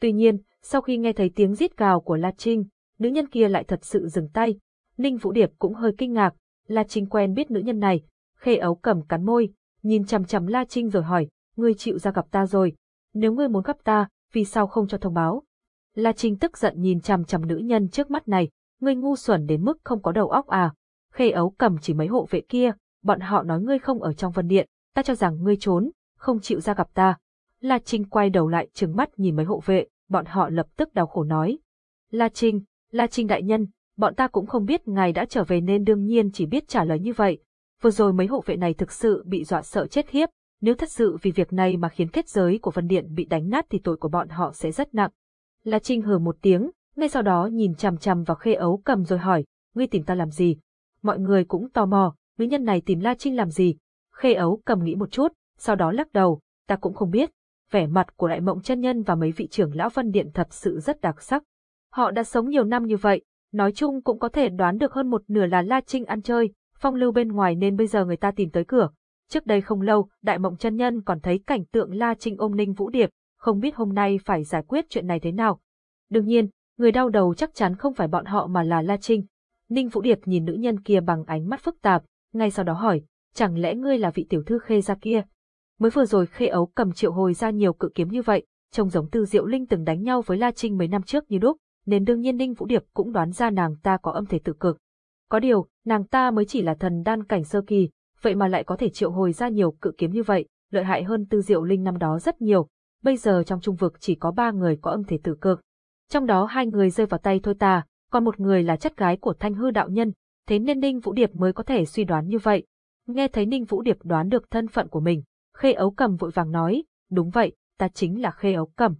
Tuy nhiên, sau khi nghe thấy tiếng rít gào của La Trinh, nữ nhân kia lại thật sự dừng tay. Ninh Vũ Điệp cũng hơi kinh ngạc, La Trinh quen biết nữ nhân này, khê ấu cầm cắn môi, nhìn chằm chằm La Trinh rồi hỏi, ngươi chịu ra gặp ta rồi, nếu ngươi muốn gặp ta, vì sao không cho thông báo? La Trinh tức giận nhìn chằm chằm nữ nhân trước mắt này, ngươi ngu xuẩn đến mức không có đầu óc à? Khê ấu cầm chỉ mấy hộ vệ kia, bọn họ nói ngươi không ở trong vân điện, ta cho rằng ngươi trốn, không chịu ra gặp ta. La Trinh quay đầu lại trừng mắt nhìn mấy hộ vệ, bọn họ lập tức đau khổ nói. La Trinh, La Trinh đại nhân, bọn ta cũng không biết ngài đã trở về nên đương nhiên chỉ biết trả lời như vậy. Vừa rồi mấy hộ vệ này thực sự bị dọa sợ chết khiếp, nếu thật sự vì việc này mà khiến kết giới của Vân Điện bị đánh nát thì tội của bọn họ sẽ rất nặng. La Trinh hừ một tiếng, ngay sau đó nhìn chằm chằm vào khê ấu cầm rồi hỏi, ngươi tìm ta làm gì? Mọi người cũng tò mò, nữ nhân này tìm La Trinh làm gì? Khê ấu cầm nghĩ một chút, sau đó lắc đầu, ta cũng không biết. Vẻ mặt của đại mộng chân nhân và mấy vị trưởng lão văn Điện thật sự rất đặc sắc. Họ đã sống nhiều năm như vậy, nói chung cũng có thể đoán được hơn một nửa là La Trinh ăn chơi, phong lưu bên ngoài nên bây giờ người ta tìm tới cửa. Trước đây không lâu, đại mộng chân nhân còn thấy cảnh tượng La Trinh ôm Ninh Vũ Điệp, không biết hôm nay phải giải quyết chuyện này thế nào. Đương nhiên, người đau đầu chắc chắn không phải bọn họ mà là La Trinh. Ninh Vũ Điệp nhìn nữ nhân kia bằng ánh mắt phức tạp, ngay sau đó hỏi, chẳng lẽ ngươi là vị tiểu thư khê gia kia? Mới vừa rồi khê ấu cầm triệu hồi ra nhiều cự kiếm như vậy, trông giống tư diệu linh từng đánh nhau với La Trinh mấy năm trước như đúc, nên đương nhiên Ninh Vũ Điệp cũng đoán ra nàng ta có âm thể tự cực. Có điều, nàng ta mới chỉ là thần đan cảnh sơ kỳ, vậy mà lại có thể triệu hồi ra nhiều cự kiếm như vậy, lợi hại hơn tư diệu linh năm đó rất nhiều. Bây giờ trong trung vực chỉ có ba người có âm thể tử cực. Trong đó hai người rơi vào tay thôi ta, còn một người là chất gái của thanh hư đạo nhân, thế nên Ninh Vũ Điệp mới có thể suy đoán như vậy. Nghe thấy Ninh Vũ Điệp đoán được thân phận của mình, Khê Ấu Cầm vội vàng nói, đúng vậy, ta chính là Khê Ấu Cầm.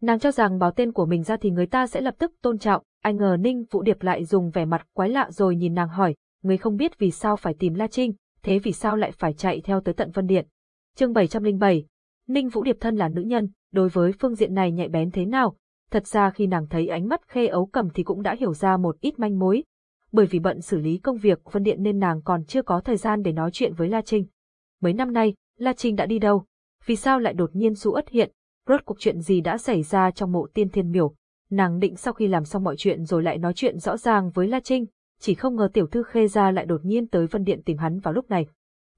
Nàng cho rằng báo tên của mình ra thì người ta sẽ lập tức tôn trọng, ai ngờ Ninh Vũ Điệp lại dùng vẻ mặt quái lạ rồi nhìn nàng hỏi, người không biết vì sao phải tìm La Trinh, thế vì sao lại phải chạy theo tới tận Vân Điện. Chương 707 Ninh Vũ Điệp thân là nữ nhân, đối với phương diện này nhạy bén thế nào, thật ra khi nàng thấy ánh mắt khê ấu cầm thì cũng đã hiểu ra một ít manh mối. Bởi vì bận xử lý công việc Vân Điện nên nàng còn chưa có thời gian để nói chuyện với La Trinh. Mấy năm nay, La Trinh đã đi đâu? Vì sao lại đột nhiên du ất hiện? Rốt cuộc chuyện gì đã xảy ra trong mộ tiên thiên miểu? Nàng định sau khi làm xong mọi chuyện rồi lại nói chuyện rõ ràng với La Trinh, chỉ không ngờ tiểu thư khê gia lại đột nhiên tới Vân Điện tìm hắn vào lúc này.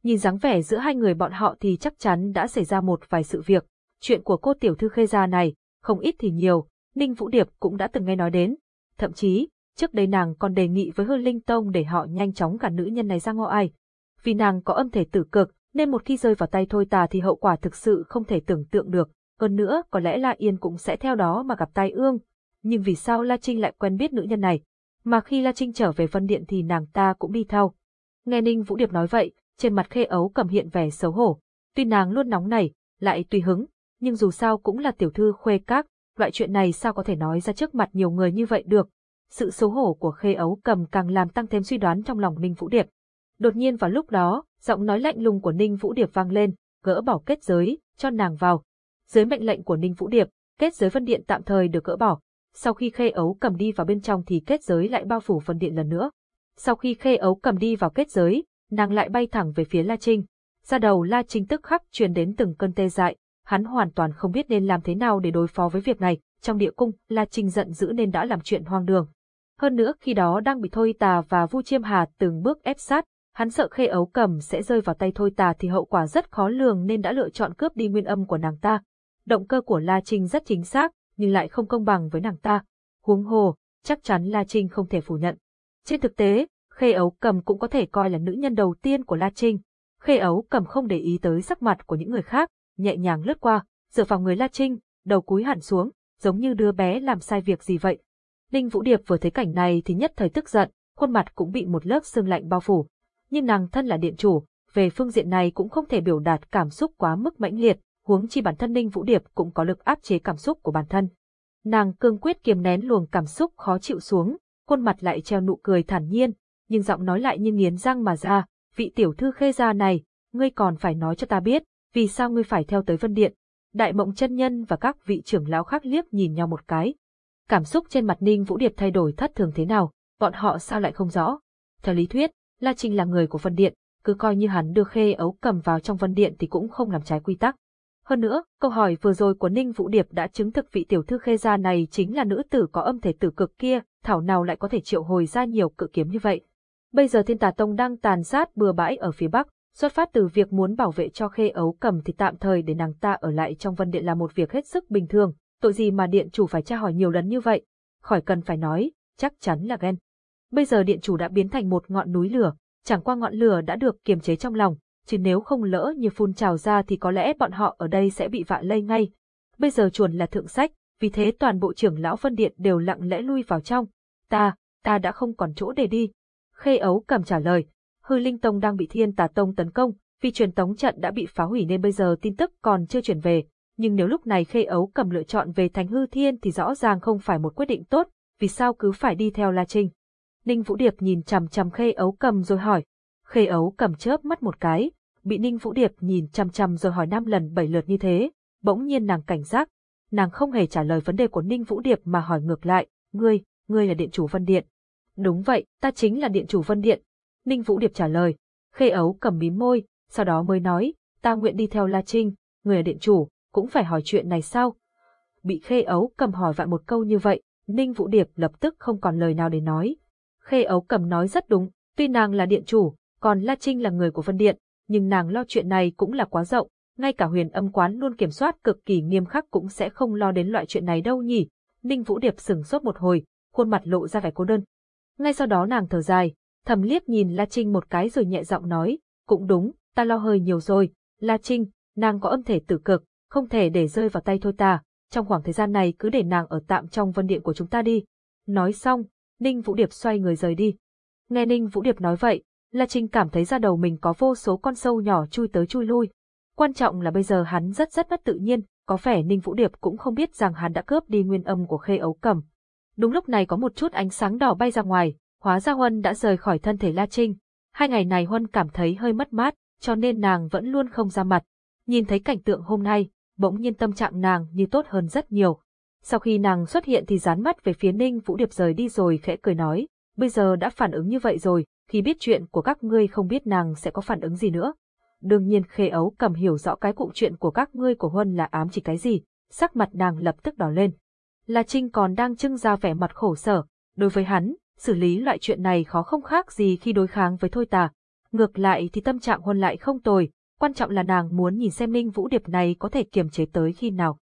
Nhìn dáng vẻ giữa hai người bọn họ thì chắc chắn đã xảy ra một vài sự việc. Chuyện của cô tiểu thư khê gia này, không ít thì nhiều, Ninh Vũ Điệp cũng đã từng nghe nói đến. Thậm chí, trước đây nàng còn đề nghị với Hư Linh Tông để họ nhanh chóng gạt nữ nhân này ra ngoài. Vì nàng có âm thể tử cực, nên một khi rơi vào tay thôi tà thì hậu quả thực sự không thể tưởng tượng được. Hơn nữa, có lẽ La Yên cũng sẽ theo đó mà gặp tai ương. Nhưng vì sao La Trinh lại quen biết nữ nhân này? Mà khi La Trinh trở về Vân Điện thì nàng ta cũng đi theo. Nghe Ninh Vũ Điệp nói vậy, trên mặt khê ấu cầm hiện vẻ xấu hổ. Tuy nàng luôn nóng nảy, lại tùy hứng, nhưng dù sao cũng là tiểu thư khuê các, loại chuyện này sao có thể nói ra trước mặt nhiều người như vậy được. Sự xấu hổ của khê ấu cầm càng làm tăng thêm suy đoán trong lòng Ninh Vũ Điệp. Đột nhiên vào lúc đó, giọng nói lạnh lùng của Ninh Vũ Điệp vang lên, gỡ bỏ kết giới, cho nàng vào. Dưới mệnh lệnh của Ninh Vũ Điệp, kết giới phân điện tạm thời được gỡ bỏ. Sau khi khê ấu cầm đi vào bên trong thì kết giới lại bao phủ phân điện lần nữa. Sau khi khê ấu cầm đi vào kết giới, nàng lại bay thẳng về phía La Trinh. Ra đầu La Trinh tức khắc truyền đến từng cơn tê dại, hắn hoàn toàn không biết nên làm thế nào để đối phó với việc này, trong địa cung, La Trinh giận dữ nên đã làm chuyện hoang đường. Hơn nữa khi đó đang bị Thôi Tà và Vu Chiêm Hà từng bước ép sát, hắn sợ khê ấu cầm sẽ rơi vào tay Thôi Tà thì hậu quả rất khó lường nên đã lựa chọn cướp đi nguyên âm của nàng ta. Động cơ của La Trinh rất chính xác, nhưng lại không công bằng với nàng ta. Huống hồ, chắc chắn La Trinh không thể phủ nhận. Trên thực tế, Khê Ấu Cầm cũng có thể coi là nữ nhân đầu tiên của La Trinh. Khê Ấu Cầm không để ý tới sắc mặt của những người khác, nhẹ nhàng lướt qua, dựa vào người La Trinh, đầu cúi hẳn xuống, giống như đứa bé làm sai việc gì vậy. Ninh Vũ Điệp vừa thấy cảnh này thì nhất thời tức giận, khuôn mặt cũng bị một lớp sương lạnh bao phủ. Nhưng nàng thân là điện chủ, về phương diện này cũng không thể biểu đạt cảm xúc quá mức mãnh liệt, huống chi bản thân Ninh Vũ Điệp cũng có lực áp chế cảm xúc của bản thân. Nàng cương quyết kiềm nén luồng cảm xúc khó chịu xuống, khuôn mặt lại treo nụ cười thản nhiên, nhưng giọng nói lại như nghiến răng mà ra, vị tiểu thư khê gia này, ngươi còn phải nói cho ta biết, vì sao ngươi phải theo tới Vân Điện. Đại mộng chân nhân và các vị trưởng lão khác liếc nhìn nhau một cái. Cảm xúc trên mặt Ninh Vũ Điệp thay đổi thất thường thế nào, bọn họ sao lại không rõ. Theo lý thuyết, La Trinh là người của Vân Điện, cứ coi như hắn đưa khê ấu cầm vào trong Vân Điện thì cũng không làm trái quy tắc. Hơn nữa, câu hỏi vừa rồi của Ninh Vũ Điệp đã chứng thực vị tiểu thư khê gia này chính là nữ tử có âm thể tử cực kia, thảo nào lại có thể triệu hồi ra nhiều cự kiếm như vậy. Bây giờ thiên tà tông đang tàn sát bừa bãi ở phía bắc, xuất phát từ việc muốn bảo vệ cho khê ấu cầm thì tạm thời để nàng ta ở lại trong vân điện là một việc hết sức bình thường, tội gì mà điện chủ phải tra hỏi nhiều lần như vậy, khỏi cần phải nói, chắc chắn là ghen. Bây giờ điện chủ đã biến thành một ngọn núi lửa, chẳng qua ngọn lửa đã được kiềm chế trong lòng, chứ nếu không lỡ như phun trào ra thì có lẽ bọn họ ở đây sẽ bị vạ lây ngay. Bây giờ chuồn là thượng sách, vì thế toàn bộ trưởng lão phân điện đều lặng lẽ lui vào trong. Ta, ta đã không còn chỗ để đi. Khê ấu cầm trả lời. Hư Linh Tông đang bị Thiên Tà Tông tấn công, vì truyền tống trận đã bị phá hủy nên bây giờ tin tức còn chưa chuyển về. Nhưng nếu lúc này Khê Ấu cầm lựa chọn về thành hư thiên thì rõ ràng không phải một quyết định tốt, vì sao cứ phải đi theo La Trinh. Ninh Vũ Điệp nhìn chằm chằm Khê Ấu cầm rồi hỏi. Khê Ấu cầm chớp mắt một cái, bị Ninh Vũ Điệp nhìn chằm chằm rồi hỏi năm lần bảy lượt như thế, bỗng nhiên nàng cảnh giác. Nàng không hề trả lời vấn đề của Ninh Vũ Điệp mà hỏi ngược lại, ngươi, ngươi là điện chủ Vân Điện. Đúng vậy, ta chính là điện chủ Vân Điện. Ninh Vũ Điệp trả lời. Khê Ấu cầm mím môi, sau đó mới nói, ta nguyện đi theo La Trinh, người là điện chủ, cũng phải hỏi chuyện này sao? Bị Khê Ấu cầm hỏi vạn một câu như vậy, Ninh Vũ Điệp lập tức không còn lời nào để nói. Khê Ấu cầm nói rất đúng, tuy nàng là điện chủ, còn La Trinh là người của Vân Điện, nhưng nàng lo chuyện này cũng là quá rộng, ngay cả huyền âm quán luôn kiểm soát cực kỳ nghiêm khắc cũng sẽ không lo đến loại chuyện này đâu nhỉ. Ninh Vũ Điệp sừng sốt một hồi, khuôn mặt lộ ra vẻ cô đơn. Ngay sau đó nàng thở dài, thầm liếc nhìn La Trinh một cái rồi nhẹ giọng nói, cũng đúng, ta lo hơi nhiều rồi, La Trinh, nàng có âm thể tử cực, không thể để rơi vào tay thôi ta, trong khoảng thời gian này cứ để nàng ở tạm trong vân điện của chúng ta đi. Nói xong, Ninh Vũ Điệp xoay người rời đi. Nghe Ninh Vũ Điệp nói vậy, La Trinh cảm thấy ra đầu mình có vô số con sâu nhỏ chui tới chui lui. Quan trọng là bây giờ hắn rất rất bất tự nhiên, có vẻ Ninh Vũ Điệp cũng không biết rằng hắn đã cướp đi nguyên âm của khê ấu cầm. Đúng lúc này có một chút ánh sáng đỏ bay ra ngoài, hóa ra Huân đã rời khỏi thân thể La Trinh. Hai ngày này Huân cảm thấy hơi mất mát, cho nên nàng vẫn luôn không ra mặt. Nhìn thấy cảnh tượng hôm nay, bỗng nhiên tâm trạng nàng như tốt hơn rất nhiều. Sau khi nàng xuất hiện thì dán mắt về phía Ninh Vũ Điệp rời đi rồi khẽ cười nói, bây giờ đã phản ứng như vậy rồi, khi biết chuyện của các ngươi không biết nàng sẽ có phản ứng gì nữa. Đương nhiên khê ấu cầm hiểu rõ cái cụm chuyện của các ngươi của Huân là ám chỉ cái gì, sắc mặt nàng lập tức đỏ lên. La Trinh còn đang trưng ra vẻ mặt khổ sở, đối với hắn, xử lý loại chuyện này khó không khác gì khi đối kháng với thôi tà. Ngược lại thì tâm trạng Huân lại không tồi, quan trọng là nàng muốn nhìn xem Ninh Vũ Điệp này có thể kiềm chế tới khi nào.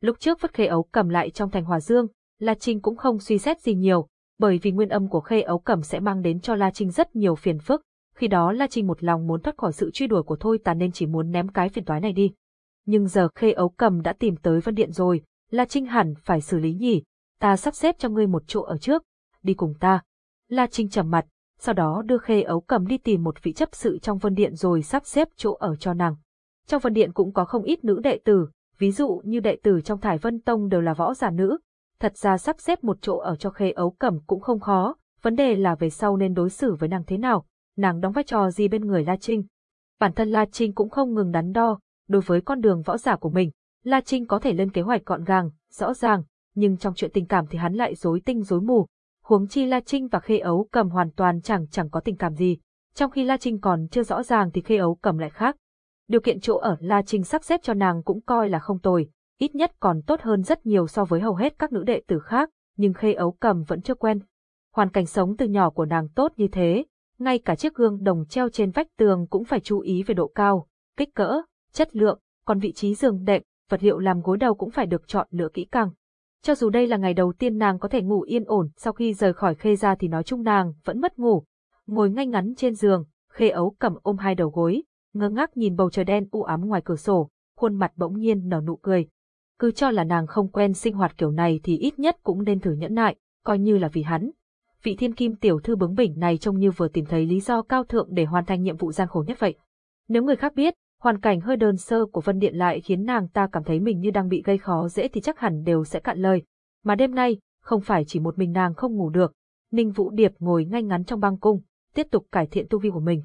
Lúc trước vứt khê ấu cầm lại trong thành hòa dương, La Trinh cũng không suy xét gì nhiều, bởi vì nguyên âm của khê ấu cầm sẽ mang đến cho La Trinh rất nhiều phiền phức, khi đó La Trinh một lòng muốn thoát khỏi sự truy đuổi của Thôi Tà nên chỉ muốn ném cái phiền toái này đi. Nhưng giờ khê ấu cầm đã tìm tới Vân Điện rồi, La Trinh hẳn phải xử lý nhỉ, ta sắp xếp cho ngươi một chỗ ở trước, đi cùng ta. La Trinh trầm mặt, sau đó đưa khê ấu cầm đi tìm một vị chấp sự trong Vân Điện rồi sắp xếp chỗ ở cho nàng. Trong Vân Điện cũng có không ít nữ đệ tử, ví dụ như đệ tử trong Thải Vân Tông đều là võ giả nữ, thật ra sắp xếp một chỗ ở cho khê ấu cẩm cũng không khó, vấn đề là về sau nên đối xử với nàng thế nào, nàng đóng vai trò gì bên người La Trinh. Bản thân La Trinh cũng không ngừng đắn đo, đối với con đường võ giả của mình, La Trinh có thể lên kế hoạch gọn gàng, rõ ràng, nhưng trong chuyện tình cảm thì hắn lại rối tinh rối mù. Huống chi La Trinh và Khê Ấu Cầm hoàn toàn chẳng chẳng có tình cảm gì, trong khi La Trinh còn chưa rõ ràng thì Khê Ấu Cầm lại khác. Điều kiện chỗ ở La Trinh sắp xếp cho nàng cũng coi là không tồi, ít nhất còn tốt hơn rất nhiều so với hầu hết các nữ đệ tử khác, nhưng Khê Ấu Cầm vẫn chưa quen. Hoàn cảnh sống từ nhỏ của nàng tốt như thế, ngay cả chiếc gương đồng treo trên vách tường cũng phải chú ý về độ cao, kích cỡ, chất lượng, còn vị trí giường đệm, vật liệu làm gối đầu cũng phải được chọn lựa kỹ càng. Cho dù đây là ngày đầu tiên nàng có thể ngủ yên ổn, sau khi rời khỏi khê ra thì nói chung nàng vẫn mất ngủ. Ngồi ngay ngắn trên giường, khê ấu cầm ôm hai đầu gối, ngơ ngác nhìn bầu trời đen u ám ngoài cửa sổ, khuôn mặt bỗng nhiên nở nụ cười cứ cho là nàng không quen sinh hoạt kiểu này thì ít nhất cũng nên thử nhẫn nại, coi như là vì hắn. Vị thiên kim tiểu thư bướng bỉnh này trông như vừa tìm thấy lý do cao thượng để hoàn thành nhiệm vụ gian khổ nhất vậy. Nếu người khác biết, hoàn cảnh hơi đơn sơ của Vân Điện lại khiến nàng ta cảm thấy mình như đang bị gây khó dễ thì chắc hẳn đều sẽ cạn lời. Mà đêm nay, không phải chỉ một mình nàng không ngủ được, Ninh Vũ Điệp ngồi ngay ngắn trong băng cung, tiếp tục cải thiện tu vi của mình.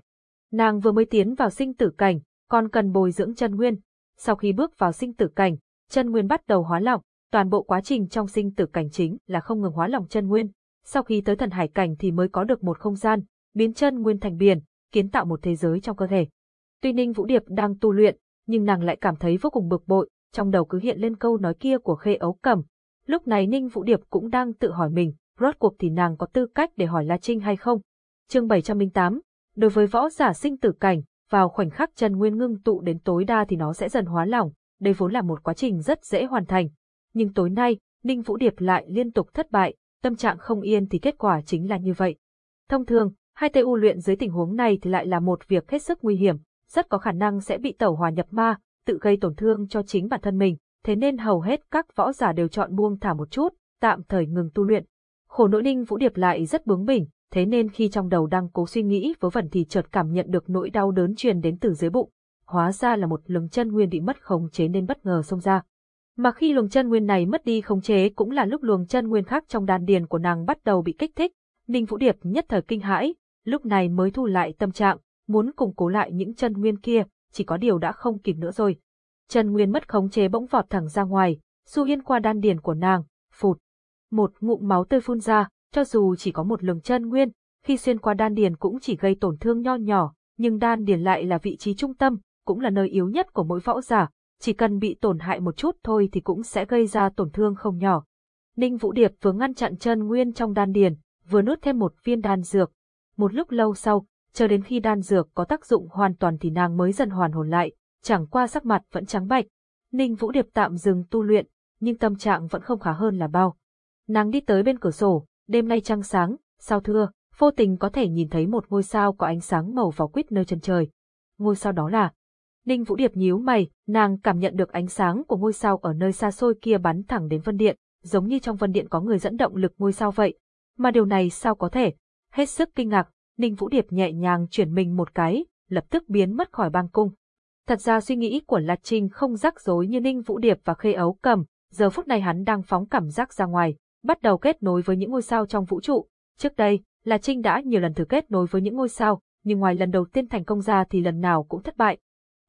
Nàng vừa mới tiến vào sinh tử cảnh, còn cần bồi dưỡng chân nguyên. Sau khi bước vào sinh tử cảnh, chân nguyên bắt đầu hóa lỏng, toàn bộ quá trình trong sinh tử cảnh chính là không ngừng hóa lỏng chân nguyên. Sau khi tới thần hải cảnh thì mới có được một không gian, biến chân nguyên thành biển, kiến tạo một thế giới trong cơ thể. Tuy Ninh Vũ Điệp đang tu luyện, nhưng nàng lại cảm thấy vô cùng bực bội, trong đầu cứ hiện lên câu nói kia của Khê Ấu Cẩm. Lúc này Ninh Vũ Điệp cũng đang tự hỏi mình, rốt cuộc thì nàng có tư cách để hỏi La Trinh hay không? Chương 708, đối với võ giả sinh tử cảnh, vào khoảnh khắc chân nguyên ngưng tụ đến tối đa thì nó sẽ dần hóa lỏng, đây vốn là một quá trình rất dễ hoàn thành. Nhưng tối nay, Ninh Vũ Điệp lại liên tục thất bại, tâm trạng không yên thì kết quả chính là như vậy. Thông thường, hai TU luyện dưới tình huống này thì lại là một việc hết sức nguy hiểm, rất có khả năng sẽ bị tẩu hòa nhập ma, tự gây tổn thương cho chính bản thân mình, thế nên hầu hết các võ giả đều chọn buông thả một chút, tạm thời ngừng tu luyện. Khổ nỗi Ninh Vũ Điệp lại rất bướng bỉnh, thế nên khi trong đầu đang cố suy nghĩ vớ vẩn thì chợt cảm nhận được nỗi đau đớn truyền đến từ dưới bụng. Hóa ra là một luồng chân nguyên bị mất khống chế nên bất ngờ xông ra. Mà khi luồng chân nguyên này mất đi khống chế cũng là lúc luồng chân nguyên khác trong đan điền của nàng bắt đầu bị kích thích. Ninh Vũ Điệp nhất thời kinh hãi, lúc này mới thu lại tâm trạng, muốn củng cố lại những chân nguyên kia, chỉ có điều đã không kịp nữa rồi. Chân nguyên mất khống chế bỗng vọt thẳng ra ngoài, Du yên qua đan điền của nàng, phụt. Một ngụm máu tươi phun ra, cho dù chỉ có một lường chân nguyên, khi xuyên qua đan điền cũng chỉ gây tổn thương nho nhỏ, nhưng đan điền lại là vị trí trung tâm, cũng là nơi yếu nhất của mỗi võ giả, chỉ cần bị tổn hại một chút thôi thì cũng sẽ gây ra tổn thương không nhỏ. Ninh Vũ Điệp vừa ngăn chặn chân nguyên trong đan điền, vừa nuốt thêm một viên đan dược. Một lúc lâu sau, chờ đến khi đan dược có tác dụng hoàn toàn thì nàng mới dần hoàn hồn lại, chẳng qua sắc mặt vẫn trắng bạch. Ninh Vũ Điệp tạm dừng tu luyện, nhưng tâm trạng vẫn không khá hơn là bao. Nàng đi tới bên cửa sổ, đêm nay trăng sáng, sao thưa, vô tình có thể nhìn thấy một ngôi sao có ánh sáng màu vỏ quýt nơi chân trời. Ngôi sao đó là... Ninh Vũ Điệp nhíu mày, nàng cảm nhận được ánh sáng của ngôi sao ở nơi xa xôi kia bắn thẳng đến vân điện, giống như trong vân điện có người dẫn động lực ngôi sao vậy. Mà điều này sao có thể? Hết sức kinh ngạc, Ninh Vũ Điệp nhẹ nhàng chuyển mình một cái, lập tức biến mất khỏi bang cung. Thật ra suy nghĩ của La Trinh không rắc rối như Ninh Vũ Điệp và Khê Ấu Cầm, giờ phút này hắn đang phóng cảm giác ra ngoài, bắt đầu kết nối với những ngôi sao trong vũ trụ. Trước đây, La Trinh đã nhiều lần thử kết nối với những ngôi sao, nhưng ngoài lần đầu tiên thành công ra thì lần nào cũng thất bại.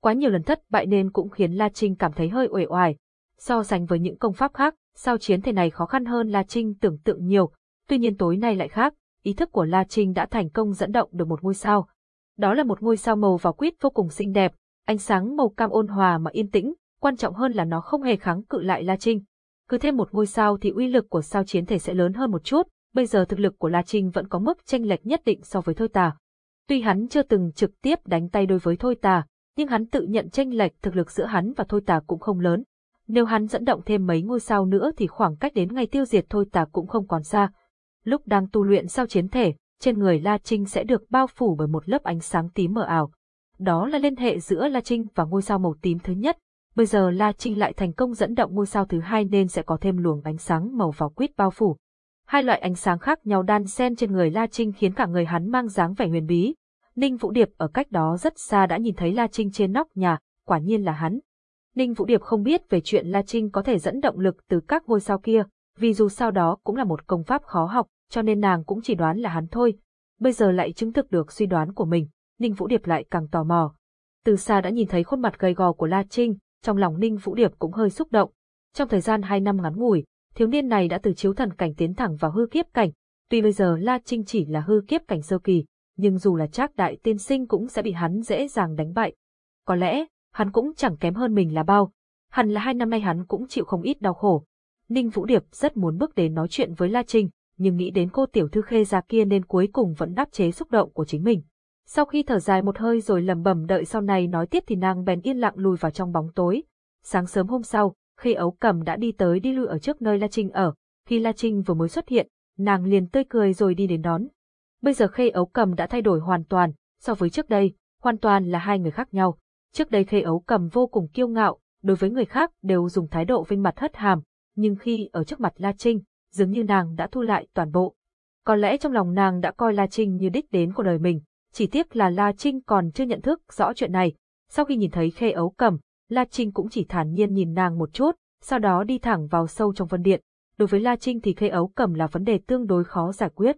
Quá nhiều lần thất bại nên cũng khiến La Trinh cảm thấy hơi uể oải. So sánh với những công pháp khác, sao chiến thể này khó khăn hơn La Trinh tưởng tượng nhiều. Tuy nhiên tối nay lại khác, ý thức của La Trinh đã thành công dẫn động được một ngôi sao. Đó là một ngôi sao màu vào quýt vô cùng xinh đẹp, ánh sáng màu cam ôn hòa mà yên tĩnh, quan trọng hơn là nó không hề kháng cự lại La Trinh. Cứ thêm một ngôi sao thì uy lực của sao chiến thể sẽ lớn hơn một chút, bây giờ thực lực của La Trinh vẫn có mức tranh lệch nhất định so với Thôi Tà. Tuy hắn chưa từng trực tiếp đánh tay đối với Thôi Tà, nhưng hắn tự nhận tranh lệch thực lực giữa hắn và Thôi Tà cũng không lớn. Nếu hắn dẫn động thêm mấy ngôi sao nữa thì khoảng cách đến ngày tiêu diệt Thôi Tà cũng không còn xa. Lúc đang tu luyện sao chiến thể, trên người La Trinh sẽ được bao phủ bởi một lớp ánh sáng tím mờ ảo. Đó là liên hệ giữa La Trinh và ngôi sao màu tím thứ nhất. Bây giờ La Trinh lại thành công dẫn động ngôi sao thứ hai nên sẽ có thêm luồng ánh sáng màu vào quýt bao phủ. Hai loại ánh sáng khác nhau đan xen trên người La Trinh khiến cả người hắn mang dáng vẻ huyền bí. Ninh Vũ Điệp ở cách đó rất xa đã nhìn thấy La Trinh trên nóc nhà, quả nhiên là hắn. Ninh Vũ Điệp không biết về chuyện La Trinh có thể dẫn động lực từ các ngôi sao kia, vì dù sao đó cũng là một công pháp khó học, cho nên nàng cũng chỉ đoán là hắn thôi. Bây giờ lại chứng thực được suy đoán của mình, Ninh Vũ Điệp lại càng tò mò. Từ xa đã nhìn thấy khuôn mặt gầy gò của La Trinh, trong lòng Ninh Vũ Điệp cũng hơi xúc động. Trong thời gian hai năm ngắn ngủi, thiếu niên này đã từ chiếu thần cảnh tiến thẳng vào hư kiếp cảnh. Tuy bây giờ La Trinh chỉ là hư kiếp cảnh sơ kỳ, nhưng dù là trác đại tiên sinh cũng sẽ bị hắn dễ dàng đánh bại. Có lẽ, hắn cũng chẳng kém hơn mình là bao. Hẳn là hai năm nay hắn cũng chịu không ít đau khổ. Ninh Vũ Điệp rất muốn bước đến nói chuyện với La Trinh, nhưng nghĩ đến cô tiểu thư khê già kia nên cuối cùng vẫn đáp chế xúc động của chính mình. Sau khi thở dài một hơi rồi lầm bầm đợi sau này nói tiếp thì nàng bèn yên lặng lùi vào trong bóng tối. Sáng sớm hôm sau, khi ấu cầm đã đi tới đi lui ở trước nơi La Trinh ở, khi La Trinh vừa mới xuất hiện, nàng liền tươi cười rồi đi đến đón. Bây giờ khê ấu cầm đã thay đổi hoàn toàn, so với trước đây, hoàn toàn là hai người khác nhau. Trước đây khê ấu cầm vô cùng kiêu ngạo, đối với người khác đều dùng thái độ vinh mặt hất hàm, nhưng khi ở trước mặt La Trinh, dường như nàng đã thu lại toàn bộ. Có lẽ trong lòng nàng đã coi La Trinh như đích đến của đời mình, chỉ tiếc là La Trinh còn chưa nhận thức rõ chuyện này. Sau khi nhìn thấy khê ấu cầm, La Trinh cũng chỉ thản nhiên nhìn nàng một chút, sau đó đi thẳng vào sâu trong vân điện. Đối với La Trinh thì khê ấu cầm là vấn đề tương đối khó giải quyết.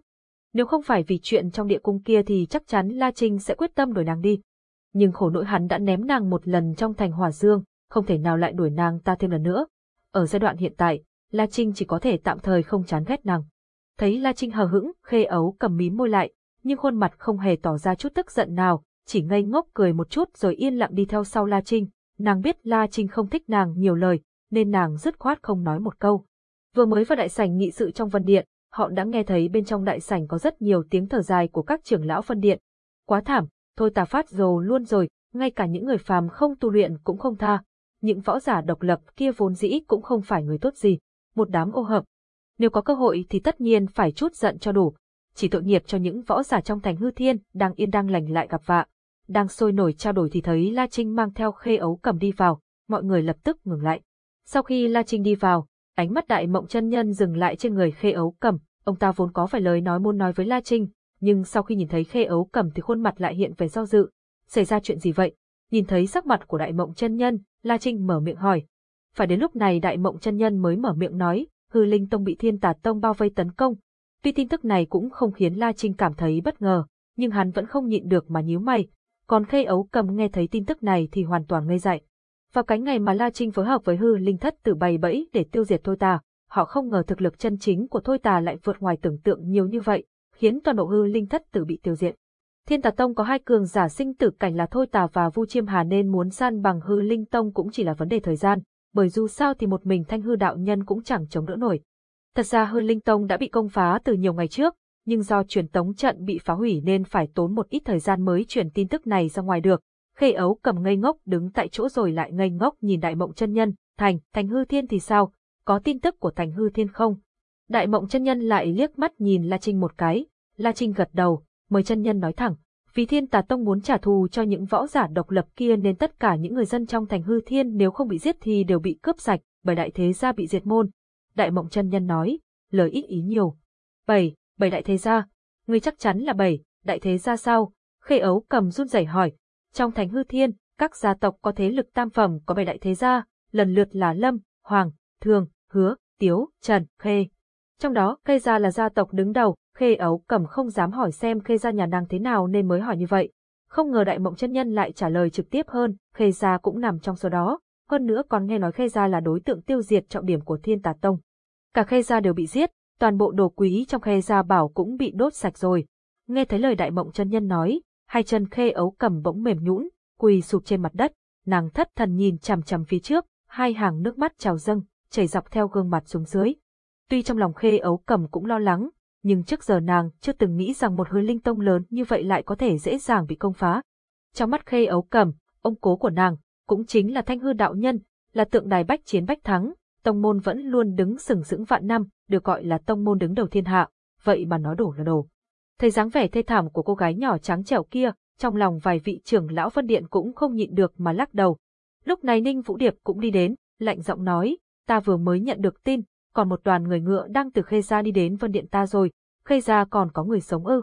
Nếu không phải vì chuyện trong địa cung kia thì chắc chắn La Trinh sẽ quyết tâm đuổi nàng đi. Nhưng khổ nỗi hắn đã ném nàng một lần trong thành hỏa dương, không thể nào lại đuổi nàng ta thêm lần nữa. Ở giai đoạn hiện tại, La Trinh chỉ có thể tạm thời không chán ghét nàng. Thấy La Trinh hờ hững, khê ấu cầm mím môi lại, nhưng khuôn mặt không hề tỏ ra chút tức giận nào, chỉ ngây ngốc cười một chút rồi yên lặng đi theo sau La Trinh. Nàng biết La Trinh không thích nàng nhiều lời, nên nàng dứt khoát không nói một câu. Vừa mới vào đại sảnh nghị sự trong vân điện, họ đã nghe thấy bên trong đại sảnh có rất nhiều tiếng thở dài của các trưởng lão phân điện. Quá thảm, thôi ta phát dồ luôn rồi, ngay cả những người phàm không tu luyện cũng không tha. Những võ giả độc lập kia vốn dĩ cũng không phải người tốt gì, một đám ô hợp. Nếu có cơ hội thì tất nhiên phải chút giận cho đủ. Chỉ tội nghiệp cho những võ giả trong thành hư thiên đang yên đang lành lại gặp vạ. Đang sôi nổi trao đổi thì thấy La Trinh mang theo khê ấu cầm đi vào, mọi người lập tức ngừng lại. Sau khi La Trinh đi vào, ánh mắt đại mộng chân nhân dừng lại trên người khê ấu cầm, ông ta vốn có vài lời nói muốn nói với La Trinh, nhưng sau khi nhìn thấy khê ấu cầm thì khuôn mặt lại hiện về do dự. Xảy ra chuyện gì vậy? Nhìn thấy sắc mặt của đại mộng chân nhân, La Trinh mở miệng hỏi. Phải đến lúc này đại mộng chân nhân mới mở miệng nói, hư linh tông bị thiên tà tông bao vây tấn công. Tuy tin tức này cũng không khiến La Trinh cảm thấy bất ngờ, nhưng hắn vẫn không nhịn được mà nhíu mày. Còn khê ấu cầm nghe thấy tin tức này thì hoàn toàn ngây dại. Vào cái ngày mà La Trinh phối hợp với hư linh thất tử bày bẫy để tiêu diệt Thôi Tà, họ không ngờ thực lực chân chính của Thôi Tà lại vượt ngoài tưởng tượng nhiều như vậy, khiến toàn bộ hư linh thất tử bị tiêu diệt. Thiên Tà Tông có hai cường giả sinh tử cảnh là Thôi Tà và Vu Chiêm Hà nên muốn san bằng hư linh tông cũng chỉ là vấn đề thời gian, bởi dù sao thì một mình thanh hư đạo nhân cũng chẳng chống đỡ nổi. Thật ra hư linh tông đã bị công phá từ nhiều ngày trước, nhưng do truyền tống trận bị phá hủy nên phải tốn một ít thời gian mới truyền tin tức này ra ngoài được. Khê ấu cầm ngây ngốc đứng tại chỗ rồi lại ngây ngốc nhìn đại mộng chân nhân, thành, thành hư thiên thì sao, có tin tức của thành hư thiên không? Đại mộng chân nhân lại liếc mắt nhìn La Trinh một cái, La Trinh gật đầu, mời chân nhân nói thẳng, vì thiên tà tông muốn trả thù cho những võ giả độc lập kia nên tất cả những người dân trong thành hư thiên nếu không bị giết thì đều bị cướp sạch, bởi đại thế gia bị diệt môn. Đại mộng chân nhân nói, lời ít ý nhiều. Bảy, bảy đại thế gia. Ngươi chắc chắn là bảy, đại thế gia sao? Khê ấu cầm run rẩy hỏi. Trong thành hư thiên, các gia tộc có thế lực tam phẩm có bảy đại thế gia, lần lượt là Lâm, Hoàng, Thường, Hứa, Tiếu, Trần, Khê. Trong đó, Khê gia là gia tộc đứng đầu, Khê ấu cầm không dám hỏi xem Khê gia nhà nàng thế nào nên mới hỏi như vậy. Không ngờ đại mộng chân nhân lại trả lời trực tiếp hơn, Khê gia cũng nằm trong số đó, hơn nữa còn nghe nói Khê gia là đối tượng tiêu diệt trọng điểm của Thiên Tà Tông. Cả Khê gia đều bị giết, toàn bộ đồ quý trong Khê gia bảo cũng bị đốt sạch rồi. Nghe thấy lời đại mộng chân nhân nói, hai chân Khê ấu cầm bỗng mềm nhũn, quỳ sụp trên mặt đất, nàng thất thần nhìn chằm chằm phía trước, hai hàng nước mắt trào dâng, chảy dọc theo gương mặt xuống dưới. Tuy trong lòng Khê ấu cầm cũng lo lắng, nhưng trước giờ nàng chưa từng nghĩ rằng một hứa linh tông lớn như vậy lại có thể dễ dàng bị công phá. Trong mắt khê ấu cầm, ông cố của nàng, cũng chính là thanh hư đạo nhân, là tượng đài bách chiến bách thắng, tông môn vẫn luôn đứng sừng sững vạn năm, được gọi là tông môn đứng đầu thiên hạ, vậy mà nó đổ là đổ. Thấy dáng vẻ thê thảm của cô gái nhỏ trắng trẻo kia, trong lòng vài vị trưởng lão phân điện cũng không nhịn được mà lắc đầu. Lúc này Ninh Vũ Điệp cũng đi đến, lạnh giọng nói, ta vừa mới nhận được tin, còn một đoàn người ngựa đang từ Khê Gia đi đến Vân Điện ta rồi, Khê Gia còn có người sống ư.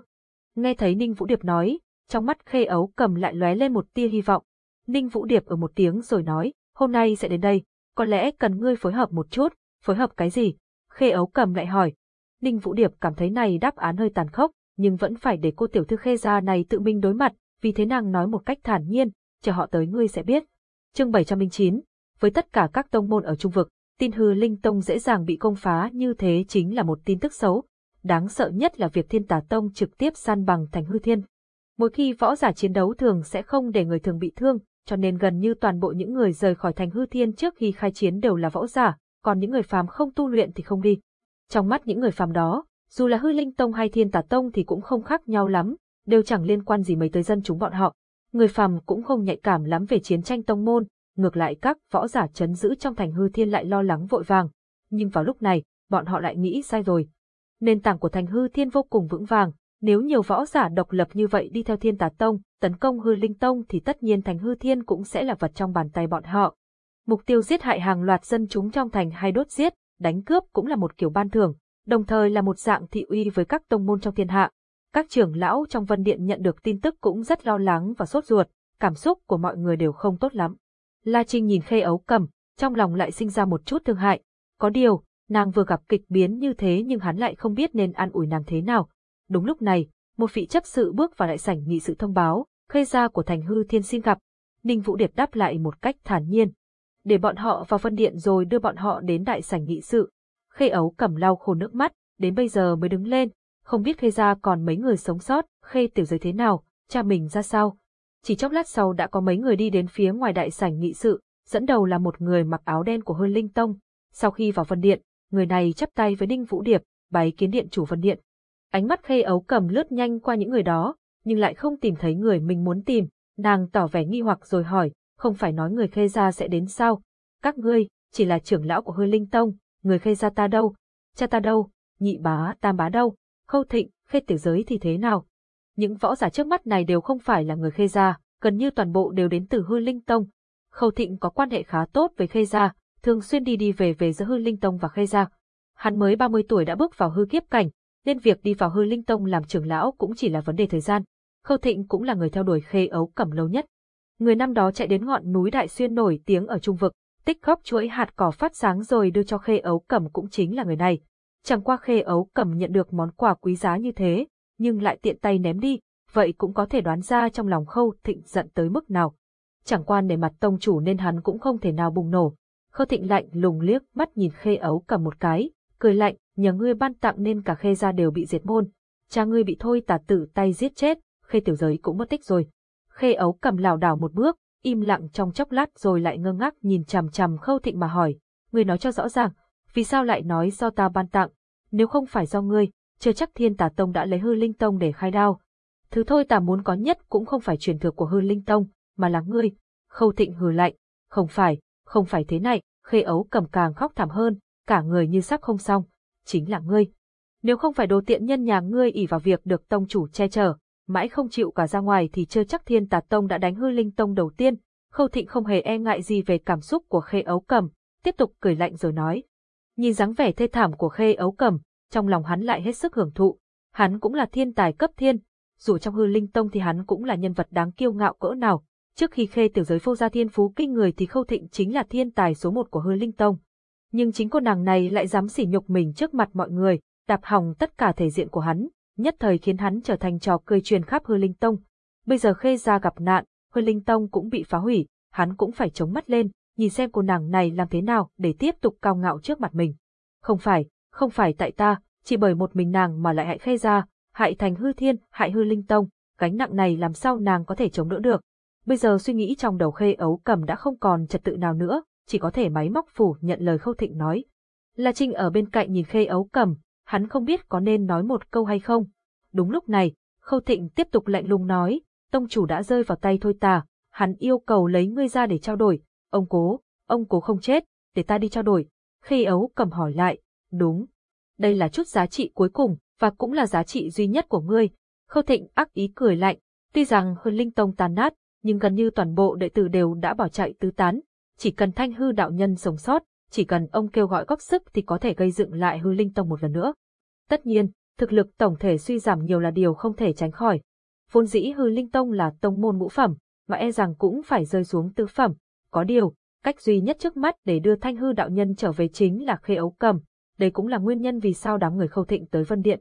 Nghe thấy Ninh Vũ Điệp nói, trong mắt Khê Ấu cầm lại lóe lên một tia hy vọng. Ninh Vũ Điệp ở một tiếng rồi nói, hôm nay sẽ đến đây, có lẽ cần ngươi phối hợp một chút, phối hợp cái gì? Khê Ấu cầm lại hỏi. Ninh Vũ Điệp cảm thấy này đáp án hơi tàn khốc, nhưng vẫn phải để cô tiểu thư Khê Gia này tự mình đối mặt, vì thế nàng nói một cách thản nhiên, chờ họ tới ngươi sẽ biết. Chương 709, với tất cả các tông môn ở trung vực, tin hư linh tông dễ dàng bị công phá như thế chính là một tin tức xấu. Đáng sợ nhất là việc thiên tà tông trực tiếp san bằng thành hư thiên. Mỗi khi võ giả chiến đấu thường sẽ không để người thường bị thương, cho nên gần như toàn bộ những người rời khỏi thành hư thiên trước khi khai chiến đều là võ giả, còn những người phàm không tu luyện thì không đi. Trong mắt những người phàm đó, dù là hư linh tông hay thiên tà tông thì cũng không khác nhau lắm, đều chẳng liên quan gì mấy tới dân chúng bọn họ. Người phàm cũng không nhạy cảm lắm về chiến tranh tông môn, ngược lại các võ giả chấn giữ trong thành hư thiên lại lo lắng vội vàng. Nhưng vào lúc này, bọn họ lại nghĩ sai rồi. Nền tảng của thành hư thiên vô cùng vững vàng, nếu nhiều võ giả độc lập như vậy đi theo thiên tà tông, tấn công hư linh tông thì tất nhiên thành hư thiên cũng sẽ là vật trong bàn tay bọn họ. Mục tiêu giết hại hàng loạt dân chúng trong thành hay đốt giết, đánh cướp cũng là một kiểu ban thưởng, đồng thời là một dạng thị uy với các tông môn trong thiên hạ. Các trưởng lão trong vân điện nhận được tin tức cũng rất lo lắng và sốt ruột, cảm xúc của mọi người đều không tốt lắm. La Trinh nhìn khê ấu cầm, trong lòng lại sinh ra một chút thương hại. Có điều, nàng vừa gặp kịch biến như thế nhưng hắn lại không biết nên an ủi nàng thế nào. Đúng lúc này, một vị chấp sự bước vào đại sảnh nghị sự thông báo, khê gia của thành hư thiên xin gặp. Ninh Vũ Điệp đáp lại một cách thản nhiên. Để bọn họ vào phân điện rồi đưa bọn họ đến đại sảnh nghị sự. Khê ấu cầm lau khô nước mắt, đến bây giờ mới đứng lên, không biết khê gia còn mấy người sống sót, khê tiểu giới thế nào, cha mình ra sao, chỉ chốc lát sau đã có mấy người đi đến phía ngoài đại sảnh nghị sự, dẫn đầu là một người mặc áo đen của Hư Linh Tông. Sau khi vào vân điện, người này chắp tay với Ninh Vũ Điệp, bái kiến điện chủ vân điện. Ánh mắt khê ấu cầm lướt nhanh qua những người đó, nhưng lại không tìm thấy người mình muốn tìm, nàng tỏ vẻ nghi hoặc rồi hỏi, không phải nói người khê gia sẽ đến sao? Các ngươi, chỉ là trưởng lão của Hư Linh Tông, người khê gia ta đâu? Cha ta đâu? Nhị bá, tam bá đâu? Khâu thịnh, khê tiểu giới thì thế nào? Những võ giả trước mắt này đều không phải là người khê gia, gần như toàn bộ đều đến từ hư linh tông. Khâu Thịnh có quan hệ khá tốt với khê gia, thường xuyên đi đi về về giữa hư linh tông và khê gia. Hắn mới 30 tuổi đã bước vào hư kiếp cảnh, nên việc đi vào hư linh tông làm trưởng lão cũng chỉ là vấn đề thời gian. Khâu Thịnh cũng là người theo đuổi khê ấu cẩm lâu nhất. Người năm đó chạy đến ngọn núi Đại Xuyên nổi tiếng ở Trung Vực, tích góp chuỗi hạt cỏ phát sáng rồi đưa cho khê ấu cẩm cũng chính là người này. Chẳng qua khê ấu cẩm nhận được món quà quý giá như thế, nhưng lại tiện tay ném đi, vậy cũng có thể đoán ra trong lòng khâu thịnh giận tới mức nào. Chẳng quan để mặt tông chủ nên hắn cũng không thể nào bùng nổ. Khâu thịnh lạnh lùng liếc mắt nhìn khê ấu cầm một cái, cười lạnh, nhờ ngươi ban tặng nên cả khê gia đều bị diệt môn. Cha ngươi bị thôi tà tử tay giết chết, khê tiểu giới cũng mất tích rồi. Khê ấu cầm lảo đảo một bước, im lặng trong chốc lát rồi lại ngơ ngác nhìn chằm chằm khâu thịnh mà hỏi, ngươi nói cho rõ ràng, vì sao lại nói do ta ban tặng, nếu không phải do ngươi, chưa chắc thiên tà tông đã lấy hư linh tông để khai đao. Thứ thôi ta muốn có nhất cũng không phải truyền thừa của hư linh tông, mà là ngươi. Khâu thịnh hừ lạnh, không phải, không phải thế này, khê ấu cầm càng khóc thảm hơn, cả người như sắp không xong, chính là ngươi. Nếu không phải đồ tiện nhân nhà ngươi ỉ vào việc được tông chủ che chở, mãi không chịu cả ra ngoài thì chưa chắc thiên tà tông đã đánh hư linh tông đầu tiên. Khâu thịnh không hề e ngại gì về cảm xúc của khê ấu cầm, tiếp tục cười lạnh rồi nói. Nhìn dáng vẻ thê thảm của khê ấu cầm, trong lòng hắn lại hết sức hưởng thụ. Hắn cũng là thiên tài cấp thiên, dù trong hư linh tông thì hắn cũng là nhân vật đáng kiêu ngạo cỡ nào. Trước khi khê tiểu giới phô ra thiên phú kinh người thì khâu thịnh chính là thiên tài số một của hư linh tông. Nhưng chính cô nàng này lại dám sỉ nhục mình trước mặt mọi người, đạp hỏng tất cả thể diện của hắn, nhất thời khiến hắn trở thành trò cười truyền khắp hư linh tông. Bây giờ khê gia gặp nạn, hư linh tông cũng bị phá hủy, hắn cũng phải chống mắt lên, nhìn xem cô nàng này làm thế nào để tiếp tục cao ngạo trước mặt mình. Không phải, không phải tại ta, chỉ bởi một mình nàng mà lại hại khê gia, hại thành hư thiên, hại hư linh tông, gánh nặng này làm sao nàng có thể chống đỡ được. Bây giờ suy nghĩ trong đầu khê ấu cầm đã không còn trật tự nào nữa, chỉ có thể máy móc phủ nhận lời khâu thịnh nói. La Trinh ở bên cạnh nhìn khê ấu cầm, hắn không biết có nên nói một câu hay không. Đúng lúc này, khâu thịnh tiếp tục lạnh lùng nói, tông chủ đã rơi vào tay thôi tà, hắn yêu cầu lấy ngươi ra để trao đổi, ông cố, ông cố không chết, để ta đi trao đổi. Khê ấu cầm hỏi lại, đúng, đây là chút giá trị cuối cùng, và cũng là giá trị duy nhất của ngươi. Khâu Thịnh ác ý cười lạnh, tuy rằng hư linh tông tàn nát, nhưng gần như toàn bộ đệ tử đều đã bỏ chạy tứ tán. Chỉ cần thanh hư đạo nhân sống sót, chỉ cần ông kêu gọi góp sức thì có thể gây dựng lại hư linh tông một lần nữa. Tất nhiên, thực lực tổng thể suy giảm nhiều là điều không thể tránh khỏi. Vốn dĩ hư linh tông là tông môn ngũ phẩm, mà e rằng cũng phải rơi xuống tứ phẩm. Có điều, cách duy nhất trước mắt để đưa thanh hư đạo nhân trở về chính là khê ấu cầm, đây cũng là nguyên nhân vì sao đám người khâu thịnh tới Vân Điện.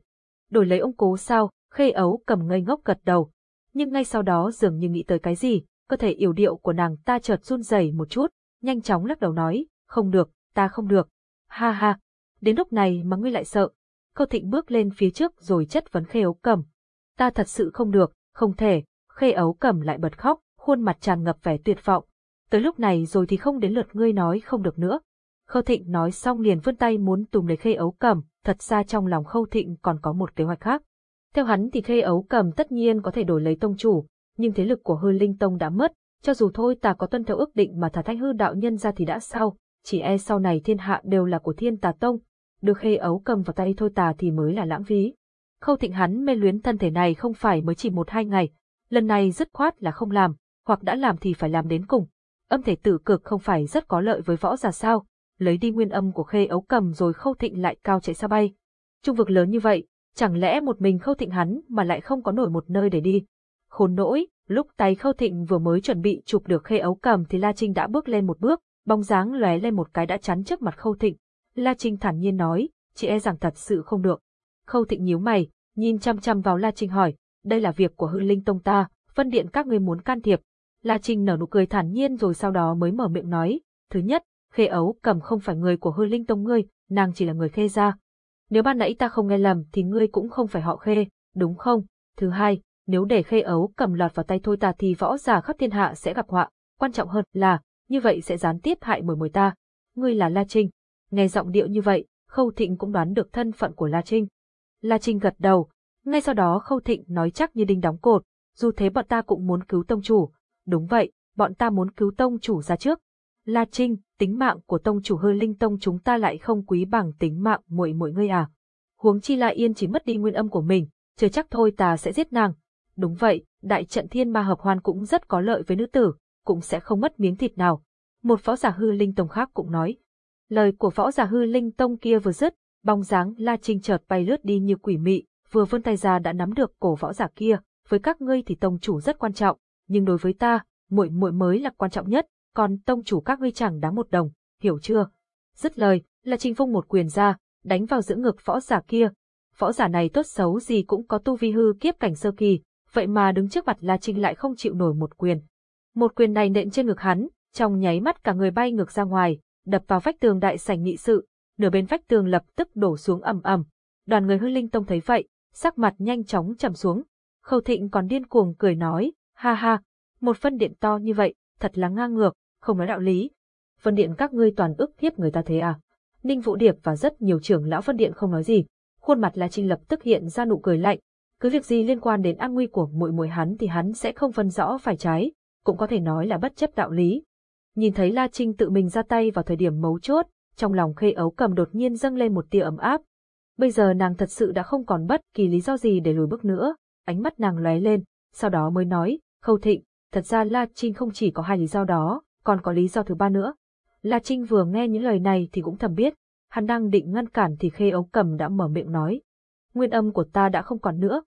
Đổi lấy ông cố sao, khê ấu cầm ngây ngốc gật đầu. Nhưng ngay sau đó dường như nghĩ tới cái gì, cơ thể yểu điệu của nàng ta chợt run rẩy một chút, nhanh chóng lắc đầu nói, không được, ta không được. Ha ha, đến lúc này mà ngươi lại sợ. Khâu thịnh bước lên phía trước rồi chất vấn khê ấu cầm. Ta thật sự không được, không thể, khê ấu cầm lại bật khóc, khuôn mặt tràn ngập vẻ tuyệt vọng. Tới lúc này rồi thì không đến lượt ngươi nói không được nữa, Khâu Thịnh nói xong liền vươn tay muốn tùm lấy khê ấu cầm, thật ra trong lòng Khâu Thịnh còn có một kế hoạch khác. Theo hắn thì khê ấu cầm tất nhiên có thể đổi lấy tông chủ, nhưng thế lực của hư linh tông đã mất, cho dù thôi ta có tuân theo ước định mà thả thanh hư đạo nhân ra thì đã sao, chỉ e sau này thiên hạ đều là của thiên tà tông, được khê ấu cầm vào tay thôi tà thì mới là lãng phí. Khâu Thịnh hắn mê luyến thân thể này không phải mới chỉ một hai ngày, lần này dứt khoát là không làm, hoặc đã làm thì phải làm đến cùng. Âm thể tử cực không phải rất có lợi với võ giả sao, lấy đi nguyên âm của khê ấu cầm rồi khâu thịnh lại cao chạy xa bay. Trung vực lớn như vậy, chẳng lẽ một mình khâu thịnh hắn mà lại không có nổi một nơi để đi. Khốn nỗi, lúc tay khâu thịnh vừa mới chuẩn bị chụp được khê ấu cầm thì La Trinh đã bước lên một bước, bóng dáng lóe lên một cái đã chắn trước mặt khâu thịnh. La Trinh thản nhiên nói, chị e rằng thật sự không được. Khâu thịnh nhíu mày, nhìn chăm chăm vào La Trinh hỏi, đây là việc của hư linh tông ta, phân điện các ngươi muốn can thiệp. La Trinh nở nụ cười thản nhiên rồi sau đó mới mở miệng nói, thứ nhất, Khê ấu cầm không phải người của hư linh tông ngươi, nàng chỉ là người khê gia. Nếu ban nãy ta không nghe lầm thì ngươi cũng không phải họ khê, đúng không? Thứ hai, nếu để khê ấu cầm lọt vào tay thôi ta thì võ giả khắp thiên hạ sẽ gặp họa, quan trọng hơn là, như vậy sẽ gián tiếp hại mười mười ta. Ngươi là La Trinh. Nghe giọng điệu như vậy, Khâu Thịnh cũng đoán được thân phận của La Trinh. La Trinh gật đầu, ngay sau đó Khâu Thịnh nói chắc như đinh đóng cột, dù thế bọn ta cũng muốn cứu tông chủ. Đúng vậy, bọn ta muốn cứu tông chủ ra trước, La Trinh, tính mạng của tông chủ hư linh tông chúng ta lại không quý bằng tính mạng muội muội ngươi à. Huống chi La Yên chỉ mất đi nguyên âm của mình, chờ chắc thôi ta sẽ giết nàng. Đúng vậy, đại trận thiên ma hợp hoan cũng rất có lợi với nữ tử, cũng sẽ không mất miếng thịt nào. Một võ giả hư linh tông khác cũng nói. Lời của võ giả hư linh tông kia vừa dứt, Bóng dáng La Trinh chợt bay lướt đi như quỷ mị, vừa vươn tay ra đã nắm được cổ võ giả kia, với các ngươi thì tông chủ rất quan trọng, nhưng đối với ta, muội muội mới là quan trọng nhất, còn tông chủ các ngươi chẳng đáng một đồng, hiểu chưa? Dứt lời, là Trinh phung một quyền ra, đánh vào giữa ngực võ giả kia. Võ giả này tốt xấu gì cũng có tu vi hư kiếp cảnh sơ kỳ, vậy mà đứng trước mặt La Trinh lại không chịu nổi một quyền. Một quyền này nện trên ngực hắn, trong nháy mắt cả người bay ngược ra ngoài, đập vào vách tường đại sảnh nghị sự, nửa bên vách tường lập tức đổ xuống ầm ầm. Đoàn người hư linh tông thấy vậy, sắc mặt nhanh chóng trầm xuống. Khâu Thịnh còn điên cuồng cười nói, ha ha, một phân điện to như vậy, thật là ngang ngược, không nói đạo lý. Phân điện các ngươi toàn ức hiếp người ta thế à? Ninh Vũ Điệp và rất nhiều trưởng lão phân điện không nói gì, khuôn mặt La Trinh lập tức hiện ra nụ cười lạnh, cứ việc gì liên quan đến an nguy của muội muội hắn thì hắn sẽ không phân rõ phải trái, cũng có thể nói là bất chấp đạo lý. Nhìn thấy La Trinh tự mình ra tay vào thời điểm mấu chốt, trong lòng khê ấu cầm đột nhiên dâng lên một tia ấm áp. Bây giờ nàng thật sự đã không còn bất kỳ lý do gì để lùi bước nữa, ánh mắt nàng lóe lên, sau đó mới nói, khâu thịnh, thật ra La Trinh không chỉ có hai lý do đó, còn có lý do thứ ba nữa. La Trinh vừa nghe những lời này thì cũng thầm biết, hắn đang định ngăn cản thì khê ấu cầm đã mở miệng nói. Nguyên âm của ta đã không còn nữa.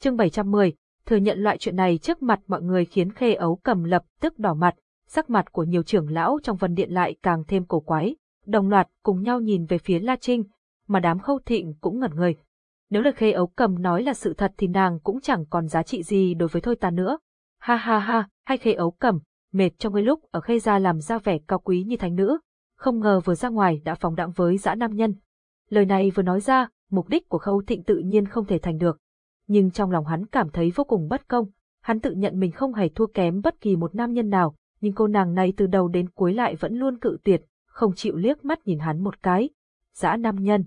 Chương 710, thừa nhận loại chuyện này trước mặt mọi người khiến khê ấu cầm lập tức đỏ mặt, sắc mặt của nhiều trưởng lão trong vân điện lại càng thêm cổ quái, đồng loạt cùng nhau nhìn về phía La Trinh, mà đám khâu thịnh cũng ngẩn người. Nếu lời khê ấu cầm nói là sự thật thì nàng cũng chẳng còn giá trị gì đối với thôi ta nữa. Ha ha ha, hay khê ấu cầm, mệt trong cái lúc ở khay ra làm ra vẻ cao quý như thánh nữ, không ngờ vừa ra ngoài đã phóng đẳng với dã nam nhân. Lời này vừa nói ra, mục đích của khâu thịnh tự nhiên không thể thành được. Nhưng trong lòng hắn cảm thấy vô cùng bất công, hắn tự nhận mình không hề thua kém bất kỳ một nam nhân nào, nhưng cô nàng này từ đầu đến cuối lại vẫn luôn cự tuyệt, không chịu liếc mắt nhìn hắn một cái. Dã nam nhân.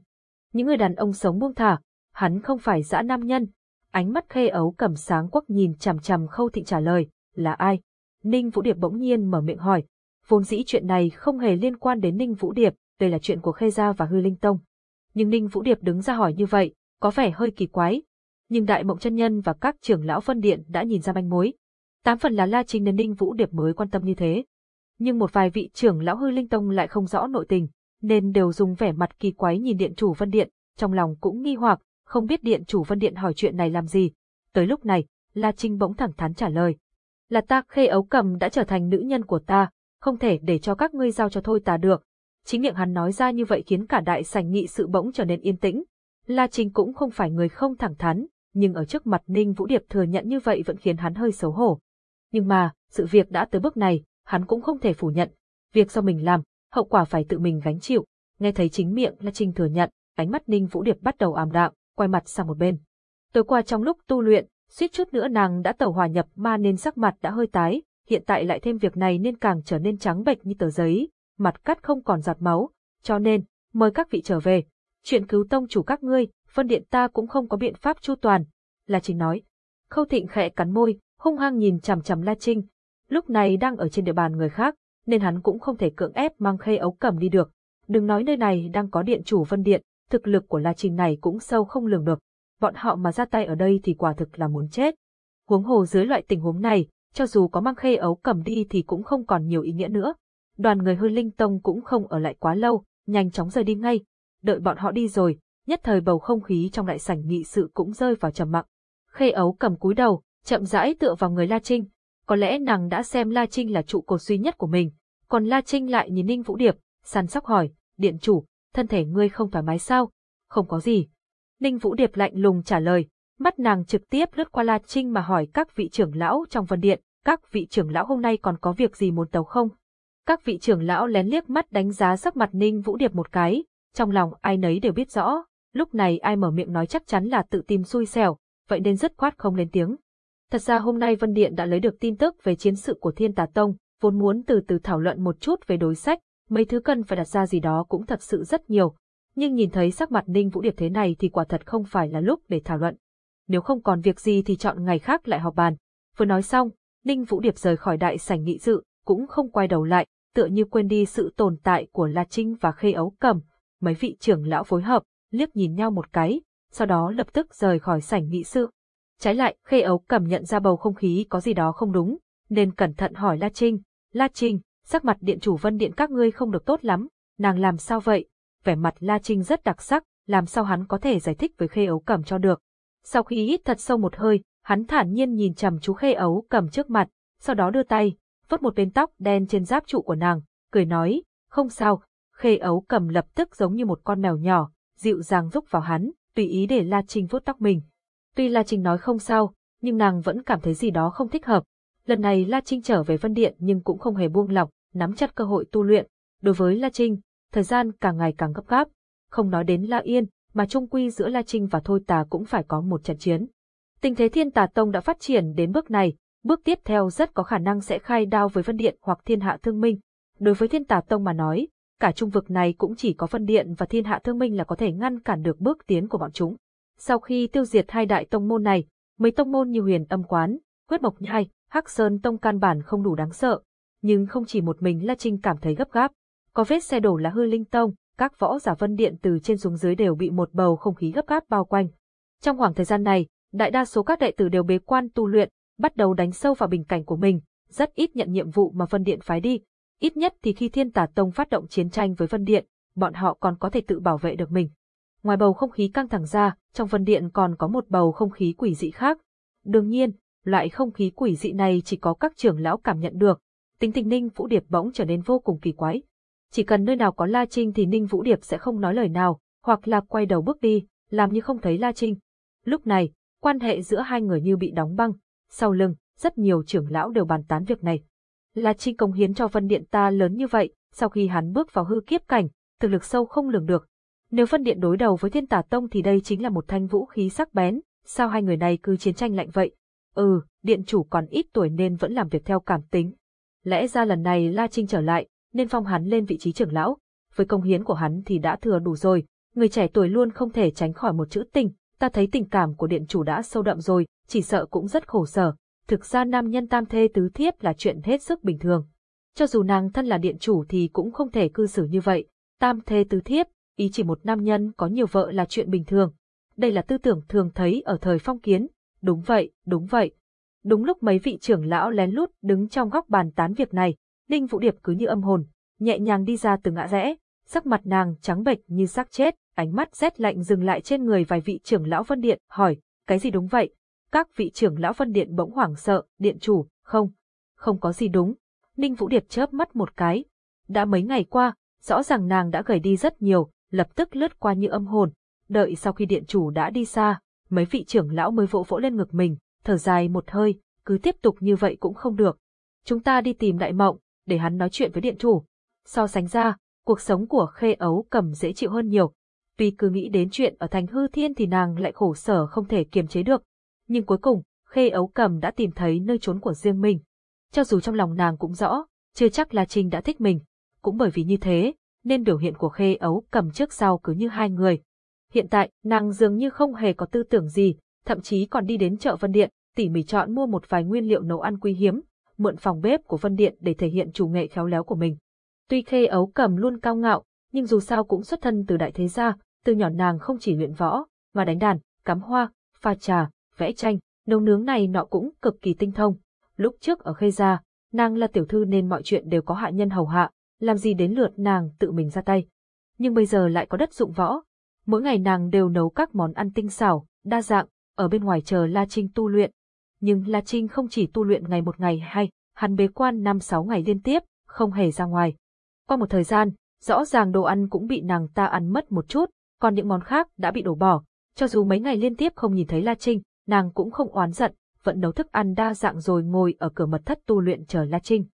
Những người đàn ông sống buông thả, hắn không phải dã nam nhân. Ánh mắt khê ấu cầm sáng quắc nhìn chằm chằm khâu thịnh trả lời, là ai? Ninh Vũ Điệp bỗng nhiên mở miệng hỏi. Vốn dĩ chuyện này không hề liên quan đến Ninh Vũ Điệp, đây là chuyện của Khê Gia và Hư Linh Tông. Nhưng Ninh Vũ Điệp đứng ra hỏi như vậy, có vẻ hơi kỳ quái. Nhưng Đại Mộng Chân Nhân và các trưởng lão phân điện đã nhìn ra manh mối. Tám phần là La Trinh nên Ninh Vũ Điệp mới quan tâm như thế. Nhưng một vài vị trưởng lão Hư Linh Tông lại không rõ nội tình, nên đều dùng vẻ mặt kỳ quái nhìn điện chủ Vân Điện, trong lòng cũng nghi hoặc, không biết điện chủ Vân Điện hỏi chuyện này làm gì. Tới lúc này, La Trinh bỗng thẳng thắn trả lời là ta khê ấu cầm đã trở thành nữ nhân của ta, không thể để cho các ngươi giao cho thôi ta được. Chính miệng hắn nói ra như vậy khiến cả đại sảnh nghị sự bỗng trở nên yên tĩnh. La Trinh cũng không phải người không thẳng thắn, nhưng ở trước mặt Ninh Vũ Điệp thừa nhận như vậy vẫn khiến hắn hơi xấu hổ. Nhưng mà, sự việc đã tới bước này, hắn cũng không thể phủ nhận. Việc do mình làm, hậu quả phải tự mình gánh chịu. Nghe thấy chính miệng La Trinh thừa nhận, ánh mắt Ninh Vũ Điệp bắt đầu ảm đạm, quay mặt sang một bên. Tối qua trong lúc tu luyện, suýt chút nữa nàng đã tẩu hòa nhập ma nên sắc mặt đã hơi tái, hiện tại lại thêm việc này nên càng trở nên trắng bệch như tờ giấy, mặt cắt không còn giọt máu, cho nên, mời các vị trở về. Chuyện cứu tông chủ các ngươi, phân điện ta cũng không có biện pháp chu toàn, La Trinh nói. Khâu Thịnh khẽ cắn môi, hung hăng nhìn chằm chằm La Trinh. Lúc này đang ở trên địa bàn người khác, nên hắn cũng không thể cưỡng ép mang khê ấu cầm đi được. Đừng nói nơi này đang có điện chủ vân điện, thực lực của La Trinh này cũng sâu không lường được bọn họ mà ra tay ở đây thì quả thực là muốn chết. Huống hồ dưới loại tình huống này, cho dù có mang khê ấu cầm đi thì cũng không còn nhiều ý nghĩa nữa. Đoàn người hư linh tông cũng không ở lại quá lâu, nhanh chóng rời đi ngay. Đợi bọn họ đi rồi, nhất thời bầu không khí trong đại sảnh nghị sự cũng rơi vào trầm mặc. Khê ấu cầm cúi đầu, chậm rãi tựa vào người La Trinh. Có lẽ nàng đã xem La Trinh là trụ cột duy nhất của mình. Còn La Trinh lại nhìn Ninh Vũ Điệp, săn sóc hỏi, điện chủ, thân thể ngươi không thoải mái sao? Không có gì, Ninh Vũ Điệp lạnh lùng trả lời, mắt nàng trực tiếp lướt qua La Trinh mà hỏi các vị trưởng lão trong vân điện, các vị trưởng lão hôm nay còn có việc gì muốn tấu không? Các vị trưởng lão lén liếc mắt đánh giá sắc mặt Ninh Vũ Điệp một cái, trong lòng ai nấy đều biết rõ, lúc này ai mở miệng nói chắc chắn là tự tìm xui xẻo, vậy nên rất khoát không lên tiếng. Thật ra hôm nay Vân Điện đã lấy được tin tức về chiến sự của Thiên Tà Tông, vốn muốn từ từ thảo luận một chút về đối sách, mấy thứ cần phải đặt ra gì đó cũng thật sự rất nhiều, nhưng nhìn thấy sắc mặt Ninh Vũ Điệp thế này thì quả thật không phải là lúc để thảo luận. Nếu không còn việc gì thì chọn ngày khác lại họp bàn. Vừa nói xong, Ninh Vũ Điệp rời khỏi đại sảnh nghị sự, cũng không quay đầu lại, tựa như quên đi sự tồn tại của La Trinh và Khê Ấu Cầm. Mấy vị trưởng lão phối hợp, liếc nhìn nhau một cái, sau đó lập tức rời khỏi sảnh nghị sự. Trái lại, Khê Ấu Cầm nhận ra bầu không khí có gì đó không đúng, nên cẩn thận hỏi La Trinh, La Trinh, sắc mặt điện chủ vân điện các ngươi không được tốt lắm, nàng làm sao vậy? Vẻ mặt La Trinh rất đặc sắc, làm sao hắn có thể giải thích với khê ấu cầm cho được. Sau khi hít thật sâu một hơi, hắn thản nhiên nhìn chằm chú khê ấu cầm trước mặt, sau đó đưa tay, vớt một bên tóc đen trên giáp trụ của nàng, cười nói, không sao, khê ấu cầm lập tức giống như một con mèo nhỏ, dịu dàng rúc vào hắn, tùy ý để La Trinh vuốt tóc mình. Tuy La Trinh nói không sao, nhưng nàng vẫn cảm thấy gì đó không thích hợp. Lần này La Trinh trở về Vân Điện nhưng cũng không hề buông lỏng, nắm chặt cơ hội tu luyện. Đối với La Trinh, thời gian càng ngày càng gấp gáp. Không nói đến La Yên, mà trung quy giữa La Trinh và Thôi Tà cũng phải có một trận chiến. Tình thế Thiên Tà Tông đã phát triển đến bước này, bước tiếp theo rất có khả năng sẽ khai đao với Vân Điện hoặc Thiên Hạ Thương Minh. Đối với Thiên Tà Tông mà nói, cả trung vực này cũng chỉ có Vân Điện và Thiên Hạ Thương Minh là có thể ngăn cản được bước tiến của bọn chúng. Sau khi tiêu diệt hai đại tông môn này, mấy tông môn như Huyền Âm Quán, Quyết Mộc Nhai, Hắc Sơn Tông căn bản không đủ đáng sợ, nhưng không chỉ một mình La Trinh cảm thấy gấp gáp. Có vết xe đổ là hư linh tông, các võ giả Vân Điện từ trên xuống dưới đều bị một bầu không khí gấp gáp bao quanh. Trong khoảng thời gian này, đại đa số các đệ tử đều bế quan tu luyện, bắt đầu đánh sâu vào bình cảnh của mình, rất ít nhận nhiệm vụ mà Vân Điện phái đi. Ít nhất thì khi Thiên tả Tông phát động chiến tranh với Vân Điện, bọn họ còn có thể tự bảo vệ được mình. Ngoài bầu không khí căng thẳng ra, trong Vân Điện còn có một bầu không khí quỷ dị khác. Đương nhiên, loại không khí quỷ dị này chỉ có các trưởng lão cảm nhận được. Tính tình Ninh Vũ Điệp bỗng trở nên vô cùng kỳ quái. Chỉ cần nơi nào có La Trinh thì Ninh Vũ Điệp sẽ không nói lời nào, hoặc là quay đầu bước đi, làm như không thấy La Trinh. Lúc này, quan hệ giữa hai người như bị đóng băng. Sau lưng, rất nhiều trưởng lão đều bàn tán việc này. La Trinh công hiến cho Vân Điện ta lớn như vậy, sau khi hắn bước vào hư kiếp cảnh, thực lực sâu không lường được. Nếu Vân Điện đối đầu với Thiên Tà Tông thì đây chính là một thanh vũ khí sắc bén, sao hai người này cứ chiến tranh lạnh vậy? Ừ, điện chủ còn ít tuổi nên vẫn làm việc theo cảm tính. Lẽ ra lần này La Trinh trở lại, nên phong hắn lên vị trí trưởng lão. Với công hiến của hắn thì đã thừa đủ rồi, người trẻ tuổi luôn không thể tránh khỏi một chữ tình, ta thấy tình cảm của điện chủ đã sâu đậm rồi, chỉ sợ cũng rất khổ sở. Thực ra nam nhân tam thê tứ thiếp là chuyện hết sức bình thường. Cho dù nàng thân là điện chủ thì cũng không thể cư xử như vậy. Tam thê tứ thiếp, ý chỉ một nam nhân có nhiều vợ là chuyện bình thường. Đây là tư tưởng thường thấy ở thời phong kiến. Đúng vậy, đúng vậy. Đúng lúc mấy vị trưởng lão lén lút đứng trong góc bàn tán việc này, Ninh Vũ Điệp cứ như âm hồn, nhẹ nhàng đi ra từ ngã rẽ, sắc mặt nàng trắng bệch như xác chết, ánh mắt rét lạnh dừng lại trên người vài vị trưởng lão Vân Điện, hỏi, cái gì đúng vậy? Các vị trưởng lão Vân Điện bỗng hoảng sợ, điện chủ, không, không có gì đúng. Ninh Vũ Điệp chớp mắt một cái. Đã mấy ngày qua, rõ ràng nàng đã gầy đi rất nhiều, lập tức lướt qua như âm hồn. Đợi sau khi điện chủ đã đi xa, mấy vị trưởng lão mới vỗ vỗ lên ngực mình, thở dài một hơi, cứ tiếp tục như vậy cũng không được. Chúng ta đi tìm đại mộng, để hắn nói chuyện với điện chủ. So sánh ra, cuộc sống của khê ấu cầm dễ chịu hơn nhiều. Tuy cứ nghĩ đến chuyện ở thành hư thiên thì nàng lại khổ sở không thể kiềm chế được. Nhưng cuối cùng, khê ấu cầm đã tìm thấy nơi trốn của riêng mình. Cho dù trong lòng nàng cũng rõ, chưa chắc là Trinh đã thích mình. Cũng bởi vì như thế, nên biểu hiện của khê ấu cầm trước sau cứ như hai người. Hiện tại, nàng dường như không hề có tư tưởng gì, thậm chí còn đi đến chợ Vân Điện, tỉ mỉ chọn mua một vài nguyên liệu nấu ăn quý hiếm, mượn phòng bếp của Vân Điện để thể hiện chủ nghệ khéo léo của mình. Tuy khê ấu cầm luôn cao ngạo, nhưng dù sao cũng xuất thân từ đại thế gia, từ nhỏ nàng không chỉ luyện võ, mà đánh đàn, cắm hoa, pha trà, vẽ tranh, nấu nướng này nọ cũng cực kỳ tinh thông. Lúc trước ở khê gia, nàng là tiểu thư nên mọi chuyện đều có hạ nhân hầu hạ, làm gì đến lượt nàng tự mình ra tay. Nhưng bây giờ lại có đất dụng võ. Mỗi ngày nàng đều nấu các món ăn tinh xảo, đa dạng, ở bên ngoài chờ La Trinh tu luyện. Nhưng La Trinh không chỉ tu luyện ngày một ngày hay, hắn bế quan năm sáu ngày liên tiếp, không hề ra ngoài. Qua một thời gian, rõ ràng đồ ăn cũng bị nàng ta ăn mất một chút, còn những món khác đã bị đổ bỏ. Cho dù mấy ngày liên tiếp không nhìn thấy La Trinh, nàng cũng không oán giận, vẫn nấu thức ăn đa dạng rồi ngồi ở cửa mật thất tu luyện chờ La Trinh.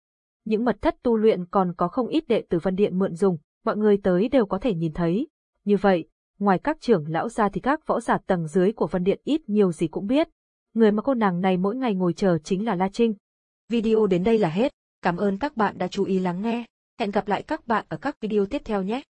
Những mật thất tu luyện còn có không ít đệ tử văn Điện mượn dùng, mọi người tới đều có thể nhìn thấy. Như vậy, ngoài các trưởng lão ra thì các võ giả tầng dưới của văn Điện ít nhiều gì cũng biết. Người mà cô nàng này mỗi ngày ngồi chờ chính là La Trinh. Video đến đây là hết. Cảm ơn các bạn đã chú ý lắng nghe. Hẹn gặp lại các bạn ở các video tiếp theo nhé.